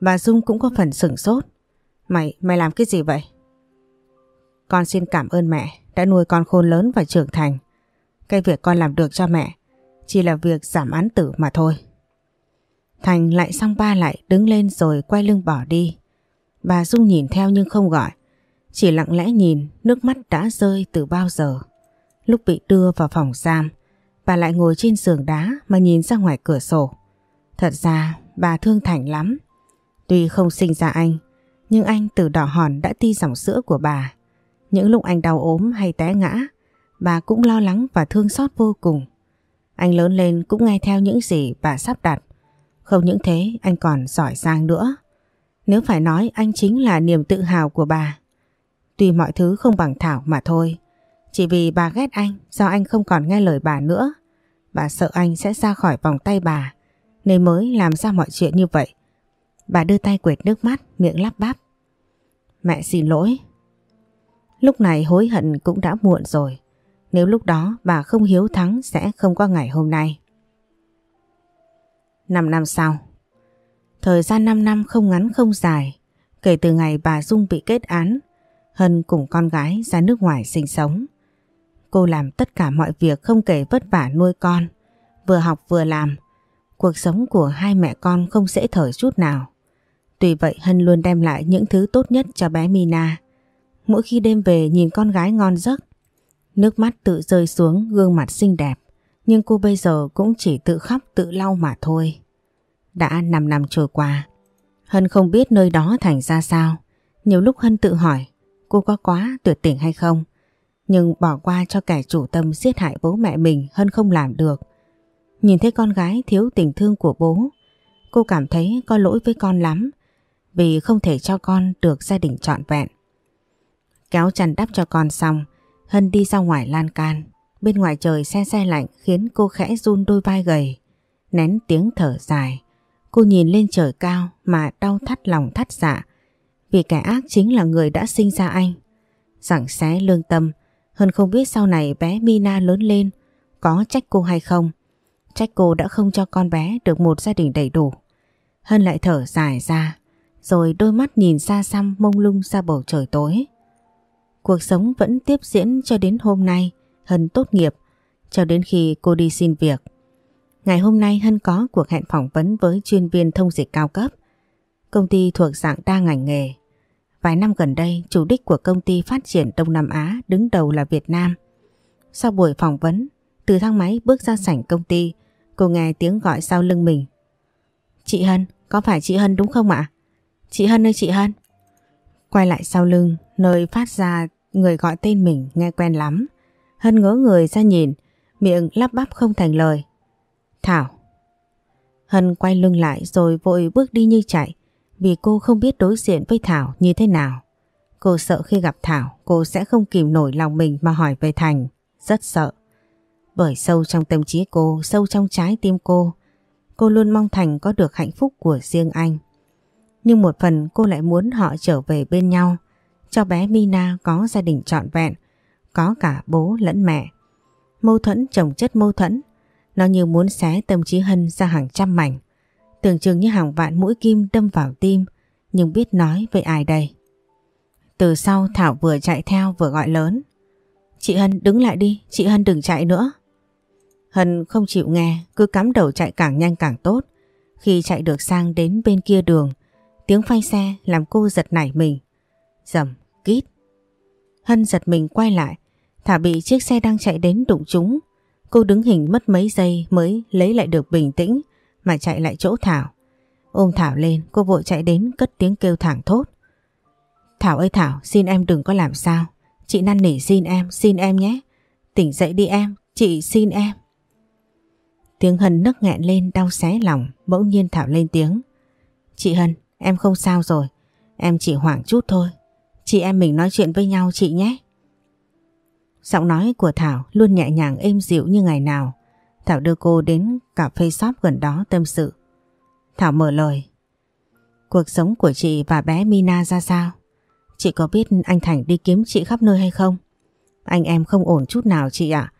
Bà Dung cũng có phần sửng sốt. Mày, mày làm cái gì vậy? Con xin cảm ơn mẹ đã nuôi con khôn lớn và trưởng thành. Cái việc con làm được cho mẹ chỉ là việc giảm án tử mà thôi. Thành lại xong ba lại đứng lên rồi quay lưng bỏ đi. Bà Dung nhìn theo nhưng không gọi. Chỉ lặng lẽ nhìn nước mắt đã rơi từ bao giờ. Lúc bị đưa vào phòng giam, bà lại ngồi trên giường đá mà nhìn ra ngoài cửa sổ. Thật ra bà thương Thành lắm. Tuy không sinh ra anh, nhưng anh từ đỏ hòn đã ti dòng sữa của bà. Những lúc anh đau ốm hay té ngã, bà cũng lo lắng và thương xót vô cùng. Anh lớn lên cũng nghe theo những gì bà sắp đặt. Không những thế anh còn giỏi giang nữa. Nếu phải nói anh chính là niềm tự hào của bà. Tuy mọi thứ không bằng Thảo mà thôi. Chỉ vì bà ghét anh do anh không còn nghe lời bà nữa. Bà sợ anh sẽ ra khỏi vòng tay bà nên mới làm ra mọi chuyện như vậy. Bà đưa tay quệt nước mắt, miệng lắp bắp. Mẹ xin lỗi. Lúc này hối hận cũng đã muộn rồi. Nếu lúc đó bà không hiếu thắng sẽ không có ngày hôm nay. 5 năm sau Thời gian 5 năm không ngắn không dài Kể từ ngày bà Dung bị kết án Hân cùng con gái ra nước ngoài sinh sống Cô làm tất cả mọi việc không kể vất vả nuôi con. Vừa học vừa làm, Cuộc sống của hai mẹ con không dễ thở chút nào. Tuy vậy, Hân luôn đem lại những thứ tốt nhất cho bé Mina. Mỗi khi đêm về, nhìn con gái ngon giấc, Nước mắt tự rơi xuống, gương mặt xinh đẹp. Nhưng cô bây giờ cũng chỉ tự khóc tự lau mà thôi. Đã 5 năm trôi qua, Hân không biết nơi đó thành ra sao. Nhiều lúc Hân tự hỏi, Cô có quá tuyệt tình hay không? Nhưng bỏ qua cho kẻ chủ tâm giết hại bố mẹ mình Hân không làm được Nhìn thấy con gái thiếu tình thương của bố, Cô cảm thấy có lỗi với con lắm, Vì không thể cho con được gia đình trọn vẹn Kéo chăn đắp cho con xong, Hân đi ra ngoài lan can. Bên ngoài trời xe xe lạnh khiến cô khẽ run đôi vai gầy. Nén tiếng thở dài. Cô nhìn lên trời cao mà đau thắt lòng thắt dạ. Vì kẻ ác chính là người đã sinh ra anh. Rằng xé lương tâm. Hân không biết sau này bé Mina lớn lên có trách cô hay không. Trách cô đã không cho con bé được một gia đình đầy đủ. Hân lại thở dài ra. Rồi đôi mắt nhìn xa xăm mông lung ra bầu trời tối. Cuộc sống vẫn tiếp diễn cho đến hôm nay, Hân tốt nghiệp, cho đến khi cô đi xin việc. Ngày hôm nay Hân có cuộc hẹn phỏng vấn với chuyên viên thông dịch cao cấp. Công ty thuộc dạng đa ngành nghề. Vài năm gần đây, chủ đích của công ty phát triển Đông Nam Á đứng đầu là Việt Nam. Sau buổi phỏng vấn, từ thang máy bước ra sảnh công ty, cô nghe tiếng gọi sau lưng mình. Chị Hân, có phải chị Hân đúng không ạ? Chị Hân ơi chị Hân. Quay lại sau lưng, nơi phát ra người gọi tên mình nghe quen lắm. Hân ngỡ người ra nhìn, miệng lắp bắp không thành lời. Thảo. Hân quay lưng lại rồi vội bước đi như chạy vì cô không biết đối diện với Thảo như thế nào. Cô sợ khi gặp Thảo cô sẽ không kìm nổi lòng mình mà hỏi về Thành. Rất sợ. Bởi sâu trong tâm trí cô, sâu trong trái tim cô, cô luôn mong Thành có được hạnh phúc của riêng anh. Nhưng một phần cô lại muốn họ trở về bên nhau, cho bé Mina có gia đình trọn vẹn, có cả bố lẫn mẹ. Mâu thuẫn chồng chất mâu thuẫn, nó như muốn xé tâm trí Hân ra hàng trăm mảnh. Tưởng chừng như hàng vạn mũi kim đâm vào tim, nhưng biết nói với ai đây. Từ sau Thảo vừa chạy theo vừa gọi lớn. Chị Hân đứng lại đi, chị Hân đừng chạy nữa. Hân không chịu nghe, cứ cắm đầu chạy càng nhanh càng tốt. Khi chạy được sang đến bên kia đường, tiếng phanh xe làm cô giật nảy mình. Dầm, kít. Hân giật mình quay lại, Thả bị chiếc xe đang chạy đến đụng chúng. Cô đứng hình mất mấy giây mới lấy lại được bình tĩnh mà chạy lại chỗ Thảo. Ôm Thảo lên, cô vội chạy đến cất tiếng kêu thẳng thốt. Thảo ơi Thảo, xin em đừng có làm sao. Chị năn nỉ xin em, xin em nhé. Tỉnh dậy đi em, chị xin em. Tiếng Hân nức nghẹn lên đau xé lòng, bỗng nhiên Thảo lên tiếng. Chị Hân, em không sao rồi, em chỉ hoảng chút thôi. Chị em mình nói chuyện với nhau chị nhé. Giọng nói của Thảo luôn nhẹ nhàng êm dịu như ngày nào. Thảo đưa cô đến cà phê shop gần đó tâm sự. Thảo mở lời. Cuộc sống của chị và bé Mina ra sao? Chị có biết anh Thành đi kiếm chị khắp nơi hay không? Anh em không ổn chút nào chị ạ.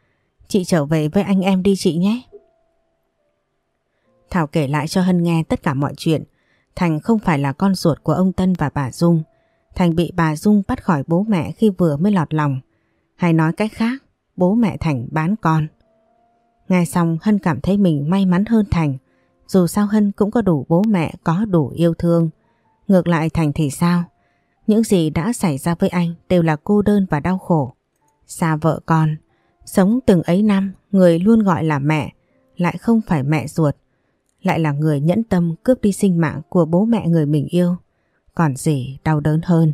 Chị trở về với anh em đi chị nhé. Thảo kể lại cho Hân nghe tất cả mọi chuyện. Thành không phải là con ruột của ông Tân và bà Dung. Thành bị bà Dung bắt khỏi bố mẹ khi vừa mới lọt lòng. Hay nói cách khác, bố mẹ Thành bán con. Nghe xong Hân cảm thấy mình may mắn hơn Thành. Dù sao Hân cũng có đủ bố mẹ có đủ yêu thương. Ngược lại Thành thì sao? Những gì đã xảy ra với anh đều là cô đơn và đau khổ. Xa vợ con, sống từng ấy năm, người luôn gọi là mẹ, lại không phải mẹ ruột. Lại là người nhẫn tâm cướp đi sinh mạng của bố mẹ người mình yêu. Còn gì đau đớn hơn.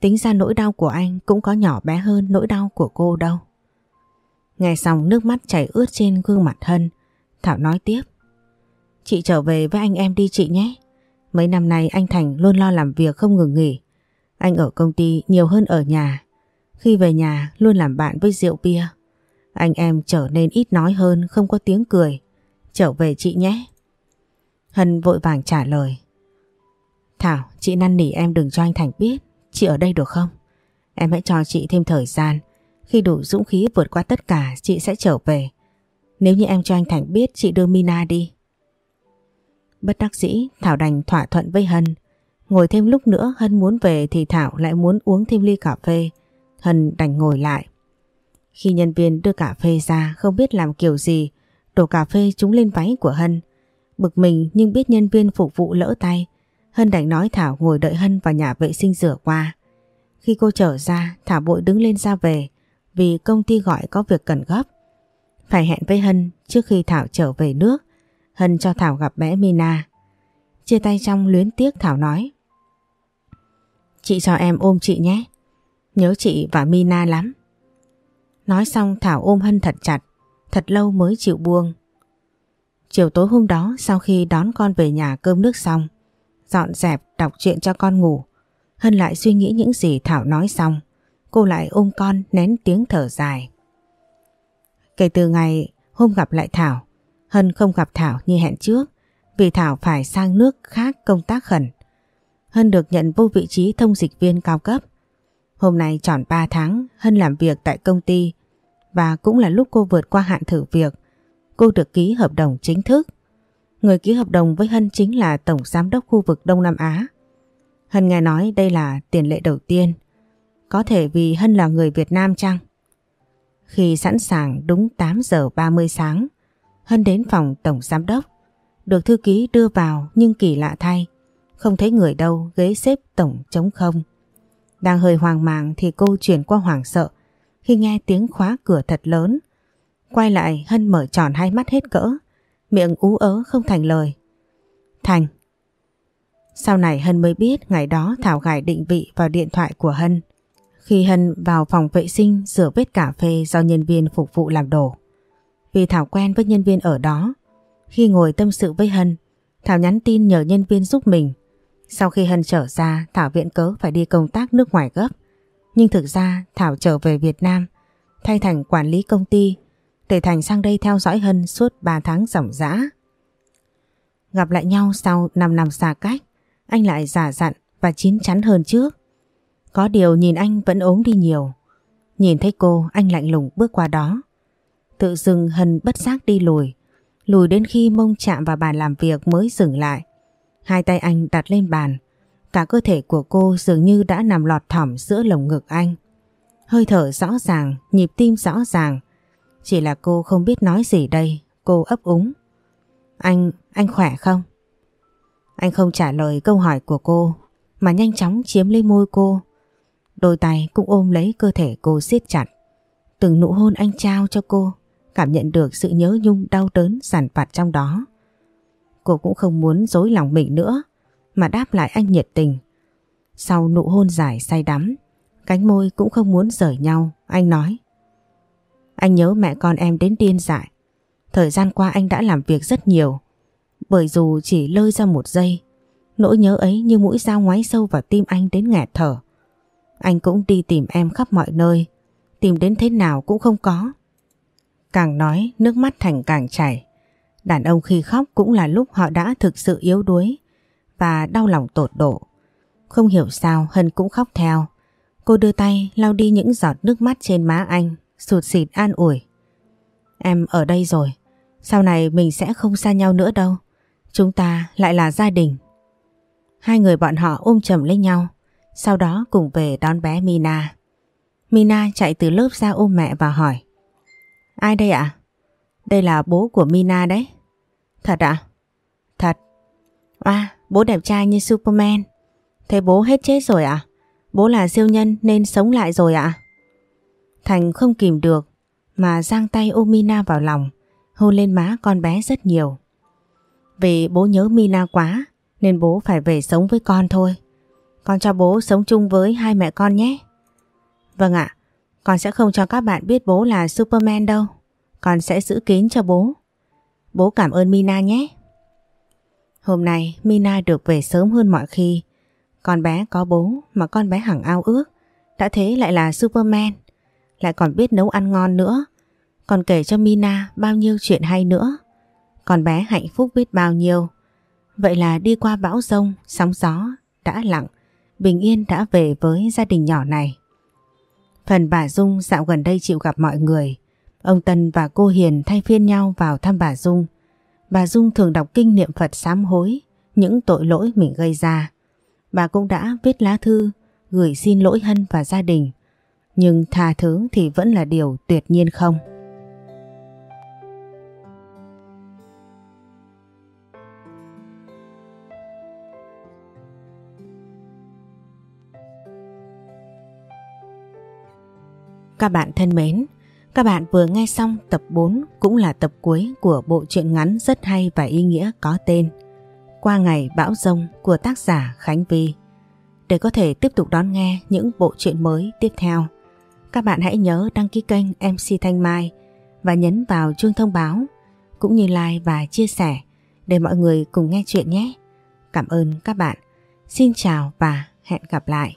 Tính ra nỗi đau của anh cũng có nhỏ bé hơn nỗi đau của cô đâu. Nghe xong nước mắt chảy ướt trên gương mặt Hân, Thảo nói tiếp. Chị trở về với anh em đi chị nhé. Mấy năm nay anh Thành luôn lo làm việc không ngừng nghỉ. Anh ở công ty nhiều hơn ở nhà. Khi về nhà luôn làm bạn với rượu bia. Anh em trở nên ít nói hơn không có tiếng cười. Trở về chị nhé. Hân vội vàng trả lời. Thảo, chị năn nỉ em đừng cho anh Thành biết. Chị ở đây được không? Em hãy cho chị thêm thời gian. Khi đủ dũng khí vượt qua tất cả chị sẽ trở về. Nếu như em cho anh Thành biết chị đưa Mina đi. Bất đắc dĩ Thảo đành thỏa thuận với Hân. Ngồi thêm lúc nữa Hân muốn về thì Thảo lại muốn uống thêm ly cà phê. Hân đành ngồi lại. Khi nhân viên đưa cà phê ra không biết làm kiểu gì, đổ cà phê trúng lên váy của Hân. Bực mình nhưng biết nhân viên phục vụ lỡ tay, Hân đành nói Thảo ngồi đợi Hân vào nhà vệ sinh rửa qua. Khi cô trở ra, Thảo bội đứng lên ra về vì công ty gọi có việc cần gấp. Phải hẹn với Hân trước khi Thảo trở về nước. Hân cho Thảo gặp bé Mina. Chia tay trong luyến tiếc Thảo nói. Chị cho em ôm chị nhé. Nhớ chị và Mina lắm. Nói xong Thảo ôm Hân thật chặt, thật lâu mới chịu buông. Chiều tối hôm đó sau khi đón con về nhà cơm nước xong, dọn dẹp đọc truyện cho con ngủ. Hân lại suy nghĩ những gì Thảo nói xong, cô lại ôm con nén tiếng thở dài. Kể từ ngày hôm gặp lại Thảo, Hân không gặp Thảo như hẹn trước vì Thảo phải sang nước khác công tác khẩn. Hân được nhận vô vị trí thông dịch viên cao cấp. Hôm nay tròn 3 tháng Hân làm việc tại công ty và cũng là lúc cô vượt qua hạn thử việc. Cô được ký hợp đồng chính thức. Người ký hợp đồng với Hân chính là Tổng Giám đốc khu vực Đông Nam Á. Hân nghe nói đây là tiền lệ đầu tiên. Có thể vì Hân là người Việt Nam chăng? Khi sẵn sàng đúng 8 giờ 30 sáng, Hân đến phòng Tổng Giám đốc. Được thư ký đưa vào nhưng kỳ lạ thay. Không thấy người đâu, ghế xếp Tổng trống không. Đang hơi hoang mang thì cô chuyển qua hoảng sợ khi nghe tiếng khóa cửa thật lớn. Quay lại Hân mở tròn hai mắt hết cỡ miệng ú ớ không thành lời. Thành. Sau này Hân mới biết ngày đó Thảo gài định vị vào điện thoại của Hân. Khi Hân vào phòng vệ sinh rửa vết cà phê do nhân viên phục vụ làm đổ. Vì Thảo quen với nhân viên ở đó, khi ngồi tâm sự với Hân, Thảo nhắn tin nhờ nhân viên giúp mình. Sau khi Hân trở ra, Thảo viện cớ phải đi công tác nước ngoài gấp. Nhưng thực ra Thảo trở về Việt Nam, thay Thành quản lý công ty, để Thành sang đây theo dõi Hân suốt 3 tháng ròng rã. Gặp lại nhau sau 5 năm xa cách, anh lại giả dặn và chín chắn hơn trước. Có điều nhìn anh vẫn ốm đi nhiều. Nhìn thấy cô, anh lạnh lùng bước qua đó. Tự dưng Hân bất giác đi lùi, lùi đến khi mông chạm vào bàn làm việc mới dừng lại. Hai tay anh đặt lên bàn, cả cơ thể của cô dường như đã nằm lọt thỏm giữa lồng ngực anh. Hơi thở rõ ràng, nhịp tim rõ ràng. Chỉ là cô không biết nói gì đây, cô ấp úng. Anh, anh khỏe không? Anh không trả lời câu hỏi của cô, mà nhanh chóng chiếm lấy môi cô. Đôi tay cũng ôm lấy cơ thể cô siết chặt. Từng nụ hôn anh trao cho cô cảm nhận được sự nhớ nhung đau đớn sản vặt trong đó. Cô cũng không muốn dối lòng mình nữa, mà đáp lại anh nhiệt tình. Sau nụ hôn dài say đắm, cánh môi cũng không muốn rời nhau, anh nói. Anh nhớ mẹ con em đến điên dại. Thời gian qua anh đã làm việc rất nhiều, bởi dù chỉ lơi ra một giây, nỗi nhớ ấy như mũi dao ngoáy sâu vào tim anh đến nghẹt thở. Anh cũng đi tìm em khắp mọi nơi, tìm đến thế nào cũng không có. Càng nói nước mắt Thành càng chảy. Đàn ông khi khóc cũng là lúc họ đã thực sự yếu đuối và đau lòng tột độ. Không hiểu sao Hân cũng khóc theo. Cô đưa tay lau đi những giọt nước mắt trên má anh, sụt xịt an ủi. Em ở đây rồi, sau này mình sẽ không xa nhau nữa đâu. Chúng ta lại là gia đình. Hai người bọn họ ôm chầm lấy nhau, sau đó cùng về đón bé Mina. Mina chạy từ lớp ra ôm mẹ và hỏi. Ai đây ạ? Đây là bố của Mina đấy. Thật ạ? Thật. À, bố đẹp trai như Superman. Thế bố hết chết rồi ạ? Bố là siêu nhân nên sống lại rồi ạ? Thành không kìm được mà giang tay ôm Mina vào lòng, hôn lên má con bé rất nhiều. Vì bố nhớ Mina quá nên bố phải về sống với con thôi. Con cho bố sống chung với hai mẹ con nhé. Vâng ạ, con sẽ không cho các bạn biết bố là Superman đâu. Con sẽ giữ kín cho bố. Bố cảm ơn Mina nhé. Hôm nay Mina được về sớm hơn mọi khi. Con bé có bố mà con bé hằng ao ước. Đã thế lại là Superman. Lại còn biết nấu ăn ngon nữa. Còn kể cho Mina bao nhiêu chuyện hay nữa. Con bé hạnh phúc biết bao nhiêu. Vậy là đi qua bão rông, sóng gió, đã lặng, bình yên đã về với gia đình nhỏ này. Phần bà Dung dạo gần đây chịu gặp mọi người. Ông Tân và cô Hiền thay phiên nhau vào thăm bà Dung. Bà Dung thường đọc kinh niệm Phật sám hối, những tội lỗi mình gây ra. Bà cũng đã viết lá thư, gửi xin lỗi Hân và gia đình. Nhưng tha thứ thì vẫn là điều tuyệt nhiên không. Các bạn thân mến, các bạn vừa nghe xong tập 4 cũng là tập cuối của bộ truyện ngắn rất hay và ý nghĩa có tên Qua ngày bão rông của tác giả Khánh Vi. Để có thể tiếp tục đón nghe những bộ truyện mới tiếp theo, các bạn hãy nhớ đăng ký kênh MC Thanh Mai và nhấn vào chuông thông báo cũng như like và chia sẻ để mọi người cùng nghe chuyện nhé. Cảm ơn các bạn. Xin chào và hẹn gặp lại.